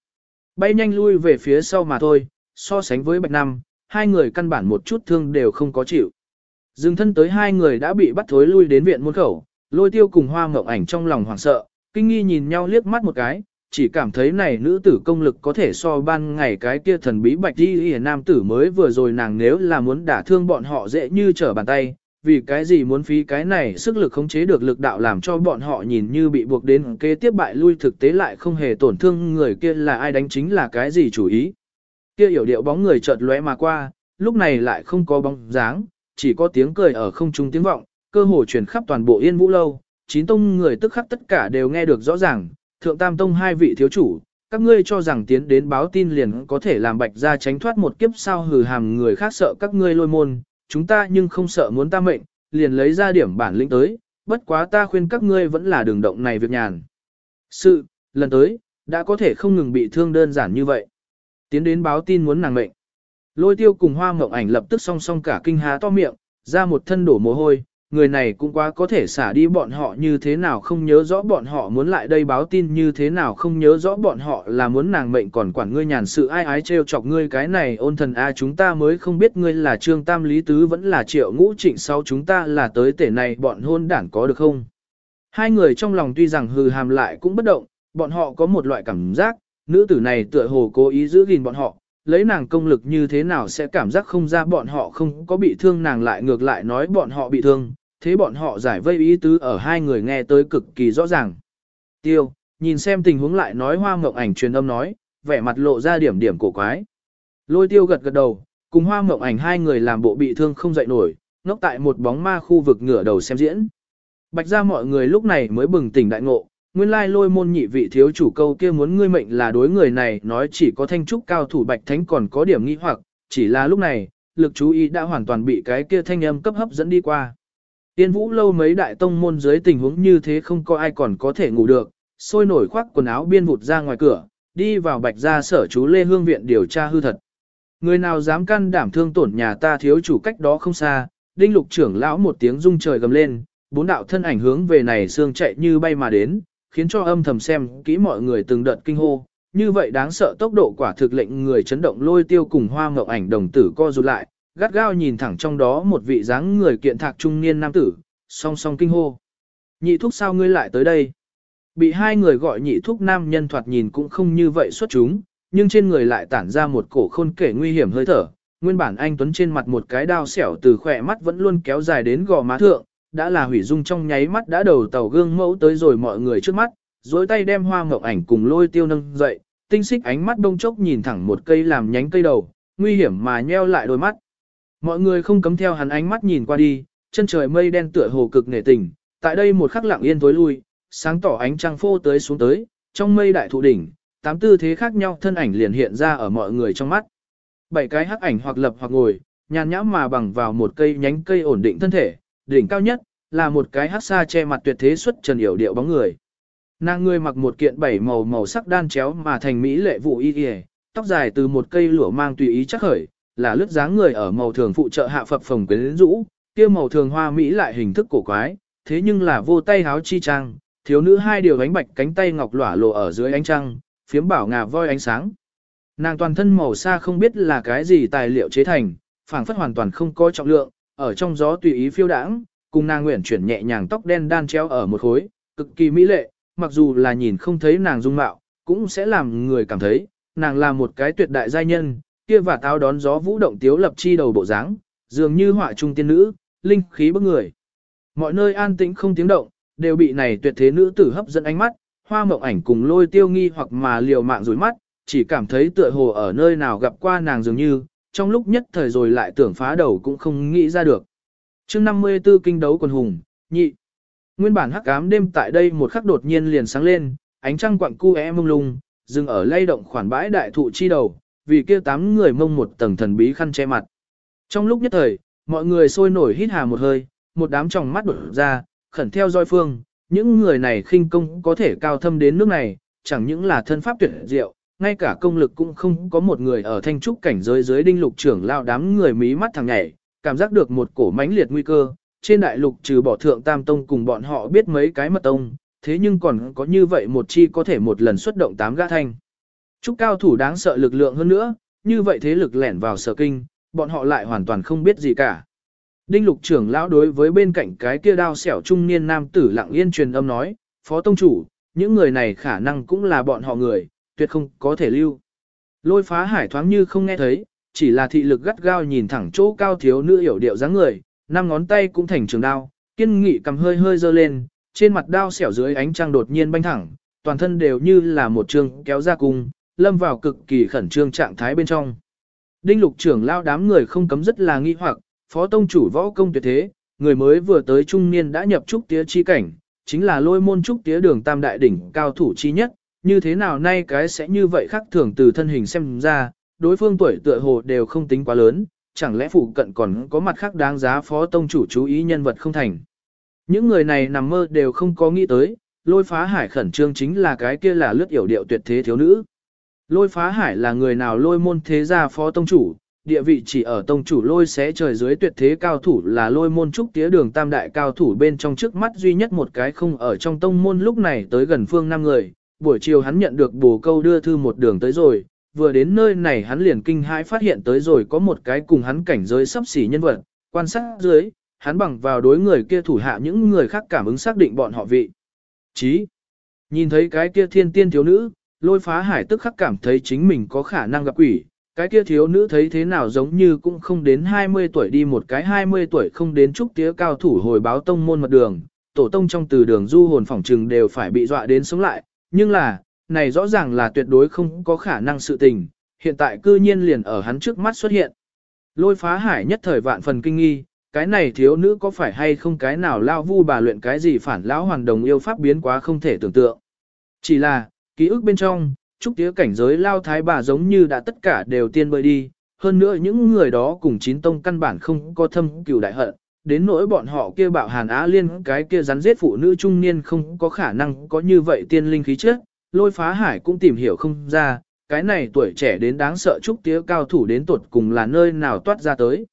bay nhanh lui về phía sau mà thôi, so sánh với Bạch Năm, hai người căn bản một chút thương đều không có chịu. Dừng thân tới hai người đã bị bắt thối lui đến viện môn khẩu, lôi tiêu cùng hoa ngộng ảnh trong lòng hoảng sợ, kinh nghi nhìn nhau liếc mắt một cái, chỉ cảm thấy này nữ tử công lực có thể so ban ngày cái kia thần bí bạch đi hề nam tử mới vừa rồi nàng nếu là muốn đả thương bọn họ dễ như trở bàn tay, vì cái gì muốn phí cái này sức lực khống chế được lực đạo làm cho bọn họ nhìn như bị buộc đến kế tiếp bại lui thực tế lại không hề tổn thương người kia là ai đánh chính là cái gì chủ ý. Kia hiểu điệu bóng người chợt lóe mà qua, lúc này lại không có bóng dáng, chỉ có tiếng cười ở không trung tiếng vọng, cơ hồ truyền khắp toàn bộ yên vũ lâu, chín tông người tức khắc tất cả đều nghe được rõ ràng, thượng tam tông hai vị thiếu chủ, các ngươi cho rằng tiến đến báo tin liền có thể làm bạch ra tránh thoát một kiếp sao hừ hàm người khác sợ các ngươi lôi môn, chúng ta nhưng không sợ muốn ta mệnh, liền lấy ra điểm bản lĩnh tới, bất quá ta khuyên các ngươi vẫn là đường động này việc nhàn. Sự, lần tới, đã có thể không ngừng bị thương đơn giản như vậy. Tiến đến báo tin muốn nàng mệnh. Lôi tiêu cùng hoa mộng ảnh lập tức song song cả kinh há to miệng, ra một thân đổ mồ hôi, người này cũng quá có thể xả đi bọn họ như thế nào không nhớ rõ bọn họ muốn lại đây báo tin như thế nào không nhớ rõ bọn họ là muốn nàng mệnh còn quản ngươi nhàn sự ai ái trêu chọc ngươi cái này ôn thần a chúng ta mới không biết ngươi là trương tam lý tứ vẫn là triệu ngũ trịnh sau chúng ta là tới tể này bọn hôn đảng có được không? Hai người trong lòng tuy rằng hừ hàm lại cũng bất động bọn họ có một loại cảm giác nữ tử này tựa hồ cố ý giữ gìn bọn họ lấy nàng công lực như thế nào sẽ cảm giác không ra bọn họ không có bị thương nàng lại ngược lại nói bọn họ bị thương, thế bọn họ giải vây ý tứ ở hai người nghe tới cực kỳ rõ ràng. Tiêu, nhìn xem tình huống lại nói hoa mộng ảnh truyền âm nói, vẻ mặt lộ ra điểm điểm cổ quái. Lôi tiêu gật gật đầu, cùng hoa mộng ảnh hai người làm bộ bị thương không dậy nổi, ngốc tại một bóng ma khu vực ngửa đầu xem diễn. Bạch ra mọi người lúc này mới bừng tỉnh đại ngộ, nguyên lai lôi môn nhị vị thiếu chủ câu kia muốn ngươi mệnh là đối người này nói chỉ có thanh trúc cao thủ bạch thánh còn có điểm nghi hoặc, chỉ là lúc này, lực chú ý đã hoàn toàn bị cái kia thanh âm cấp hấp dẫn đi qua. Tiên vũ lâu mấy đại tông môn dưới tình huống như thế không có ai còn có thể ngủ được, sôi nổi khoác quần áo biên vụt ra ngoài cửa, đi vào bạch gia sở chú Lê Hương Viện điều tra hư thật. Người nào dám can đảm thương tổn nhà ta thiếu chủ cách đó không xa, đinh lục trưởng lão một tiếng rung trời gầm lên, bốn đạo thân ảnh hướng về này xương chạy như bay mà đến, khiến cho âm thầm xem kỹ mọi người từng đợt kinh hô. Như vậy đáng sợ tốc độ quả thực lệnh người chấn động lôi tiêu cùng hoa ngậu ảnh đồng tử co rụt lại, gắt gao nhìn thẳng trong đó một vị dáng người kiện thạc trung niên nam tử, song song kinh hô. Nhị thúc sao ngươi lại tới đây? Bị hai người gọi nhị thúc nam nhân thoạt nhìn cũng không như vậy xuất chúng, nhưng trên người lại tản ra một cổ khôn kể nguy hiểm hơi thở. Nguyên bản anh Tuấn trên mặt một cái đao xẻo từ khỏe mắt vẫn luôn kéo dài đến gò má thượng, đã là hủy dung trong nháy mắt đã đầu tàu gương mẫu tới rồi mọi người trước mắt, dối tay đem hoa mộng ảnh cùng lôi tiêu nâng dậy, tinh xích ánh mắt đông chốc nhìn thẳng một cây làm nhánh cây đầu, nguy hiểm mà nheo lại đôi mắt. Mọi người không cấm theo hắn ánh mắt nhìn qua đi, chân trời mây đen tựa hồ cực nể tình, tại đây một khắc lặng yên tối lui, sáng tỏ ánh trăng phô tới xuống tới, trong mây đại thụ đỉnh, tám tư thế khác nhau thân ảnh liền hiện ra ở mọi người trong mắt. Bảy cái hắc ảnh hoặc lập hoặc ngồi, nhàn nhã mà bằng vào một cây nhánh cây ổn định thân thể, đỉnh cao nhất là một cái hắc xa che mặt tuyệt thế xuất trần hiểu điệu bóng người. Nàng người mặc một kiện bảy màu màu sắc đan chéo mà thành mỹ lệ vụ y y, tóc dài từ một cây lửa mang tùy ý chắc khởi, là lướt dáng người ở màu thường phụ trợ hạ phập phồng quyến rũ, kia màu thường hoa mỹ lại hình thức cổ quái, thế nhưng là vô tay háo chi trang, thiếu nữ hai điều ánh bạch cánh tay ngọc lỏa lộ ở dưới ánh trăng, phiếm bảo ngà voi ánh sáng. Nàng toàn thân màu xa không biết là cái gì tài liệu chế thành, phảng phất hoàn toàn không có trọng lượng, ở trong gió tùy ý phiêu đãng, cùng nàng nguyện chuyển nhẹ nhàng tóc đen đan treo ở một khối, cực kỳ mỹ lệ, mặc dù là nhìn không thấy nàng dung mạo, cũng sẽ làm người cảm thấy, nàng là một cái tuyệt đại giai nhân, kia và táo đón gió vũ động tiếu lập chi đầu bộ dáng, dường như họa trung tiên nữ, linh khí bức người. Mọi nơi an tĩnh không tiếng động, đều bị này tuyệt thế nữ tử hấp dẫn ánh mắt, hoa mộng ảnh cùng lôi tiêu nghi hoặc mà liều mạng rủi mắt, chỉ cảm thấy tựa hồ ở nơi nào gặp qua nàng dường như, trong lúc nhất thời rồi lại tưởng phá đầu cũng không nghĩ ra được. chương 54 kinh đấu quần hùng, nhị. Nguyên bản hắc ám đêm tại đây một khắc đột nhiên liền sáng lên, ánh trăng quặng cu e mông lung, dừng ở lay động khoản bãi đại thụ chi đầu, vì kia tám người mông một tầng thần bí khăn che mặt. Trong lúc nhất thời, mọi người sôi nổi hít hà một hơi, một đám tròng mắt đột ra, khẩn theo dõi phương, những người này khinh công có thể cao thâm đến nước này, chẳng những là thân pháp tuyệt diệu, ngay cả công lực cũng không có một người ở thanh trúc cảnh giới dưới đinh lục trưởng lao đám người mí mắt thằng nhảy, cảm giác được một cổ mãnh liệt nguy cơ, trên đại lục trừ bỏ thượng tam tông cùng bọn họ biết mấy cái mật tông, thế nhưng còn có như vậy một chi có thể một lần xuất động tám gã thanh. Trúc cao thủ đáng sợ lực lượng hơn nữa, như vậy thế lực lẻn vào sở kinh, bọn họ lại hoàn toàn không biết gì cả. Đinh lục trưởng lão đối với bên cạnh cái kia đao xẻo trung niên nam tử lặng yên truyền âm nói, phó tông chủ, những người này khả năng cũng là bọn họ người, tuyệt không có thể lưu. Lôi phá hải thoáng như không nghe thấy, chỉ là thị lực gắt gao nhìn thẳng chỗ cao thiếu nữ hiểu điệu dáng người, năm ngón tay cũng thành trường đao, kiên nghị cầm hơi hơi dơ lên, trên mặt đao xẻo dưới ánh trăng đột nhiên banh thẳng, toàn thân đều như là một trường kéo ra cung, lâm vào cực kỳ khẩn trương trạng thái bên trong. Đinh lục trưởng lao đám người không cấm rất là nghi hoặc, phó tông chủ võ công tuyệt thế, người mới vừa tới trung niên đã nhập trúc tía chi cảnh, chính là lôi môn trúc tía đường tam đại đỉnh cao thủ chi nhất, như thế nào nay cái sẽ như vậy khác thường từ thân hình xem ra, đối phương tuổi tựa hồ đều không tính quá lớn, chẳng lẽ phụ cận còn có mặt khác đáng giá phó tông chủ chú ý nhân vật không thành. Những người này nằm mơ đều không có nghĩ tới, lôi phá hải khẩn trương chính là cái kia là lướt yểu điệu tuyệt thế thiếu nữ. Lôi phá hải là người nào lôi môn thế gia phó tông chủ, địa vị chỉ ở tông chủ lôi xé trời dưới tuyệt thế cao thủ là lôi môn trúc tía đường tam đại cao thủ bên trong trước mắt duy nhất một cái không ở trong tông môn lúc này tới gần phương năm người. Buổi chiều hắn nhận được bồ câu đưa thư một đường tới rồi, vừa đến nơi này hắn liền kinh hãi phát hiện tới rồi có một cái cùng hắn cảnh giới sắp xỉ nhân vật, quan sát dưới, hắn bằng vào đối người kia thủ hạ những người khác cảm ứng xác định bọn họ vị. Chí. Nhìn thấy cái kia thiên tiên thiếu nữ, lôi phá hải tức khắc cảm thấy chính mình có khả năng gặp quỷ, cái kia thiếu nữ thấy thế nào giống như cũng không đến 20 tuổi đi một cái 20 tuổi không đến trúc tía cao thủ hồi báo tông môn mật đường, tổ tông trong từ đường du hồn phỏng trừng đều phải bị dọa đến sống lại, Nhưng là, này rõ ràng là tuyệt đối không có khả năng sự tình, hiện tại cư nhiên liền ở hắn trước mắt xuất hiện. Lôi phá hải nhất thời vạn phần kinh nghi, cái này thiếu nữ có phải hay không cái nào lao vu bà luyện cái gì phản lão hoàn đồng yêu pháp biến quá không thể tưởng tượng. Chỉ là, ký ức bên trong, trúc tía cảnh giới lao thái bà giống như đã tất cả đều tiên bơi đi, hơn nữa những người đó cùng chín tông căn bản không có thâm cửu đại hận, đến nỗi bọn họ kia bạo hàn á liên cái kia rắn giết phụ nữ trung niên không có khả năng có như vậy tiên linh khí trước, lôi phá hải cũng tìm hiểu không ra, cái này tuổi trẻ đến đáng sợ trúc tía cao thủ đến tuột cùng là nơi nào toát ra tới.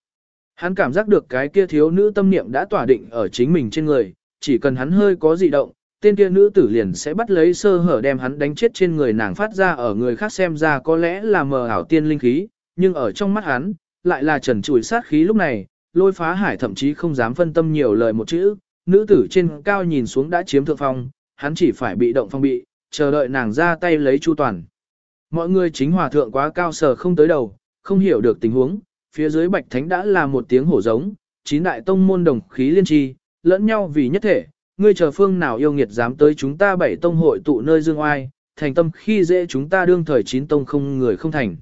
Hắn cảm giác được cái kia thiếu nữ tâm niệm đã tỏa định ở chính mình trên người, chỉ cần hắn hơi có dị động, tên kia nữ tử liền sẽ bắt lấy sơ hở đem hắn đánh chết trên người nàng phát ra ở người khác xem ra có lẽ là mờ ảo tiên linh khí, nhưng ở trong mắt hắn, lại là trần trụi sát khí lúc này, lôi phá hải thậm chí không dám phân tâm nhiều lời một chữ, nữ tử trên cao nhìn xuống đã chiếm thượng phong, hắn chỉ phải bị động phong bị, chờ đợi nàng ra tay lấy chu toàn. Mọi người chính hòa thượng quá cao sở không tới đầu, không hiểu được tình huống, phía dưới bạch thánh đã là một tiếng hổ giống, chín đại tông môn đồng khí liên tri, lẫn nhau vì nhất thể, ngươi chờ phương nào yêu nghiệt dám tới chúng ta bảy tông hội tụ nơi dương oai, thành tâm khi dễ chúng ta đương thời chín tông không người không thành.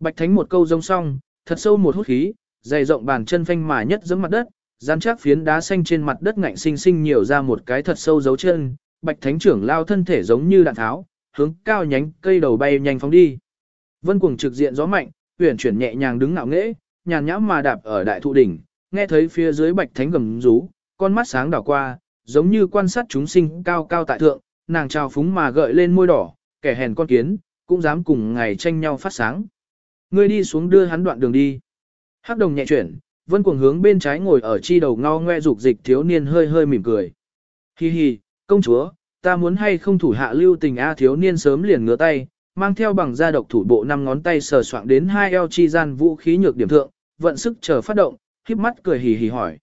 Bạch thánh một câu rông xong, thật sâu một hút khí, dày rộng bàn chân phanh mà nhất giẫm mặt đất, rắn chắc phiến đá xanh trên mặt đất ngạnh sinh sinh nhiều ra một cái thật sâu dấu chân, bạch thánh trưởng lao thân thể giống như đạn tháo, hướng cao nhánh cây đầu bay nhanh phóng đi. Vân cuồng trực diện gió mạnh, huyền chuyển nhẹ nhàng đứng ngạo nghễ, nhàn nhã mà đạp ở đại thụ đỉnh, nghe thấy phía dưới bạch thánh gầm rú, con mắt sáng đảo qua, giống như quan sát chúng sinh cao cao tại thượng, nàng trao phúng mà gợi lên môi đỏ, kẻ hèn con kiến, cũng dám cùng ngày tranh nhau phát sáng. Ngươi đi xuống đưa hắn đoạn đường đi. Hắc đồng nhẹ chuyển, vân cuồng hướng bên trái ngồi ở chi đầu ngao ngoe dục dịch thiếu niên hơi hơi mỉm cười. Hi hi, công chúa, ta muốn hay không thủ hạ lưu tình A thiếu niên sớm liền ngửa tay, mang theo bằng da độc thủ bộ năm ngón tay sờ soạng đến hai eo chi gian vũ khí nhược điểm thượng, vận sức chờ phát động, khiếp mắt cười hì hì hỏi.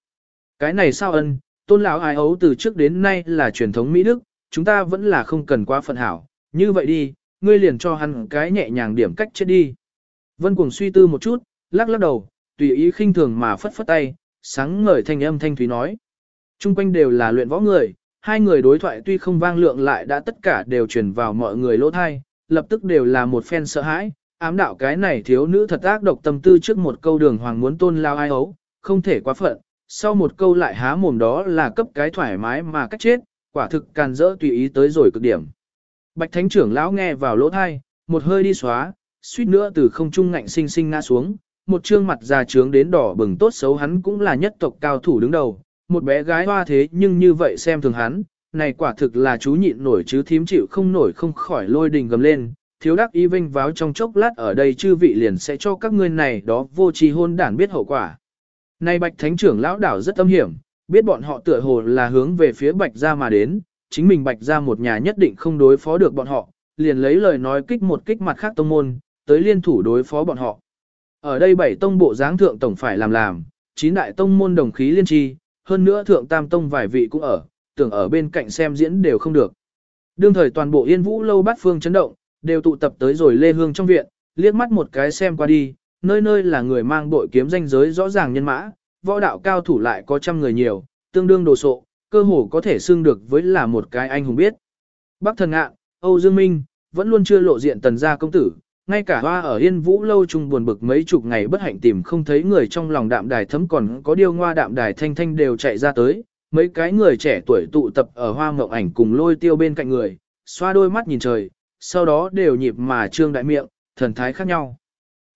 Cái này sao ân, tôn lão ai ấu từ trước đến nay là truyền thống Mỹ Đức, chúng ta vẫn là không cần quá phận hảo, như vậy đi, ngươi liền cho hắn cái nhẹ nhàng điểm cách chết đi. Vân cuồng suy tư một chút, lắc lắc đầu, tùy ý khinh thường mà phất phất tay, sáng ngời thanh âm thanh thúy nói. Trung quanh đều là luyện võ người, hai người đối thoại tuy không vang lượng lại đã tất cả đều truyền vào mọi người lỗ thai, lập tức đều là một phen sợ hãi, ám đạo cái này thiếu nữ thật ác độc tâm tư trước một câu đường hoàng muốn tôn lao ai ấu, không thể quá phận, sau một câu lại há mồm đó là cấp cái thoải mái mà cách chết, quả thực càn rỡ tùy ý tới rồi cực điểm. Bạch thánh trưởng lão nghe vào lỗ thai, một hơi đi xóa, suýt nữa từ không trung ngạnh sinh sinh ngã xuống, một trương mặt già trướng đến đỏ bừng tốt xấu hắn cũng là nhất tộc cao thủ đứng đầu, một bé gái hoa thế nhưng như vậy xem thường hắn, này quả thực là chú nhịn nổi chứ thím chịu không nổi không khỏi lôi đình gầm lên, thiếu đắc y vinh váo trong chốc lát ở đây chư vị liền sẽ cho các ngươi này đó vô tri hôn đản biết hậu quả. Này bạch thánh trưởng lão đảo rất âm hiểm, biết bọn họ tựa hồ là hướng về phía bạch gia mà đến, chính mình bạch gia một nhà nhất định không đối phó được bọn họ, liền lấy lời nói kích một kích mặt khác tông môn, tới liên thủ đối phó bọn họ. Ở đây bảy tông bộ dáng thượng tổng phải làm làm, chín đại tông môn đồng khí liên tri, hơn nữa thượng tam tông vài vị cũng ở, tưởng ở bên cạnh xem diễn đều không được. Đương thời toàn bộ yên vũ lâu bát phương chấn động, đều tụ tập tới rồi lê hương trong viện, liếc mắt một cái xem qua đi, nơi nơi là người mang bội kiếm danh giới rõ ràng nhân mã, võ đạo cao thủ lại có trăm người nhiều, tương đương đồ sộ, cơ hồ có thể xưng được với là một cái anh hùng biết. Bắc thần ngạn Âu Dương Minh, vẫn luôn chưa lộ diện tần gia công tử, ngay cả hoa ở yên vũ lâu chung buồn bực mấy chục ngày bất hạnh tìm không thấy người trong lòng đạm đài thấm còn có điều ngoa đạm đài thanh thanh đều chạy ra tới, mấy cái người trẻ tuổi tụ tập ở hoa mộng ảnh cùng lôi tiêu bên cạnh người, xoa đôi mắt nhìn trời, sau đó đều nhịp mà trương đại miệng, thần thái khác nhau.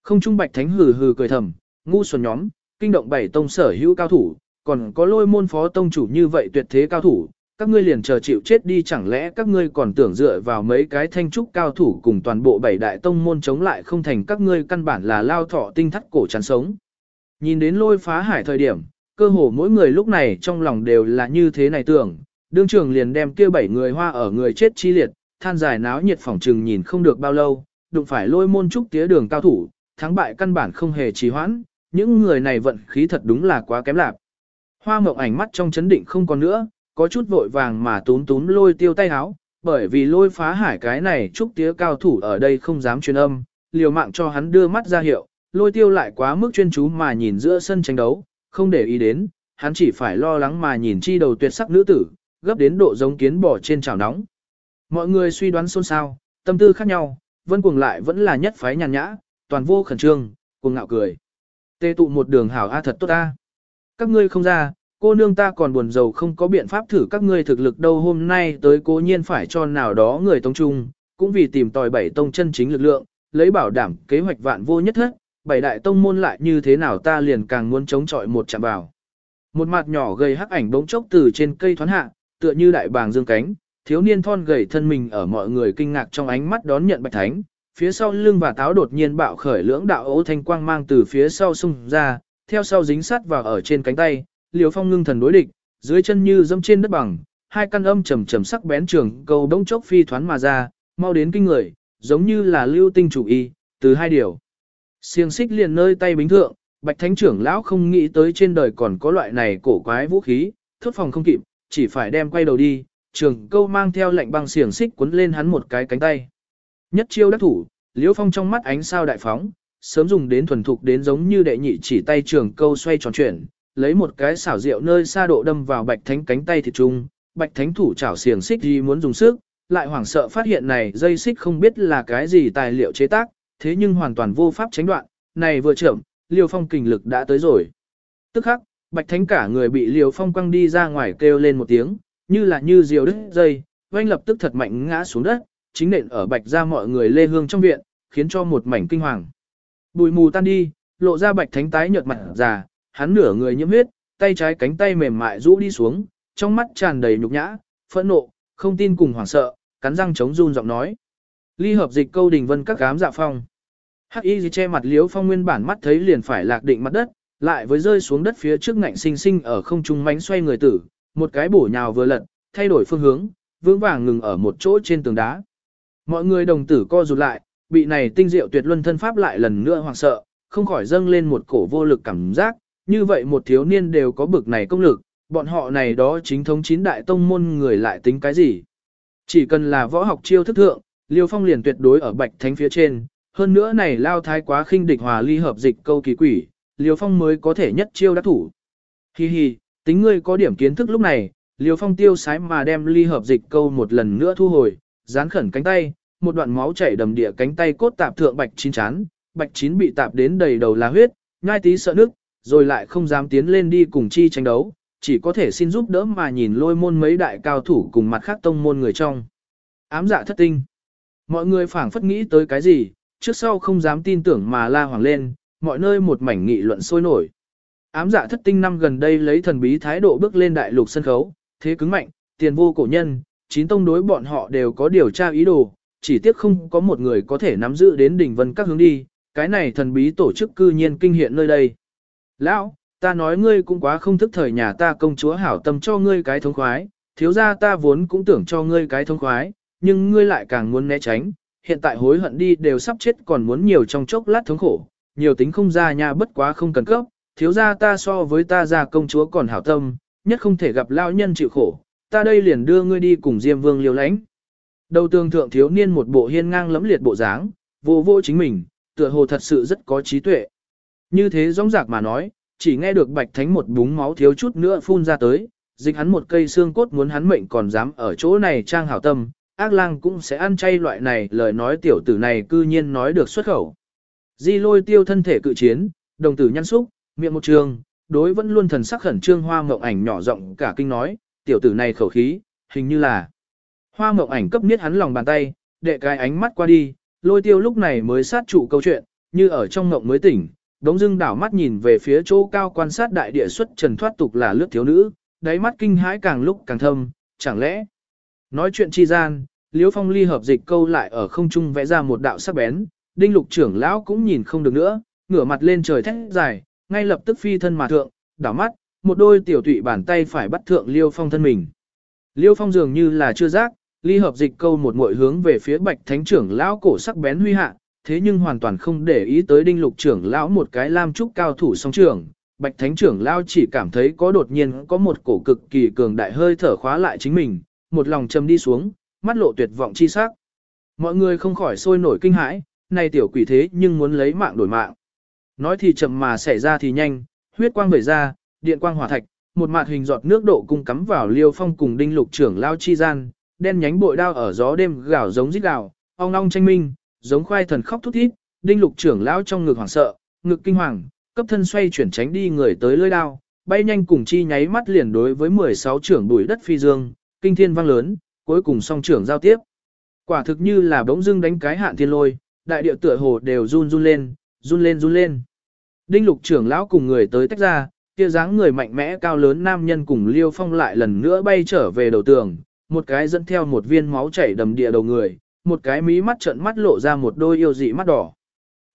Không trung bạch thánh hừ hừ cười thầm, ngu xuẩn nhóm, kinh động bảy tông sở hữu cao thủ, còn có lôi môn phó tông chủ như vậy tuyệt thế cao thủ, các ngươi liền chờ chịu chết đi chẳng lẽ các ngươi còn tưởng dựa vào mấy cái thanh trúc cao thủ cùng toàn bộ bảy đại tông môn chống lại không thành các ngươi căn bản là lao thọ tinh thắt cổ chắn sống. Nhìn đến lôi phá hải thời điểm, cơ hồ mỗi người lúc này trong lòng đều là như thế này tưởng, đương trường liền đem kia bảy người hoa ở người chết chi liệt, than dài náo nhiệt phòng trừng nhìn không được bao lâu, đụng phải lôi môn trúc tía đường cao thủ, thắng bại căn bản không hề trì hoãn, những người này vận khí thật đúng là quá kém lạc. Hoa mộng ảnh mắt trong chấn định không còn nữa, có chút vội vàng mà tún tún lôi tiêu tay háo, bởi vì lôi phá hải cái này trúc tía cao thủ ở đây không dám truyền âm, liều mạng cho hắn đưa mắt ra hiệu, lôi tiêu lại quá mức chuyên chú mà nhìn giữa sân tranh đấu, không để ý đến, hắn chỉ phải lo lắng mà nhìn chi đầu tuyệt sắc nữ tử, gấp đến độ giống kiến bò trên chảo nóng. Mọi người suy đoán xôn xao, tâm tư khác nhau, vân cuồng lại vẫn là nhất phái nhàn nhã, toàn vô khẩn trương, cuồng ngạo cười. Tê tụ một đường hảo a thật tốt a. Các ngươi không ra, cô nương ta còn buồn giàu không có biện pháp thử các ngươi thực lực đâu hôm nay tới cố nhiên phải cho nào đó người tông trung, cũng vì tìm tòi bảy tông chân chính lực lượng, lấy bảo đảm kế hoạch vạn vô nhất hết, bảy đại tông môn lại như thế nào ta liền càng muốn chống chọi một chạm vào. Một mặt nhỏ gầy hắc ảnh bỗng chốc từ trên cây thoán hạ, tựa như đại bàng dương cánh, thiếu niên thon gầy thân mình ở mọi người kinh ngạc trong ánh mắt đón nhận bạch thánh, phía sau lưng và táo đột nhiên bạo khởi lưỡng đạo ố thanh quang mang từ phía sau xung ra, theo sau dính sát vào ở trên cánh tay, liều phong ngưng thần đối địch, dưới chân như dẫm trên đất bằng, hai căn âm trầm trầm sắc bén trường câu đống chốc phi thoán mà ra, mau đến kinh người, giống như là lưu tinh chủ y, từ hai điều. Siêng xích liền nơi tay bính thượng, bạch thánh trưởng lão không nghĩ tới trên đời còn có loại này cổ quái vũ khí, thốt phòng không kịp, chỉ phải đem quay đầu đi, trường câu mang theo lệnh băng xiềng xích cuốn lên hắn một cái cánh tay. Nhất chiêu đắc thủ, liễu phong trong mắt ánh sao đại phóng, sớm dùng đến thuần thục đến giống như đệ nhị chỉ tay trường câu xoay tròn chuyển, lấy một cái xảo rượu nơi xa độ đâm vào bạch thánh cánh tay thịt trung, bạch thánh thủ chảo xiềng xích gì muốn dùng sức, lại hoảng sợ phát hiện này dây xích không biết là cái gì tài liệu chế tác, thế nhưng hoàn toàn vô pháp tránh đoạn, này vừa chậm, Liễu phong kình lực đã tới rồi. Tức khắc, bạch thánh cả người bị Liễu phong quăng đi ra ngoài kêu lên một tiếng, như là như diều đứt dây, oanh lập tức thật mạnh ngã xuống đất, chính nện ở bạch ra mọi người lê hương trong viện, khiến cho một mảnh kinh hoàng. Bùi mù tan đi, lộ ra bạch thánh tái nhợt mặt già, hắn nửa người nhiễm huyết, tay trái cánh tay mềm mại rũ đi xuống, trong mắt tràn đầy nhục nhã, phẫn nộ, không tin cùng hoảng sợ, cắn răng chống run giọng nói. Ly hợp dịch câu đình vân các gám dạ phong. Hắc y che mặt liếu phong nguyên bản mắt thấy liền phải lạc định mặt đất, lại với rơi xuống đất phía trước ngạnh sinh sinh ở không trung mánh xoay người tử, một cái bổ nhào vừa lật, thay đổi phương hướng, vững vàng ngừng ở một chỗ trên tường đá. Mọi người đồng tử co rụt lại, bị này tinh diệu tuyệt luân thân pháp lại lần nữa hoảng sợ, không khỏi dâng lên một cổ vô lực cảm giác, như vậy một thiếu niên đều có bực này công lực, bọn họ này đó chính thống chín đại tông môn người lại tính cái gì. Chỉ cần là võ học chiêu thức thượng, Liêu Phong liền tuyệt đối ở bạch thánh phía trên, hơn nữa này lao thái quá khinh địch hòa ly hợp dịch câu kỳ quỷ, Liêu Phong mới có thể nhất chiêu đắc thủ. Hi hi, tính ngươi có điểm kiến thức lúc này, Liêu Phong tiêu sái mà đem ly hợp dịch câu một lần nữa thu hồi, dán khẩn cánh tay, một đoạn máu chảy đầm địa cánh tay cốt tạp thượng bạch chín chán, bạch chín bị tạp đến đầy đầu là huyết, nhai tí sợ nước, rồi lại không dám tiến lên đi cùng chi tranh đấu, chỉ có thể xin giúp đỡ mà nhìn lôi môn mấy đại cao thủ cùng mặt khác tông môn người trong. Ám dạ thất tinh. Mọi người phảng phất nghĩ tới cái gì, trước sau không dám tin tưởng mà la hoàng lên, mọi nơi một mảnh nghị luận sôi nổi. Ám dạ thất tinh năm gần đây lấy thần bí thái độ bước lên đại lục sân khấu, thế cứng mạnh, tiền vô cổ nhân, chín tông đối bọn họ đều có điều tra ý đồ, chỉ tiếc không có một người có thể nắm giữ đến đỉnh vân các hướng đi, cái này thần bí tổ chức cư nhiên kinh hiện nơi đây. Lão, ta nói ngươi cũng quá không thức thời nhà ta công chúa hảo tâm cho ngươi cái thống khoái, thiếu ra ta vốn cũng tưởng cho ngươi cái thống khoái, nhưng ngươi lại càng muốn né tránh, hiện tại hối hận đi đều sắp chết còn muốn nhiều trong chốc lát thống khổ, nhiều tính không ra nhà bất quá không cần cấp, thiếu ra ta so với ta ra công chúa còn hảo tâm, nhất không thể gặp lao nhân chịu khổ, ta đây liền đưa ngươi đi cùng Diêm Vương liều lãnh. Đầu tường thượng thiếu niên một bộ hiên ngang lẫm liệt bộ dáng, vô vô chính mình, tựa hồ thật sự rất có trí tuệ. Như thế rõng rạc mà nói, chỉ nghe được bạch thánh một búng máu thiếu chút nữa phun ra tới, dịch hắn một cây xương cốt muốn hắn mệnh còn dám ở chỗ này trang hảo tâm, ác lang cũng sẽ ăn chay loại này lời nói tiểu tử này cư nhiên nói được xuất khẩu. Di lôi tiêu thân thể cự chiến, đồng tử nhăn xúc, miệng một trường, đối vẫn luôn thần sắc khẩn trương hoa mộng ảnh nhỏ rộng cả kinh nói, tiểu tử này khẩu khí, hình như là. Hoa mộng ảnh cấp niết hắn lòng bàn tay, đệ cái ánh mắt qua đi, lôi tiêu lúc này mới sát trụ câu chuyện, như ở trong mộng mới tỉnh, đống dưng đảo mắt nhìn về phía chỗ cao quan sát đại địa xuất trần thoát tục là lướt thiếu nữ, đáy mắt kinh hãi càng lúc càng thâm, chẳng lẽ. Nói chuyện chi gian, Liễu Phong ly hợp dịch câu lại ở không trung vẽ ra một đạo sắc bén, đinh lục trưởng lão cũng nhìn không được nữa, ngửa mặt lên trời thét dài, ngay lập tức phi thân mà thượng, đảo mắt, một đôi tiểu tụy bàn tay phải bắt thượng Liêu Phong thân mình. Liêu Phong dường như là chưa giác, ly hợp dịch câu một muội hướng về phía bạch thánh trưởng lão cổ sắc bén huy hạ, thế nhưng hoàn toàn không để ý tới đinh lục trưởng lão một cái lam trúc cao thủ song trưởng. Bạch thánh trưởng lão chỉ cảm thấy có đột nhiên có một cổ cực kỳ cường đại hơi thở khóa lại chính mình, một lòng châm đi xuống, mắt lộ tuyệt vọng chi sắc. Mọi người không khỏi sôi nổi kinh hãi, này tiểu quỷ thế nhưng muốn lấy mạng đổi mạng. Nói thì chậm mà xảy ra thì nhanh, huyết quang vẩy ra, điện quang hỏa thạch, một mạt hình giọt nước độ cung cắm vào liêu phong cùng đinh lục trưởng lao chi gian, đen nhánh bội đao ở gió đêm gào giống rít gào, ong ong tranh minh, giống khoai thần khóc thút thít, đinh lục trưởng lao trong ngực hoảng sợ, ngực kinh hoàng, cấp thân xoay chuyển tránh đi người tới lưỡi đao, bay nhanh cùng chi nháy mắt liền đối với 16 trưởng bụi đất phi dương, kinh thiên vang lớn, cuối cùng song trưởng giao tiếp. Quả thực như là bỗng dưng đánh cái hạn thiên lôi, đại địa tựa hồ đều run run lên, run lên run lên. Đinh lục trưởng lão cùng người tới tách ra, kia dáng người mạnh mẽ cao lớn nam nhân cùng Liêu Phong lại lần nữa bay trở về đầu tường, một cái dẫn theo một viên máu chảy đầm địa đầu người, một cái mí mắt trợn mắt lộ ra một đôi yêu dị mắt đỏ.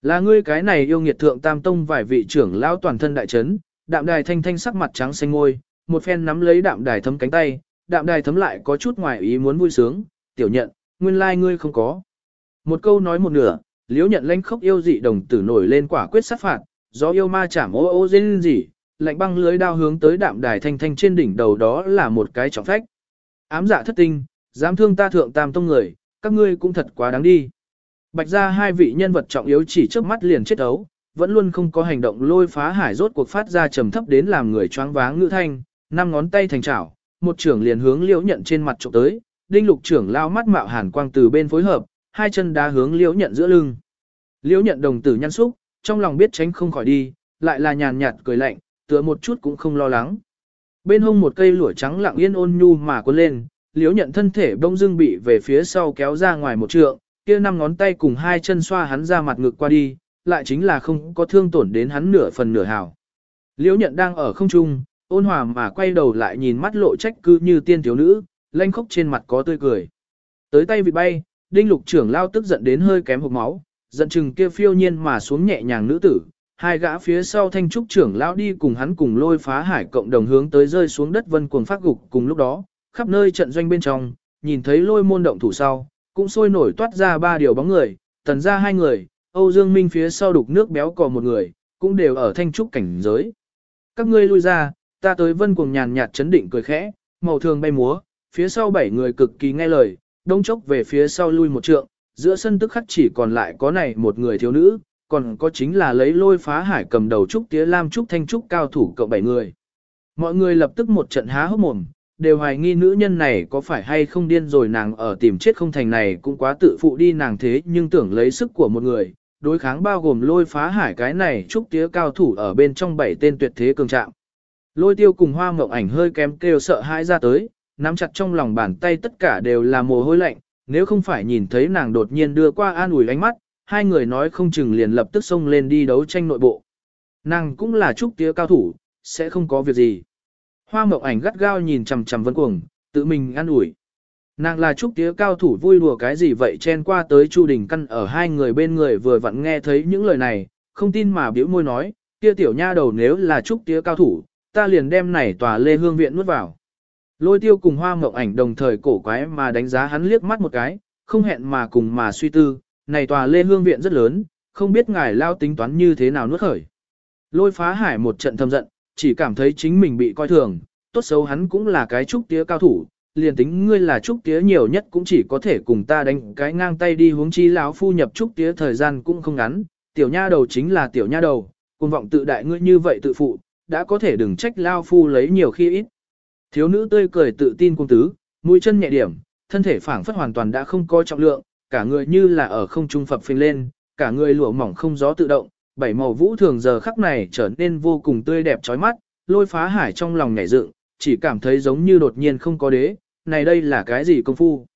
Là ngươi cái này yêu nghiệt thượng tam tông vài vị trưởng lão toàn thân đại chấn, đạm đài thanh thanh sắc mặt trắng xanh ngôi, một phen nắm lấy đạm đài thấm cánh tay, đạm đài thấm lại có chút ngoài ý muốn vui sướng, tiểu nhận, nguyên lai like ngươi không có. Một câu nói một nửa, liếu nhận lãnh khốc yêu dị đồng tử nổi lên quả quyết sát phạt, gió yêu ma chảm ô ô dên gì, lạnh băng lưới đao hướng tới đạm đài thanh thanh trên đỉnh đầu đó là một cái trọng phách. Ám dạ thất tinh, dám thương ta thượng tam tông người, các ngươi cũng thật quá đáng đi. Bạch ra hai vị nhân vật trọng yếu chỉ trước mắt liền chết ấu, vẫn luôn không có hành động lôi phá hải rốt cuộc phát ra trầm thấp đến làm người choáng váng ngữ thanh, năm ngón tay thành chảo, một trưởng liền hướng liễu nhận trên mặt trộm tới, đinh lục trưởng lao mắt mạo hàn quang từ bên phối hợp, hai chân đá hướng liễu nhận giữa lưng. Liễu nhận đồng tử nhăn xúc, trong lòng biết tránh không khỏi đi, lại là nhàn nhạt cười lạnh, tựa một chút cũng không lo lắng. Bên hông một cây lũa trắng lặng yên ôn nhu mà cuốn lên, liễu nhận thân thể bông dưng bị về phía sau kéo ra ngoài một trượng, kia năm ngón tay cùng hai chân xoa hắn ra mặt ngực qua đi, lại chính là không có thương tổn đến hắn nửa phần nửa hào. Liễu nhận đang ở không trung, ôn hòa mà quay đầu lại nhìn mắt lộ trách cứ như tiên thiếu nữ, lanh khóc trên mặt có tươi cười. Tới tay vị bay, đinh lục trưởng lao tức giận đến hơi kém hộp máu, giận chừng kia phiêu nhiên mà xuống nhẹ nhàng nữ tử, hai gã phía sau thanh trúc trưởng lão đi cùng hắn cùng lôi phá hải cộng đồng hướng tới rơi xuống đất vân cuồng phát gục cùng lúc đó, khắp nơi trận doanh bên trong, nhìn thấy lôi môn động thủ sau, cũng sôi nổi toát ra ba điều bóng người, tần ra hai người, Âu Dương Minh phía sau đục nước béo cò một người, cũng đều ở thanh trúc cảnh giới. Các ngươi lui ra, ta tới vân cuồng nhàn nhạt chấn định cười khẽ, màu thường bay múa, phía sau bảy người cực kỳ nghe lời, đông chốc về phía sau lui một trượng, giữa sân tức khắc chỉ còn lại có này một người thiếu nữ, còn có chính là lấy lôi phá hải cầm đầu trúc tía lam trúc thanh trúc cao thủ cộng bảy người. Mọi người lập tức một trận há hốc mồm, đều hoài nghi nữ nhân này có phải hay không điên rồi nàng ở tìm chết không thành này cũng quá tự phụ đi nàng thế nhưng tưởng lấy sức của một người, đối kháng bao gồm lôi phá hải cái này trúc tía cao thủ ở bên trong bảy tên tuyệt thế cường trạng. Lôi tiêu cùng hoa mộng ảnh hơi kém kêu sợ hãi ra tới, nắm chặt trong lòng bàn tay tất cả đều là mồ hôi lạnh, nếu không phải nhìn thấy nàng đột nhiên đưa qua an ủi ánh mắt, hai người nói không chừng liền lập tức xông lên đi đấu tranh nội bộ. Nàng cũng là trúc tía cao thủ, sẽ không có việc gì. Hoa mộng ảnh gắt gao nhìn chằm chằm vân cuồng, tự mình ăn ủi. Nàng là trúc tía cao thủ vui đùa cái gì vậy chen qua tới Chu Đình Căn ở hai người bên người vừa vặn nghe thấy những lời này, không tin mà biểu môi nói, kia tiểu nha đầu nếu là trúc tía cao thủ, ta liền đem này tòa lê hương viện nuốt vào. Lôi tiêu cùng hoa mộng ảnh đồng thời cổ quái mà đánh giá hắn liếc mắt một cái, không hẹn mà cùng mà suy tư, này tòa lê hương viện rất lớn, không biết ngài lao tính toán như thế nào nuốt khởi. Lôi phá hải một trận thâm giận, chỉ cảm thấy chính mình bị coi thường, tốt xấu hắn cũng là cái trúc tía cao thủ, liền tính ngươi là trúc tía nhiều nhất cũng chỉ có thể cùng ta đánh cái ngang tay đi huống chi lão phu nhập trúc tía thời gian cũng không ngắn, tiểu nha đầu chính là tiểu nha đầu, cùng vọng tự đại ngươi như vậy tự phụ, đã có thể đừng trách lao phu lấy nhiều khi ít. Thiếu nữ tươi cười tự tin cung tứ, mũi chân nhẹ điểm, thân thể phảng phất hoàn toàn đã không có trọng lượng, cả người như là ở không trung phập phình lên, cả người lụa mỏng không gió tự động, bảy màu vũ thường giờ khắc này trở nên vô cùng tươi đẹp chói mắt, lôi phá hải trong lòng nhảy dựng, chỉ cảm thấy giống như đột nhiên không có đế, này đây là cái gì công phu.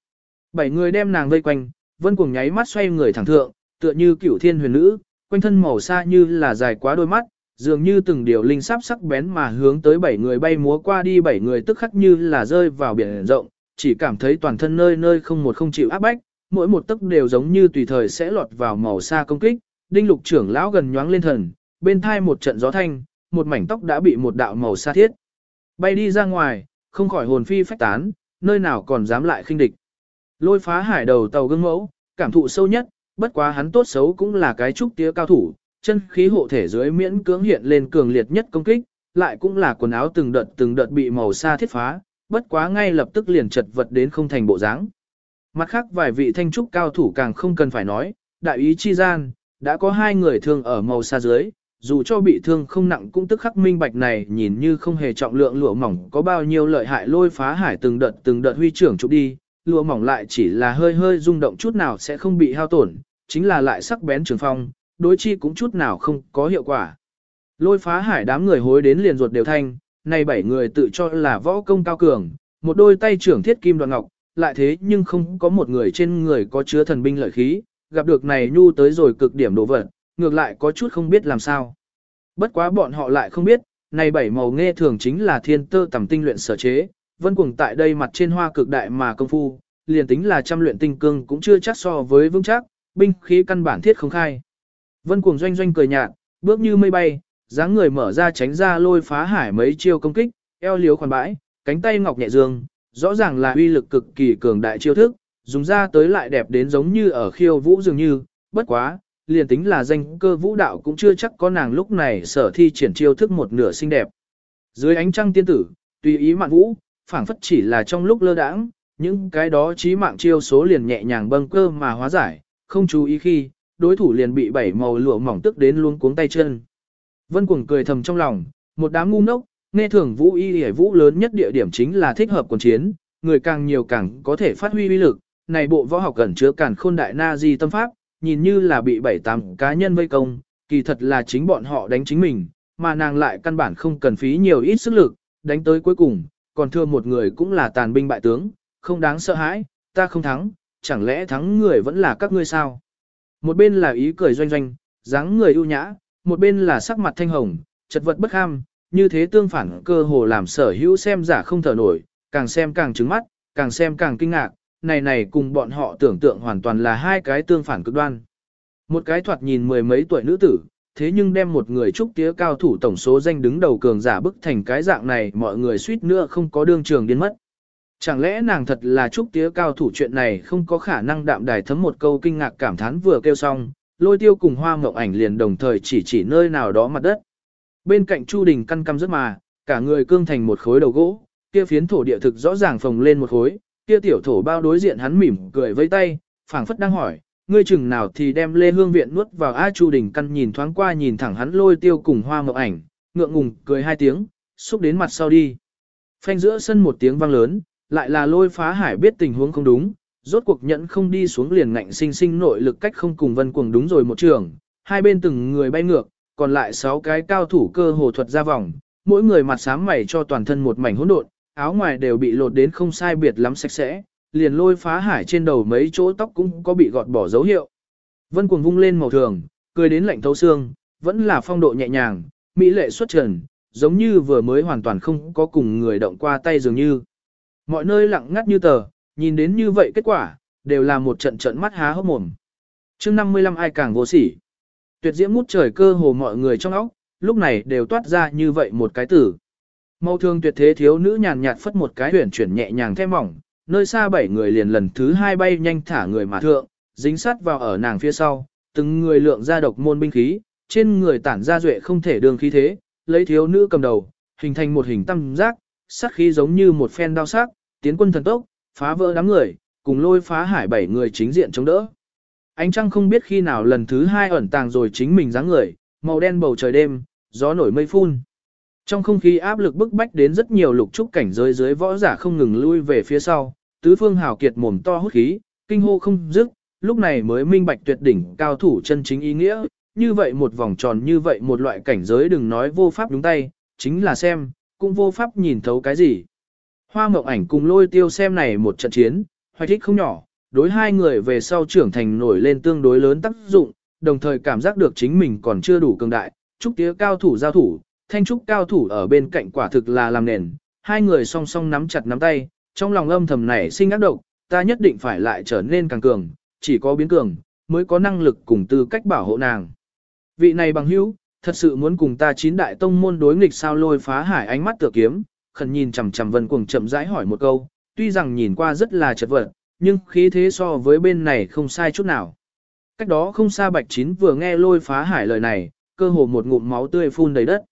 Bảy người đem nàng vây quanh, vân cuồng nháy mắt xoay người thẳng thượng, tựa như cửu thiên huyền nữ, quanh thân màu xa như là dài quá đôi mắt, dường như từng điều linh sáp sắc bén mà hướng tới bảy người bay múa qua đi bảy người tức khắc như là rơi vào biển rộng, chỉ cảm thấy toàn thân nơi nơi không một không chịu áp bách, mỗi một tấc đều giống như tùy thời sẽ lọt vào màu xa công kích, đinh lục trưởng lão gần nhoáng lên thần, bên thai một trận gió thanh, một mảnh tóc đã bị một đạo màu xa thiết. Bay đi ra ngoài, không khỏi hồn phi phách tán, nơi nào còn dám lại khinh địch. Lôi phá hải đầu tàu gương mẫu, cảm thụ sâu nhất, bất quá hắn tốt xấu cũng là cái trúc tía cao thủ, chân khí hộ thể dưới miễn cưỡng hiện lên cường liệt nhất công kích, lại cũng là quần áo từng đợt từng đợt bị màu xa thiết phá, bất quá ngay lập tức liền chật vật đến không thành bộ dáng. Mặt khác vài vị thanh trúc cao thủ càng không cần phải nói, đại ý chi gian, đã có hai người thương ở màu xa dưới, dù cho bị thương không nặng cũng tức khắc minh bạch này nhìn như không hề trọng lượng lụa mỏng có bao nhiêu lợi hại lôi phá hải từng đợt từng đợt huy trưởng chụp đi, lụa mỏng lại chỉ là hơi hơi rung động chút nào sẽ không bị hao tổn, chính là lại sắc bén trường phong, đối chi cũng chút nào không có hiệu quả. Lôi phá hải đám người hối đến liền ruột đều thanh, này bảy người tự cho là võ công cao cường, một đôi tay trưởng thiết kim đoạn ngọc, lại thế nhưng không có một người trên người có chứa thần binh lợi khí, gặp được này nhu tới rồi cực điểm đồ vật, ngược lại có chút không biết làm sao. Bất quá bọn họ lại không biết, này bảy màu nghe thường chính là thiên tơ tầm tinh luyện sở chế, vân cuồng tại đây mặt trên hoa cực đại mà công phu, liền tính là trăm luyện tinh cương cũng chưa chắc so với vững chắc, binh khí căn bản thiết không khai. Vân cuồng doanh doanh cười nhạt, bước như mây bay, dáng người mở ra tránh ra lôi phá hải mấy chiêu công kích, eo liếu khoản bãi, cánh tay ngọc nhẹ dương, rõ ràng là uy lực cực kỳ cường đại chiêu thức, dùng ra tới lại đẹp đến giống như ở khiêu vũ dường như, bất quá, liền tính là danh cơ vũ đạo cũng chưa chắc có nàng lúc này sở thi triển chiêu thức một nửa xinh đẹp. Dưới ánh trăng tiên tử, tùy ý mạn vũ, phảng phất chỉ là trong lúc lơ đãng, những cái đó trí mạng chiêu số liền nhẹ nhàng bâng cơ mà hóa giải, không chú ý khi, đối thủ liền bị bảy màu lụa mỏng tức đến luôn cuống tay chân. Vân cuồng cười thầm trong lòng, một đám ngu ngốc, nghe thường vũ y hề vũ lớn nhất địa điểm chính là thích hợp quần chiến, người càng nhiều càng có thể phát huy uy lực, này bộ võ học gần chứa càn khôn đại na di tâm pháp, nhìn như là bị bảy tám cá nhân vây công, kỳ thật là chính bọn họ đánh chính mình, mà nàng lại căn bản không cần phí nhiều ít sức lực, đánh tới cuối cùng, còn thưa một người cũng là tàn binh bại tướng, không đáng sợ hãi, ta không thắng, chẳng lẽ thắng người vẫn là các ngươi sao? Một bên là ý cười doanh doanh, dáng người ưu nhã, một bên là sắc mặt thanh hồng, chật vật bất ham, như thế tương phản cơ hồ làm sở hữu xem giả không thở nổi, càng xem càng trứng mắt, càng xem càng kinh ngạc, này này cùng bọn họ tưởng tượng hoàn toàn là hai cái tương phản cực đoan. Một cái thoạt nhìn mười mấy tuổi nữ tử, thế nhưng đem một người trúc tía cao thủ tổng số danh đứng đầu cường giả bức thành cái dạng này mọi người suýt nữa không có đương trường điên mất. Chẳng lẽ nàng thật là trúc tía cao thủ chuyện này không có khả năng đạm đài thấm một câu kinh ngạc cảm thán vừa kêu xong, lôi tiêu cùng hoa mộng ảnh liền đồng thời chỉ chỉ nơi nào đó mặt đất. Bên cạnh Chu Đình căn căm rất mà, cả người cương thành một khối đầu gỗ, kia phiến thổ địa thực rõ ràng phồng lên một khối, kia tiểu thổ bao đối diện hắn mỉm cười với tay, phảng phất đang hỏi, ngươi chừng nào thì đem Lê Hương Viện nuốt vào A Chu Đình căn nhìn thoáng qua nhìn thẳng hắn lôi tiêu cùng hoa mộng ảnh, ngượng ngùng cười hai tiếng, xúc đến mặt sau đi. Phanh giữa sân một tiếng vang lớn, lại là lôi phá hải biết tình huống không đúng, rốt cuộc nhẫn không đi xuống liền ngạnh sinh sinh nội lực cách không cùng vân cuồng đúng rồi một trường, hai bên từng người bay ngược, còn lại sáu cái cao thủ cơ hồ thuật ra vòng, mỗi người mặt sám mày cho toàn thân một mảnh hỗn độn, áo ngoài đều bị lột đến không sai biệt lắm sạch sẽ, liền lôi phá hải trên đầu mấy chỗ tóc cũng có bị gọt bỏ dấu hiệu. Vân cuồng vung lên màu thường, cười đến lạnh thấu xương, vẫn là phong độ nhẹ nhàng, mỹ lệ xuất trần, giống như vừa mới hoàn toàn không có cùng người động qua tay dường như. Mọi nơi lặng ngắt như tờ, nhìn đến như vậy kết quả, đều là một trận trận mắt há hốc mồm. chương 55 ai càng vô sỉ. Tuyệt diễm ngút trời cơ hồ mọi người trong óc, lúc này đều toát ra như vậy một cái tử. Mâu thương tuyệt thế thiếu nữ nhàn nhạt phất một cái huyển chuyển nhẹ nhàng thêm mỏng, nơi xa bảy người liền lần thứ hai bay nhanh thả người mà thượng, dính sát vào ở nàng phía sau, từng người lượng ra độc môn binh khí, trên người tản ra duệ không thể đường khí thế, lấy thiếu nữ cầm đầu, hình thành một hình tam giác, sát khí giống như một phen đao sắc, tiến quân thần tốc, phá vỡ đám người, cùng lôi phá hải bảy người chính diện chống đỡ. Ánh trăng không biết khi nào lần thứ hai ẩn tàng rồi chính mình dáng người, màu đen bầu trời đêm, gió nổi mây phun. Trong không khí áp lực bức bách đến rất nhiều lục trúc cảnh giới dưới võ giả không ngừng lui về phía sau, tứ phương hào kiệt mồm to hút khí, kinh hô không dứt, lúc này mới minh bạch tuyệt đỉnh cao thủ chân chính ý nghĩa, như vậy một vòng tròn như vậy một loại cảnh giới đừng nói vô pháp đúng tay, chính là xem, cũng vô pháp nhìn thấu cái gì. Hoa mộng ảnh cùng lôi tiêu xem này một trận chiến, hoài thích không nhỏ, đối hai người về sau trưởng thành nổi lên tương đối lớn tác dụng, đồng thời cảm giác được chính mình còn chưa đủ cường đại, trúc tía cao thủ giao thủ, thanh trúc cao thủ ở bên cạnh quả thực là làm nền, hai người song song nắm chặt nắm tay, trong lòng âm thầm này sinh ác độc, ta nhất định phải lại trở nên càng cường, chỉ có biến cường, mới có năng lực cùng tư cách bảo hộ nàng. Vị này bằng hữu, thật sự muốn cùng ta chín đại tông môn đối nghịch sao lôi phá hải ánh mắt tựa kiếm, khẩn nhìn chằm chằm vân cuồng chậm rãi hỏi một câu, tuy rằng nhìn qua rất là chật vật, nhưng khí thế so với bên này không sai chút nào. Cách đó không xa bạch chín vừa nghe lôi phá hải lời này, cơ hồ một ngụm máu tươi phun đầy đất.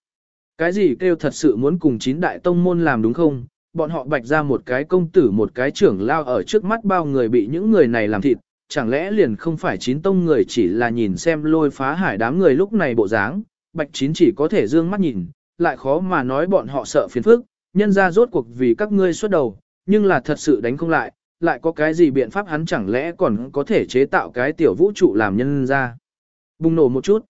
Cái gì kêu thật sự muốn cùng chín đại tông môn làm đúng không? Bọn họ bạch ra một cái công tử một cái trưởng lao ở trước mắt bao người bị những người này làm thịt, chẳng lẽ liền không phải chín tông người chỉ là nhìn xem lôi phá hải đám người lúc này bộ dáng, bạch chín chỉ có thể dương mắt nhìn, lại khó mà nói bọn họ sợ phiền phức, nhân ra rốt cuộc vì các ngươi xuất đầu, nhưng là thật sự đánh không lại, lại có cái gì biện pháp hắn chẳng lẽ còn có thể chế tạo cái tiểu vũ trụ làm nhân ra. Bùng nổ một chút.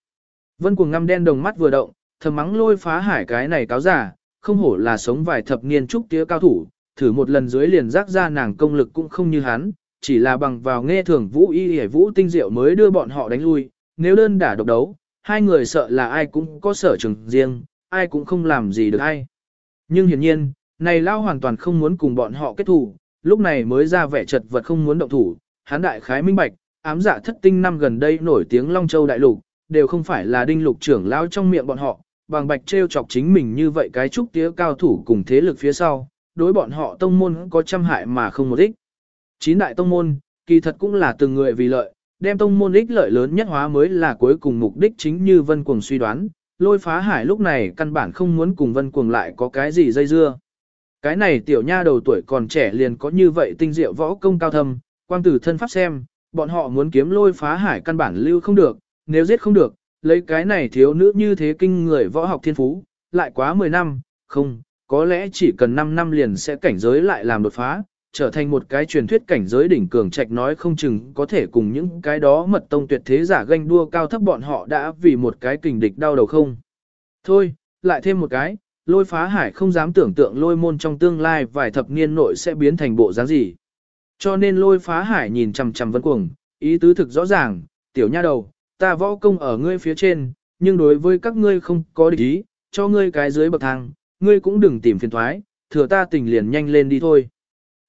Vân cuồng ngăm đen đồng mắt vừa động, thầm mắng lôi phá hải cái này cáo giả, không hổ là sống vài thập niên trúc tía cao thủ, thử một lần dưới liền rác ra nàng công lực cũng không như hắn, chỉ là bằng vào nghe thường vũ y hề vũ tinh diệu mới đưa bọn họ đánh lui, nếu đơn đả độc đấu, hai người sợ là ai cũng có sở trường riêng, ai cũng không làm gì được ai. Nhưng hiển nhiên, này lao hoàn toàn không muốn cùng bọn họ kết thủ, lúc này mới ra vẻ chật vật không muốn động thủ, hắn đại khái minh bạch, ám dạ thất tinh năm gần đây nổi tiếng Long Châu Đại Lục, đều không phải là đinh lục trưởng lao trong miệng bọn họ, bằng bạch treo chọc chính mình như vậy cái trúc tía cao thủ cùng thế lực phía sau, đối bọn họ tông môn có trăm hại mà không một ích. Chín đại tông môn, kỳ thật cũng là từng người vì lợi, đem tông môn ích lợi lớn nhất hóa mới là cuối cùng mục đích chính như Vân Cuồng suy đoán, lôi phá hải lúc này căn bản không muốn cùng Vân Cuồng lại có cái gì dây dưa. Cái này tiểu nha đầu tuổi còn trẻ liền có như vậy tinh diệu võ công cao thâm, quang tử thân pháp xem, bọn họ muốn kiếm lôi phá hải căn bản lưu không được, nếu giết không được, lấy cái này thiếu nữ như thế kinh người võ học thiên phú, lại quá 10 năm, không, có lẽ chỉ cần 5 năm liền sẽ cảnh giới lại làm đột phá, trở thành một cái truyền thuyết cảnh giới đỉnh cường trạch nói không chừng có thể cùng những cái đó mật tông tuyệt thế giả ganh đua cao thấp bọn họ đã vì một cái kình địch đau đầu không. Thôi, lại thêm một cái, lôi phá hải không dám tưởng tượng lôi môn trong tương lai vài thập niên nội sẽ biến thành bộ dáng gì. Cho nên lôi phá hải nhìn chằm chằm vân cuồng, ý tứ thực rõ ràng, tiểu nha đầu, ta võ công ở ngươi phía trên, nhưng đối với các ngươi không có địch ý, cho ngươi cái dưới bậc thang, ngươi cũng đừng tìm phiền thoái, thừa ta tình liền nhanh lên đi thôi.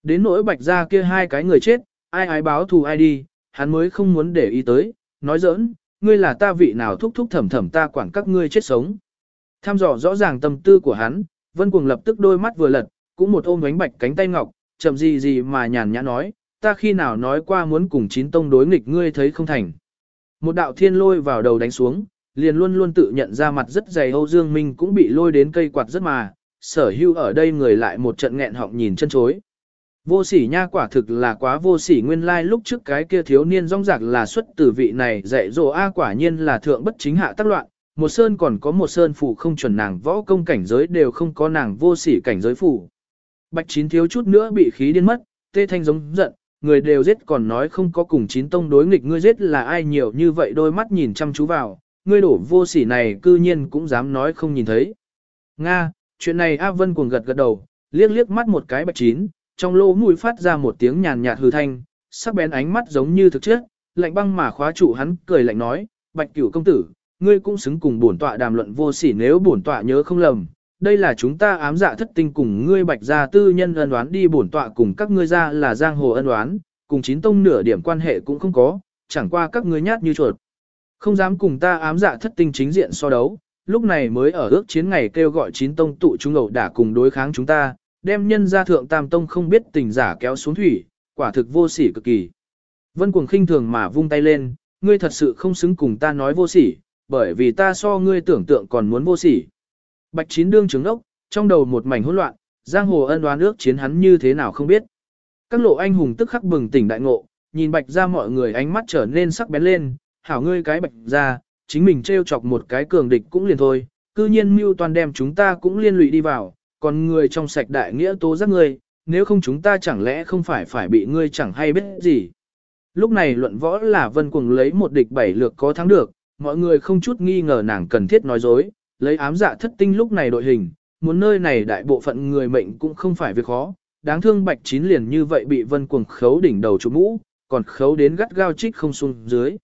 Đến nỗi bạch ra kia hai cái người chết, ai ai báo thù ai đi, hắn mới không muốn để ý tới, nói giỡn, ngươi là ta vị nào thúc thúc thẩm thẩm ta quản các ngươi chết sống. Tham dò rõ ràng tâm tư của hắn, vân cuồng lập tức đôi mắt vừa lật, cũng một ôm bánh bạch cánh tay ngọc, chậm gì gì mà nhàn nhã nói, ta khi nào nói qua muốn cùng chín tông đối nghịch ngươi thấy không thành. Một đạo thiên lôi vào đầu đánh xuống, liền luôn luôn tự nhận ra mặt rất dày Âu Dương Minh cũng bị lôi đến cây quạt rất mà, sở hưu ở đây người lại một trận nghẹn họng nhìn chân chối. Vô sỉ nha quả thực là quá vô sỉ nguyên lai like lúc trước cái kia thiếu niên rong rạc là xuất từ vị này dạy dỗ A quả nhiên là thượng bất chính hạ tác loạn, một sơn còn có một sơn phủ không chuẩn nàng võ công cảnh giới đều không có nàng vô sỉ cảnh giới phủ. Bạch chín thiếu chút nữa bị khí điên mất, tê thanh giống giận, người đều giết còn nói không có cùng chín tông đối nghịch ngươi giết là ai nhiều như vậy đôi mắt nhìn chăm chú vào, ngươi đổ vô sỉ này cư nhiên cũng dám nói không nhìn thấy. Nga, chuyện này A Vân cuồng gật gật đầu, liếc liếc mắt một cái bạch chín, trong lỗ mũi phát ra một tiếng nhàn nhạt hư thanh, sắc bén ánh mắt giống như thực chất, lạnh băng mà khóa trụ hắn, cười lạnh nói, bạch cửu công tử, ngươi cũng xứng cùng bổn tọa đàm luận vô sỉ nếu bổn tọa nhớ không lầm. Đây là chúng ta ám dạ thất tinh cùng ngươi bạch gia tư nhân ân đoán đi bổn tọa cùng các ngươi ra là giang hồ ân đoán, cùng chín tông nửa điểm quan hệ cũng không có, chẳng qua các ngươi nhát như chuột. Không dám cùng ta ám dạ thất tinh chính diện so đấu, lúc này mới ở ước chiến ngày kêu gọi chín tông tụ chúng ẩu đả cùng đối kháng chúng ta, đem nhân gia thượng tam tông không biết tình giả kéo xuống thủy, quả thực vô sỉ cực kỳ. Vân cuồng khinh thường mà vung tay lên, ngươi thật sự không xứng cùng ta nói vô sỉ, bởi vì ta so ngươi tưởng tượng còn muốn vô sỉ. Bạch chín đương trứng ốc, trong đầu một mảnh hỗn loạn, giang hồ ân đoán ước chiến hắn như thế nào không biết. Các lộ anh hùng tức khắc bừng tỉnh đại ngộ, nhìn bạch ra mọi người ánh mắt trở nên sắc bén lên, hảo ngươi cái bạch ra, chính mình trêu chọc một cái cường địch cũng liền thôi, cư nhiên mưu toàn đem chúng ta cũng liên lụy đi vào, còn người trong sạch đại nghĩa tố giác ngươi, nếu không chúng ta chẳng lẽ không phải phải bị ngươi chẳng hay biết gì. Lúc này luận võ là vân cuồng lấy một địch bảy lược có thắng được, mọi người không chút nghi ngờ nàng cần thiết nói dối, lấy ám dạ thất tinh lúc này đội hình, muốn nơi này đại bộ phận người mệnh cũng không phải việc khó, đáng thương bạch chín liền như vậy bị vân cuồng khấu đỉnh đầu chủ mũ, còn khấu đến gắt gao trích không xuống dưới.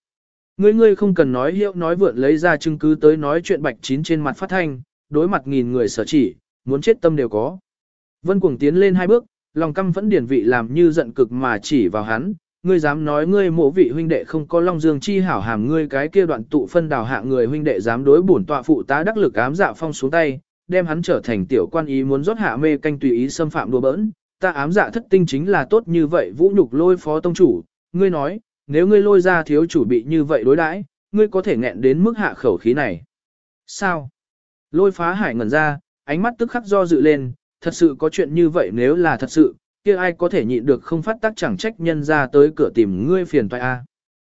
Ngươi ngươi không cần nói hiệu nói vượn lấy ra chứng cứ tới nói chuyện bạch chín trên mặt phát thanh, đối mặt nghìn người sở chỉ, muốn chết tâm đều có. Vân cuồng tiến lên hai bước, lòng căm vẫn điển vị làm như giận cực mà chỉ vào hắn, ngươi dám nói ngươi mộ vị huynh đệ không có long dương chi hảo hàm ngươi cái kia đoạn tụ phân đào hạ người huynh đệ dám đối bổn tọa phụ tá đắc lực ám dạ phong xuống tay, đem hắn trở thành tiểu quan ý muốn rót hạ mê canh tùy ý xâm phạm đùa bỡn, ta ám dạ thất tinh chính là tốt như vậy vũ nhục lôi phó tông chủ, ngươi nói, nếu ngươi lôi ra thiếu chủ bị như vậy đối đãi, ngươi có thể nghẹn đến mức hạ khẩu khí này. Sao? Lôi phá hải ngẩn ra, ánh mắt tức khắc do dự lên, thật sự có chuyện như vậy nếu là thật sự, kia ai có thể nhịn được không phát tác chẳng trách nhân ra tới cửa tìm ngươi phiền toại a.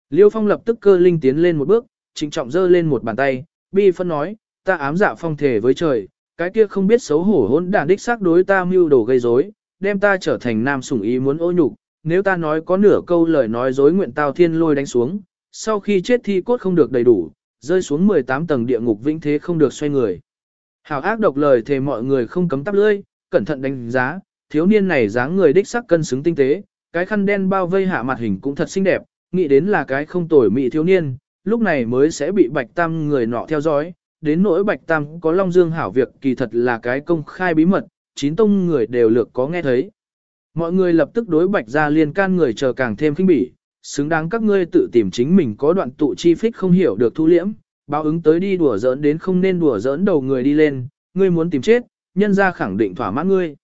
Liêu Phong lập tức cơ linh tiến lên một bước, trịnh trọng giơ lên một bàn tay, bi phân nói, ta ám dạ phong thể với trời, cái kia không biết xấu hổ hỗn đản đích xác đối ta mưu đồ gây rối, đem ta trở thành nam sủng ý muốn ô nhục, nếu ta nói có nửa câu lời nói dối nguyện tao thiên lôi đánh xuống, sau khi chết thi cốt không được đầy đủ, rơi xuống 18 tầng địa ngục vĩnh thế không được xoay người. Hảo ác độc lời thề mọi người không cấm tắp lưỡi, cẩn thận đánh giá, thiếu niên này dáng người đích sắc cân xứng tinh tế, cái khăn đen bao vây hạ mặt hình cũng thật xinh đẹp, nghĩ đến là cái không tồi mỹ thiếu niên, lúc này mới sẽ bị Bạch Tam người nọ theo dõi, đến nỗi Bạch Tam có Long Dương hảo việc kỳ thật là cái công khai bí mật, chín tông người đều lược có nghe thấy. Mọi người lập tức đối Bạch ra liên can người chờ càng thêm kinh bỉ, xứng đáng các ngươi tự tìm chính mình có đoạn tụ chi phích không hiểu được thu liễm, báo ứng tới đi đùa giỡn đến không nên đùa giỡn đầu người đi lên, ngươi muốn tìm chết, nhân ra khẳng định thỏa mãn ngươi.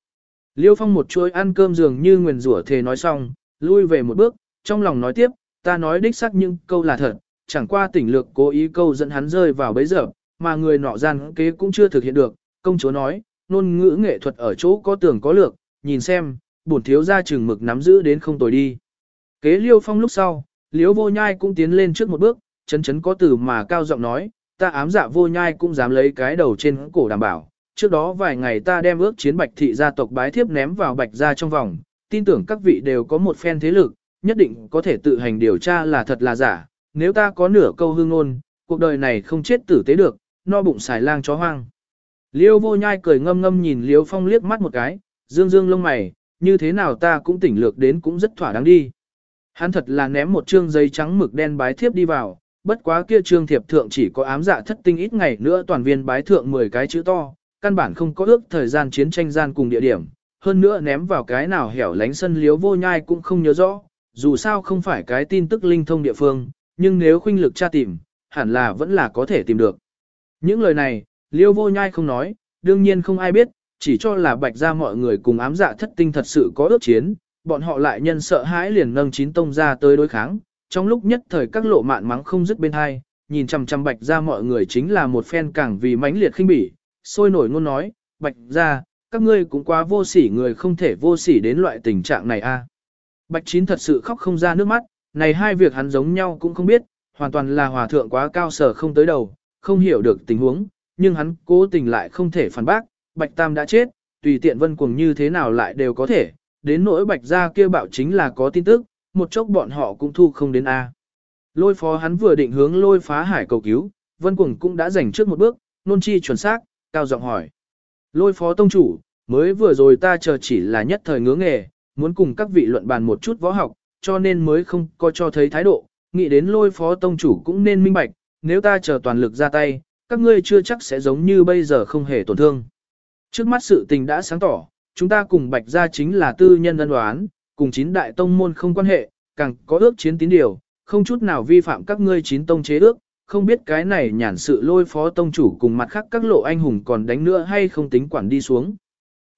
Liêu Phong một chuỗi ăn cơm dường như nguyền rủa thề nói xong, lui về một bước, trong lòng nói tiếp, ta nói đích xác nhưng câu là thật, chẳng qua tỉnh lược cố ý câu dẫn hắn rơi vào bấy giờ, mà người nọ gian kế cũng chưa thực hiện được, công chúa nói, ngôn ngữ nghệ thuật ở chỗ có tưởng có lược, nhìn xem, bổn thiếu ra chừng mực nắm giữ đến không tồi đi. Kế Liêu Phong lúc sau, Liêu Vô Nhai cũng tiến lên trước một bước, chấn chấn có từ mà cao giọng nói, ta ám dạ Vô Nhai cũng dám lấy cái đầu trên cổ đảm bảo. Trước đó vài ngày ta đem ước chiến bạch thị gia tộc bái thiếp ném vào bạch gia trong vòng, tin tưởng các vị đều có một phen thế lực, nhất định có thể tự hành điều tra là thật là giả. Nếu ta có nửa câu hương ngôn, cuộc đời này không chết tử tế được, no bụng xài lang chó hoang. Liêu vô nhai cười ngâm ngâm nhìn Liêu Phong liếc mắt một cái, dương dương lông mày, như thế nào ta cũng tỉnh lược đến cũng rất thỏa đáng đi. Hắn thật là ném một trương giấy trắng mực đen bái thiếp đi vào, bất quá kia trương thiệp thượng chỉ có ám dạ thất tinh ít ngày nữa toàn viên bái thượng 10 cái chữ to, căn bản không có ước thời gian chiến tranh gian cùng địa điểm, hơn nữa ném vào cái nào hẻo lánh sân liếu vô nhai cũng không nhớ rõ, dù sao không phải cái tin tức linh thông địa phương, nhưng nếu khuynh lực tra tìm, hẳn là vẫn là có thể tìm được. Những lời này, liêu vô nhai không nói, đương nhiên không ai biết, chỉ cho là bạch ra mọi người cùng ám dạ thất tinh thật sự có ước chiến, bọn họ lại nhân sợ hãi liền nâng chín tông ra tới đối kháng, trong lúc nhất thời các lộ mạn mắng không dứt bên hai, nhìn chằm chằm bạch ra mọi người chính là một phen càng vì mãnh liệt khinh bỉ, sôi nổi ngôn nói, bạch ra, các ngươi cũng quá vô sỉ người không thể vô sỉ đến loại tình trạng này a. Bạch chín thật sự khóc không ra nước mắt, này hai việc hắn giống nhau cũng không biết, hoàn toàn là hòa thượng quá cao sở không tới đầu, không hiểu được tình huống, nhưng hắn cố tình lại không thể phản bác, bạch tam đã chết, tùy tiện vân cuồng như thế nào lại đều có thể, đến nỗi bạch gia kia bảo chính là có tin tức, một chốc bọn họ cũng thu không đến A. Lôi phó hắn vừa định hướng lôi phá hải cầu cứu, vân cuồng cũng đã giành trước một bước, nôn chi chuẩn xác, cao giọng hỏi. Lôi phó tông chủ, mới vừa rồi ta chờ chỉ là nhất thời ngứa nghề, muốn cùng các vị luận bàn một chút võ học, cho nên mới không có cho thấy thái độ, nghĩ đến lôi phó tông chủ cũng nên minh bạch, nếu ta chờ toàn lực ra tay, các ngươi chưa chắc sẽ giống như bây giờ không hề tổn thương. Trước mắt sự tình đã sáng tỏ, chúng ta cùng bạch gia chính là tư nhân ân đoán, cùng chín đại tông môn không quan hệ, càng có ước chiến tín điều, không chút nào vi phạm các ngươi chín tông chế ước, không biết cái này nhàn sự lôi phó tông chủ cùng mặt khác các lộ anh hùng còn đánh nữa hay không tính quản đi xuống.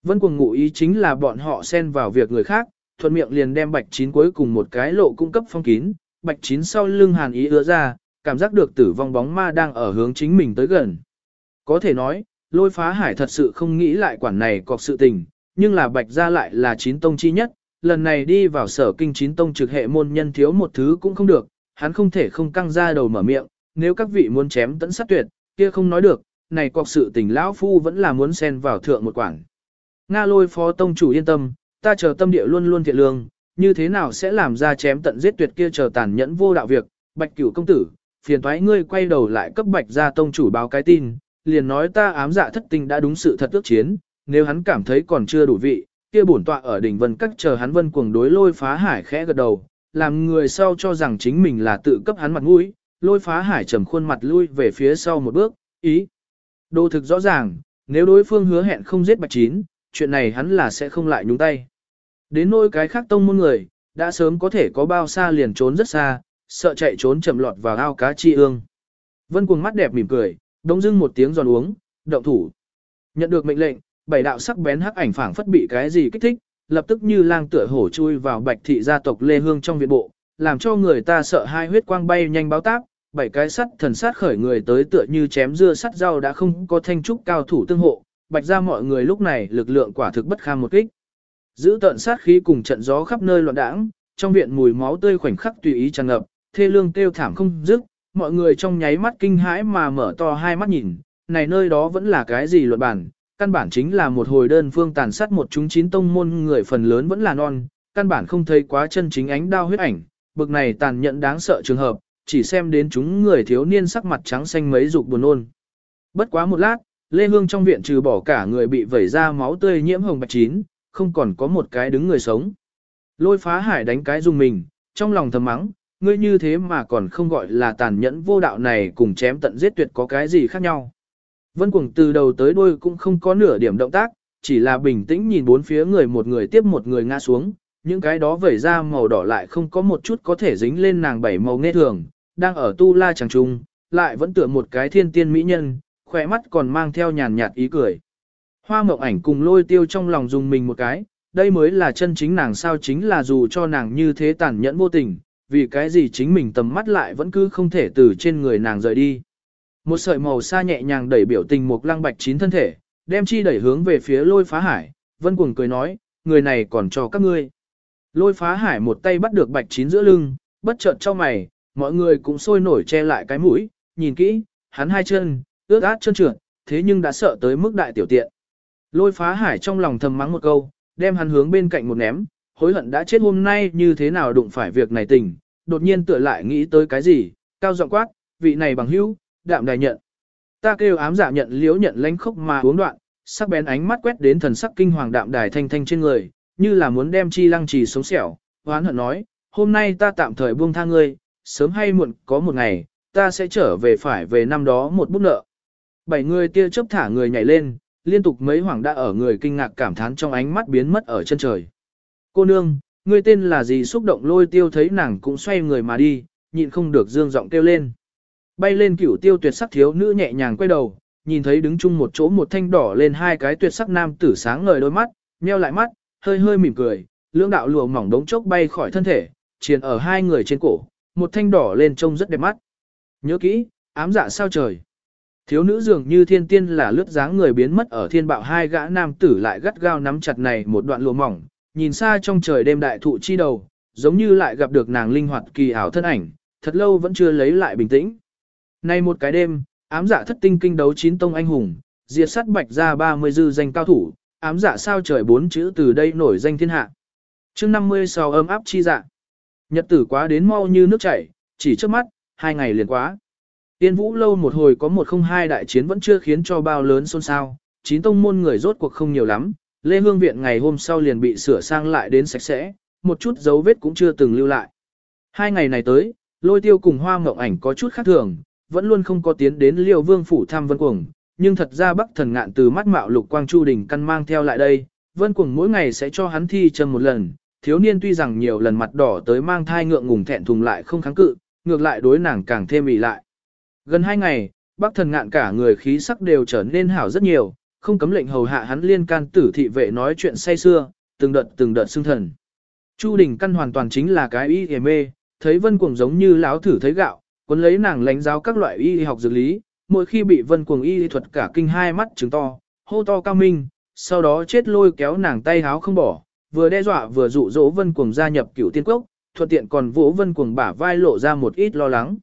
Vân cuồng ngụ ý chính là bọn họ xen vào việc người khác, thuận miệng liền đem bạch chín cuối cùng một cái lộ cung cấp phong kín, bạch chín sau lưng hàn ý ứa ra, cảm giác được tử vong bóng ma đang ở hướng chính mình tới gần. Có thể nói, lôi phá hải thật sự không nghĩ lại quản này cọc sự tình, nhưng là bạch ra lại là chín tông chi nhất, lần này đi vào sở kinh chín tông trực hệ môn nhân thiếu một thứ cũng không được, hắn không thể không căng ra đầu mở miệng, nếu các vị muốn chém tận sát tuyệt, kia không nói được, này cọc sự tình lão phu vẫn là muốn xen vào thượng một quảng. Nga lôi phó tông chủ yên tâm, ta chờ tâm địa luôn luôn thiện lương, như thế nào sẽ làm ra chém tận giết tuyệt kia chờ tàn nhẫn vô đạo việc, bạch cửu công tử, phiền thoái ngươi quay đầu lại cấp bạch ra tông chủ báo cái tin, liền nói ta ám dạ thất tinh đã đúng sự thật ước chiến, nếu hắn cảm thấy còn chưa đủ vị, kia bổn tọa ở đỉnh vân các chờ hắn vân cuồng đối lôi phá hải khẽ gật đầu, làm người sau cho rằng chính mình là tự cấp hắn mặt mũi, lôi phá hải trầm khuôn mặt lui về phía sau một bước, ý. Đồ thực rõ ràng, nếu đối phương hứa hẹn không giết bạch chín, chuyện này hắn là sẽ không lại nhúng tay. Đến nỗi cái khác tông môn người, đã sớm có thể có bao xa liền trốn rất xa, sợ chạy trốn chậm lọt vào ao cá chi ương. Vân cuồng mắt đẹp mỉm cười, đông dưng một tiếng giòn uống, động thủ. Nhận được mệnh lệnh, bảy đạo sắc bén hắc ảnh phảng phất bị cái gì kích thích, lập tức như lang tựa hổ chui vào bạch thị gia tộc Lê Hương trong viện bộ, làm cho người ta sợ hai huyết quang bay nhanh báo táp, bảy cái sắt thần sát khởi người tới tựa như chém dưa sắt rau đã không có thanh trúc cao thủ tương hộ, bạch ra mọi người lúc này lực lượng quả thực bất kham một kích. Giữ tận sát khí cùng trận gió khắp nơi loạn đãng, trong viện mùi máu tươi khoảnh khắc tùy ý tràn ngập, thê lương kêu thảm không dứt, mọi người trong nháy mắt kinh hãi mà mở to hai mắt nhìn, này nơi đó vẫn là cái gì luận bản, căn bản chính là một hồi đơn phương tàn sát một chúng chín tông môn người phần lớn vẫn là non, căn bản không thấy quá chân chính ánh đao huyết ảnh, bực này tàn nhẫn đáng sợ trường hợp, chỉ xem đến chúng người thiếu niên sắc mặt trắng xanh mấy dục buồn nôn. Bất quá một lát, Lê Hương trong viện trừ bỏ cả người bị vẩy ra máu tươi nhiễm hồng bạch chín, không còn có một cái đứng người sống. Lôi phá hải đánh cái dùng mình, trong lòng thầm mắng, ngươi như thế mà còn không gọi là tàn nhẫn vô đạo này cùng chém tận giết tuyệt có cái gì khác nhau. Vân cuồng từ đầu tới đuôi cũng không có nửa điểm động tác, chỉ là bình tĩnh nhìn bốn phía người một người tiếp một người ngã xuống, những cái đó vẩy ra màu đỏ lại không có một chút có thể dính lên nàng bảy màu nghe thường, đang ở tu la chẳng trung, lại vẫn tựa một cái thiên tiên mỹ nhân, khỏe mắt còn mang theo nhàn nhạt ý cười. Hoa mộng ảnh cùng lôi tiêu trong lòng dùng mình một cái, đây mới là chân chính nàng sao chính là dù cho nàng như thế tàn nhẫn vô tình, vì cái gì chính mình tầm mắt lại vẫn cứ không thể từ trên người nàng rời đi. Một sợi màu xa nhẹ nhàng đẩy biểu tình một lăng bạch chín thân thể, đem chi đẩy hướng về phía lôi phá hải, vân cuồng cười nói, người này còn cho các ngươi. Lôi phá hải một tay bắt được bạch chín giữa lưng, bất chợt cho mày, mọi người cũng sôi nổi che lại cái mũi, nhìn kỹ, hắn hai chân, ướt át chân trượt, thế nhưng đã sợ tới mức đại tiểu tiện. Lôi phá hải trong lòng thầm mắng một câu, đem hắn hướng bên cạnh một ném, hối hận đã chết hôm nay như thế nào đụng phải việc này tình, đột nhiên tựa lại nghĩ tới cái gì, cao giọng quát, vị này bằng hữu, đạm đài nhận. Ta kêu ám giả nhận liếu nhận lánh khốc mà uống đoạn, sắc bén ánh mắt quét đến thần sắc kinh hoàng đạm đài thanh thanh trên người, như là muốn đem chi lăng trì sống xẻo, hoán hận nói, hôm nay ta tạm thời buông tha ngươi, sớm hay muộn có một ngày, ta sẽ trở về phải về năm đó một bút nợ. Bảy người tia chớp thả người nhảy lên, liên tục mấy hoàng đã ở người kinh ngạc cảm thán trong ánh mắt biến mất ở chân trời. Cô nương, ngươi tên là gì xúc động lôi tiêu thấy nàng cũng xoay người mà đi, nhịn không được dương giọng kêu lên. Bay lên cửu tiêu tuyệt sắc thiếu nữ nhẹ nhàng quay đầu, nhìn thấy đứng chung một chỗ một thanh đỏ lên hai cái tuyệt sắc nam tử sáng ngời đôi mắt, nheo lại mắt, hơi hơi mỉm cười, lưỡng đạo lùa mỏng đống chốc bay khỏi thân thể, triền ở hai người trên cổ, một thanh đỏ lên trông rất đẹp mắt. Nhớ kỹ, ám dạ sao trời. Thiếu nữ dường như thiên tiên là lướt dáng người biến mất ở thiên bạo hai gã nam tử lại gắt gao nắm chặt này một đoạn lụa mỏng, nhìn xa trong trời đêm đại thụ chi đầu, giống như lại gặp được nàng linh hoạt kỳ ảo thân ảnh, thật lâu vẫn chưa lấy lại bình tĩnh. Nay một cái đêm, ám dạ thất tinh kinh đấu chín tông anh hùng, diệt sát bạch ra 30 dư danh cao thủ, ám dạ sao trời bốn chữ từ đây nổi danh thiên hạ. chương 50 sau ấm áp chi dạ. Nhật tử quá đến mau như nước chảy, chỉ trước mắt, hai ngày liền quá. Tiên vũ lâu một hồi có một không hai đại chiến vẫn chưa khiến cho bao lớn xôn xao, chín tông môn người rốt cuộc không nhiều lắm, Lê Hương Viện ngày hôm sau liền bị sửa sang lại đến sạch sẽ, một chút dấu vết cũng chưa từng lưu lại. Hai ngày này tới, lôi tiêu cùng hoa mộng ảnh có chút khác thường, vẫn luôn không có tiến đến liêu vương phủ thăm vân cuồng, nhưng thật ra bắc thần ngạn từ mắt mạo lục quang chu đình căn mang theo lại đây, vân cuồng mỗi ngày sẽ cho hắn thi châm một lần, thiếu niên tuy rằng nhiều lần mặt đỏ tới mang thai ngượng ngùng thẹn thùng lại không kháng cự, ngược lại đối nàng càng thêm ỉ lại. Gần hai ngày, bác thần ngạn cả người khí sắc đều trở nên hảo rất nhiều, không cấm lệnh hầu hạ hắn liên can tử thị vệ nói chuyện say xưa, từng đợt từng đợt xương thần. Chu đình căn hoàn toàn chính là cái y hề mê, thấy vân cuồng giống như láo thử thấy gạo, cuốn lấy nàng lánh giáo các loại y học dược lý, mỗi khi bị vân cuồng y thuật cả kinh hai mắt trứng to, hô to cao minh, sau đó chết lôi kéo nàng tay háo không bỏ, vừa đe dọa vừa dụ dỗ vân cuồng gia nhập cửu tiên quốc, thuận tiện còn vỗ vân cuồng bả vai lộ ra một ít lo lắng.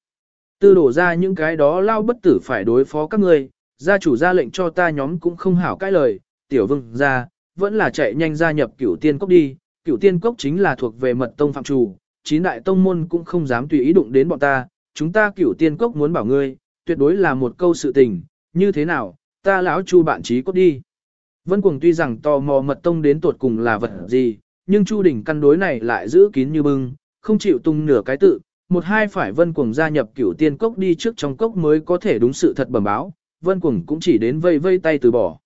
Tư đổ ra những cái đó lao bất tử phải đối phó các ngươi, gia chủ ra lệnh cho ta nhóm cũng không hảo cái lời, tiểu vương gia, vẫn là chạy nhanh gia nhập cửu tiên quốc đi, cửu tiên quốc chính là thuộc về mật tông phạm chủ, chín đại tông môn cũng không dám tùy ý đụng đến bọn ta, chúng ta cửu tiên quốc muốn bảo ngươi, tuyệt đối là một câu sự tình, như thế nào, ta lão chu bạn trí cốt đi. Vân Cuồng tuy rằng tò mò mật tông đến tuột cùng là vật gì, nhưng Chu Đình căn đối này lại giữ kín như bưng, không chịu tung nửa cái tự, một hai phải Vân Cuồng gia nhập cửu tiên cốc đi trước trong cốc mới có thể đúng sự thật bẩm báo, Vân Cuồng cũng chỉ đến vây vây tay từ bỏ.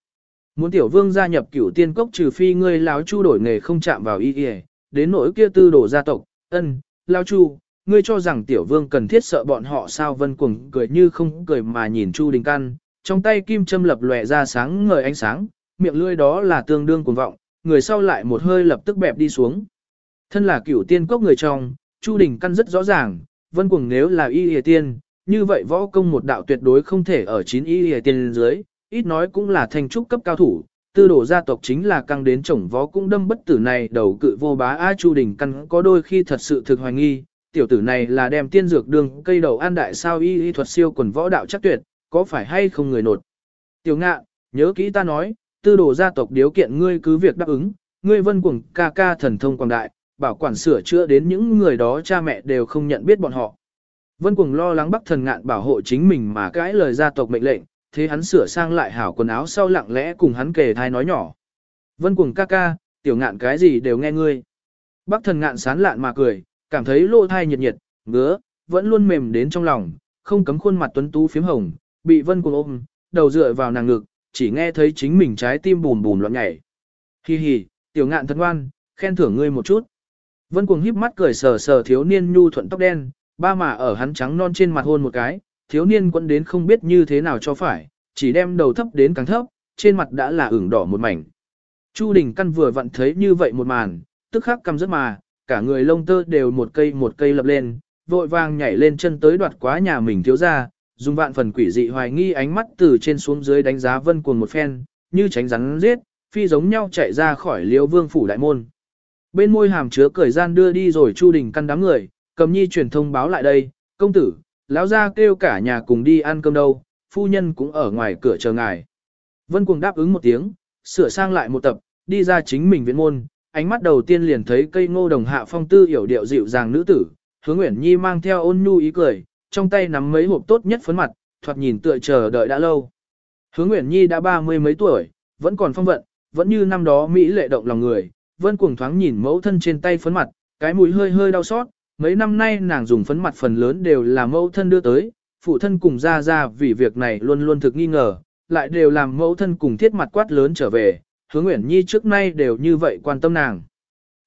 Muốn tiểu vương gia nhập cửu tiên cốc trừ phi ngươi lão chu đổi nghề không chạm vào y y, đến nỗi kia tư đổ gia tộc, ân, lão chu, ngươi cho rằng tiểu vương cần thiết sợ bọn họ sao Vân Cuồng cười như không cười mà nhìn Chu Đình Căn, trong tay kim châm lập lòe ra sáng ngời ánh sáng, miệng lưỡi đó là tương đương cuồng vọng, người sau lại một hơi lập tức bẹp đi xuống. Thân là cửu tiên cốc người trong, Chu Đình Căn rất rõ ràng, Vân Cuồng nếu là y y tiên, như vậy võ công một đạo tuyệt đối không thể ở chín y y tiên dưới, ít nói cũng là thành trúc cấp cao thủ. Tư đổ gia tộc chính là căng đến chổng võ cũng đâm bất tử này đầu cự vô bá A Chu Đình Căn có đôi khi thật sự thực hoài nghi, tiểu tử này là đem tiên dược đường cây đầu an đại sao y y thuật siêu quần võ đạo chắc tuyệt, có phải hay không người nột. Tiểu ngạ, nhớ kỹ ta nói, tư đồ gia tộc điều kiện ngươi cứ việc đáp ứng, ngươi vân cuồng ca ca thần thông quảng đại, bảo quản sửa chữa đến những người đó cha mẹ đều không nhận biết bọn họ. Vân Cuồng lo lắng Bắc Thần Ngạn bảo hộ chính mình mà cãi lời gia tộc mệnh lệnh, thế hắn sửa sang lại hảo quần áo sau lặng lẽ cùng hắn kề thai nói nhỏ. Vân Cuồng ca ca, tiểu ngạn cái gì đều nghe ngươi. Bắc Thần Ngạn sán lạn mà cười, cảm thấy lỗ thai nhiệt nhiệt, ngứa, vẫn luôn mềm đến trong lòng, không cấm khuôn mặt tuấn tú phím hồng, bị Vân Cuồng ôm, đầu dựa vào nàng ngực, chỉ nghe thấy chính mình trái tim bùm bùm loạn nhảy. Hi hi, tiểu ngạn thật ngoan, khen thưởng ngươi một chút. Vân Cuồng híp mắt cười sờ sờ thiếu niên nhu thuận tóc đen, ba mà ở hắn trắng non trên mặt hôn một cái, thiếu niên quấn đến không biết như thế nào cho phải, chỉ đem đầu thấp đến càng thấp, trên mặt đã là ửng đỏ một mảnh. Chu Đình Căn vừa vặn thấy như vậy một màn, tức khắc cầm rất mà, cả người lông tơ đều một cây một cây lập lên, vội vàng nhảy lên chân tới đoạt quá nhà mình thiếu ra, dùng vạn phần quỷ dị hoài nghi ánh mắt từ trên xuống dưới đánh giá vân cuồng một phen, như tránh rắn giết, phi giống nhau chạy ra khỏi liêu vương phủ đại môn. Bên môi hàm chứa cởi gian đưa đi rồi Chu Đình Căn đám người, cầm nhi truyền thông báo lại đây, công tử, lão gia kêu cả nhà cùng đi ăn cơm đâu, phu nhân cũng ở ngoài cửa chờ ngài. Vân Cuồng đáp ứng một tiếng, sửa sang lại một tập, đi ra chính mình viện môn, ánh mắt đầu tiên liền thấy cây ngô đồng hạ phong tư hiểu điệu dịu dàng nữ tử, hướng Nguyễn Nhi mang theo ôn nhu ý cười, trong tay nắm mấy hộp tốt nhất phấn mặt, thoạt nhìn tựa chờ đợi đã lâu. Hướng Nguyễn Nhi đã ba mươi mấy tuổi, vẫn còn phong vận, vẫn như năm đó Mỹ lệ động lòng người, Vân Cuồng thoáng nhìn mẫu thân trên tay phấn mặt, cái mũi hơi hơi đau xót, mấy năm nay nàng dùng phấn mặt phần lớn đều là mẫu thân đưa tới, phụ thân cùng ra ra vì việc này luôn luôn thực nghi ngờ, lại đều làm mẫu thân cùng thiết mặt quát lớn trở về, hướng Nguyễn Nhi trước nay đều như vậy quan tâm nàng.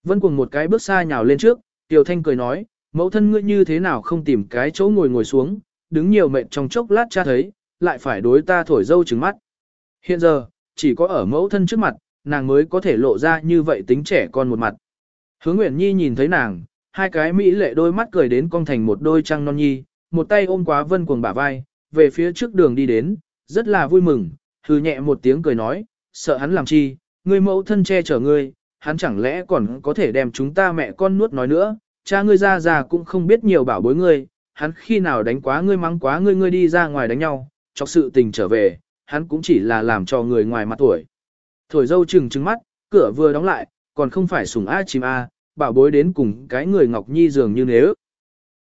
Vân cuồng một cái bước xa nhào lên trước, Tiểu Thanh cười nói, mẫu thân ngươi như thế nào không tìm cái chỗ ngồi ngồi xuống, đứng nhiều mệt trong chốc lát cha thấy, lại phải đối ta thổi dâu trứng mắt. Hiện giờ, chỉ có ở mẫu thân trước mặt, nàng mới có thể lộ ra như vậy tính trẻ con một mặt. Hướng Nguyễn Nhi nhìn thấy nàng, hai cái mỹ lệ đôi mắt cười đến cong thành một đôi trăng non nhi, một tay ôm quá vân cuồng bả vai, về phía trước đường đi đến, rất là vui mừng, hư nhẹ một tiếng cười nói, sợ hắn làm chi, ngươi mẫu thân che chở ngươi, hắn chẳng lẽ còn có thể đem chúng ta mẹ con nuốt nói nữa, cha ngươi ra già cũng không biết nhiều bảo bối ngươi, hắn khi nào đánh quá ngươi mắng quá ngươi ngươi đi ra ngoài đánh nhau, chọc sự tình trở về, hắn cũng chỉ là làm cho người ngoài mặt tuổi. Thổi dâu trừng trừng mắt, cửa vừa đóng lại, còn không phải sùng A chim A, bảo bối đến cùng cái người Ngọc Nhi dường như nếu.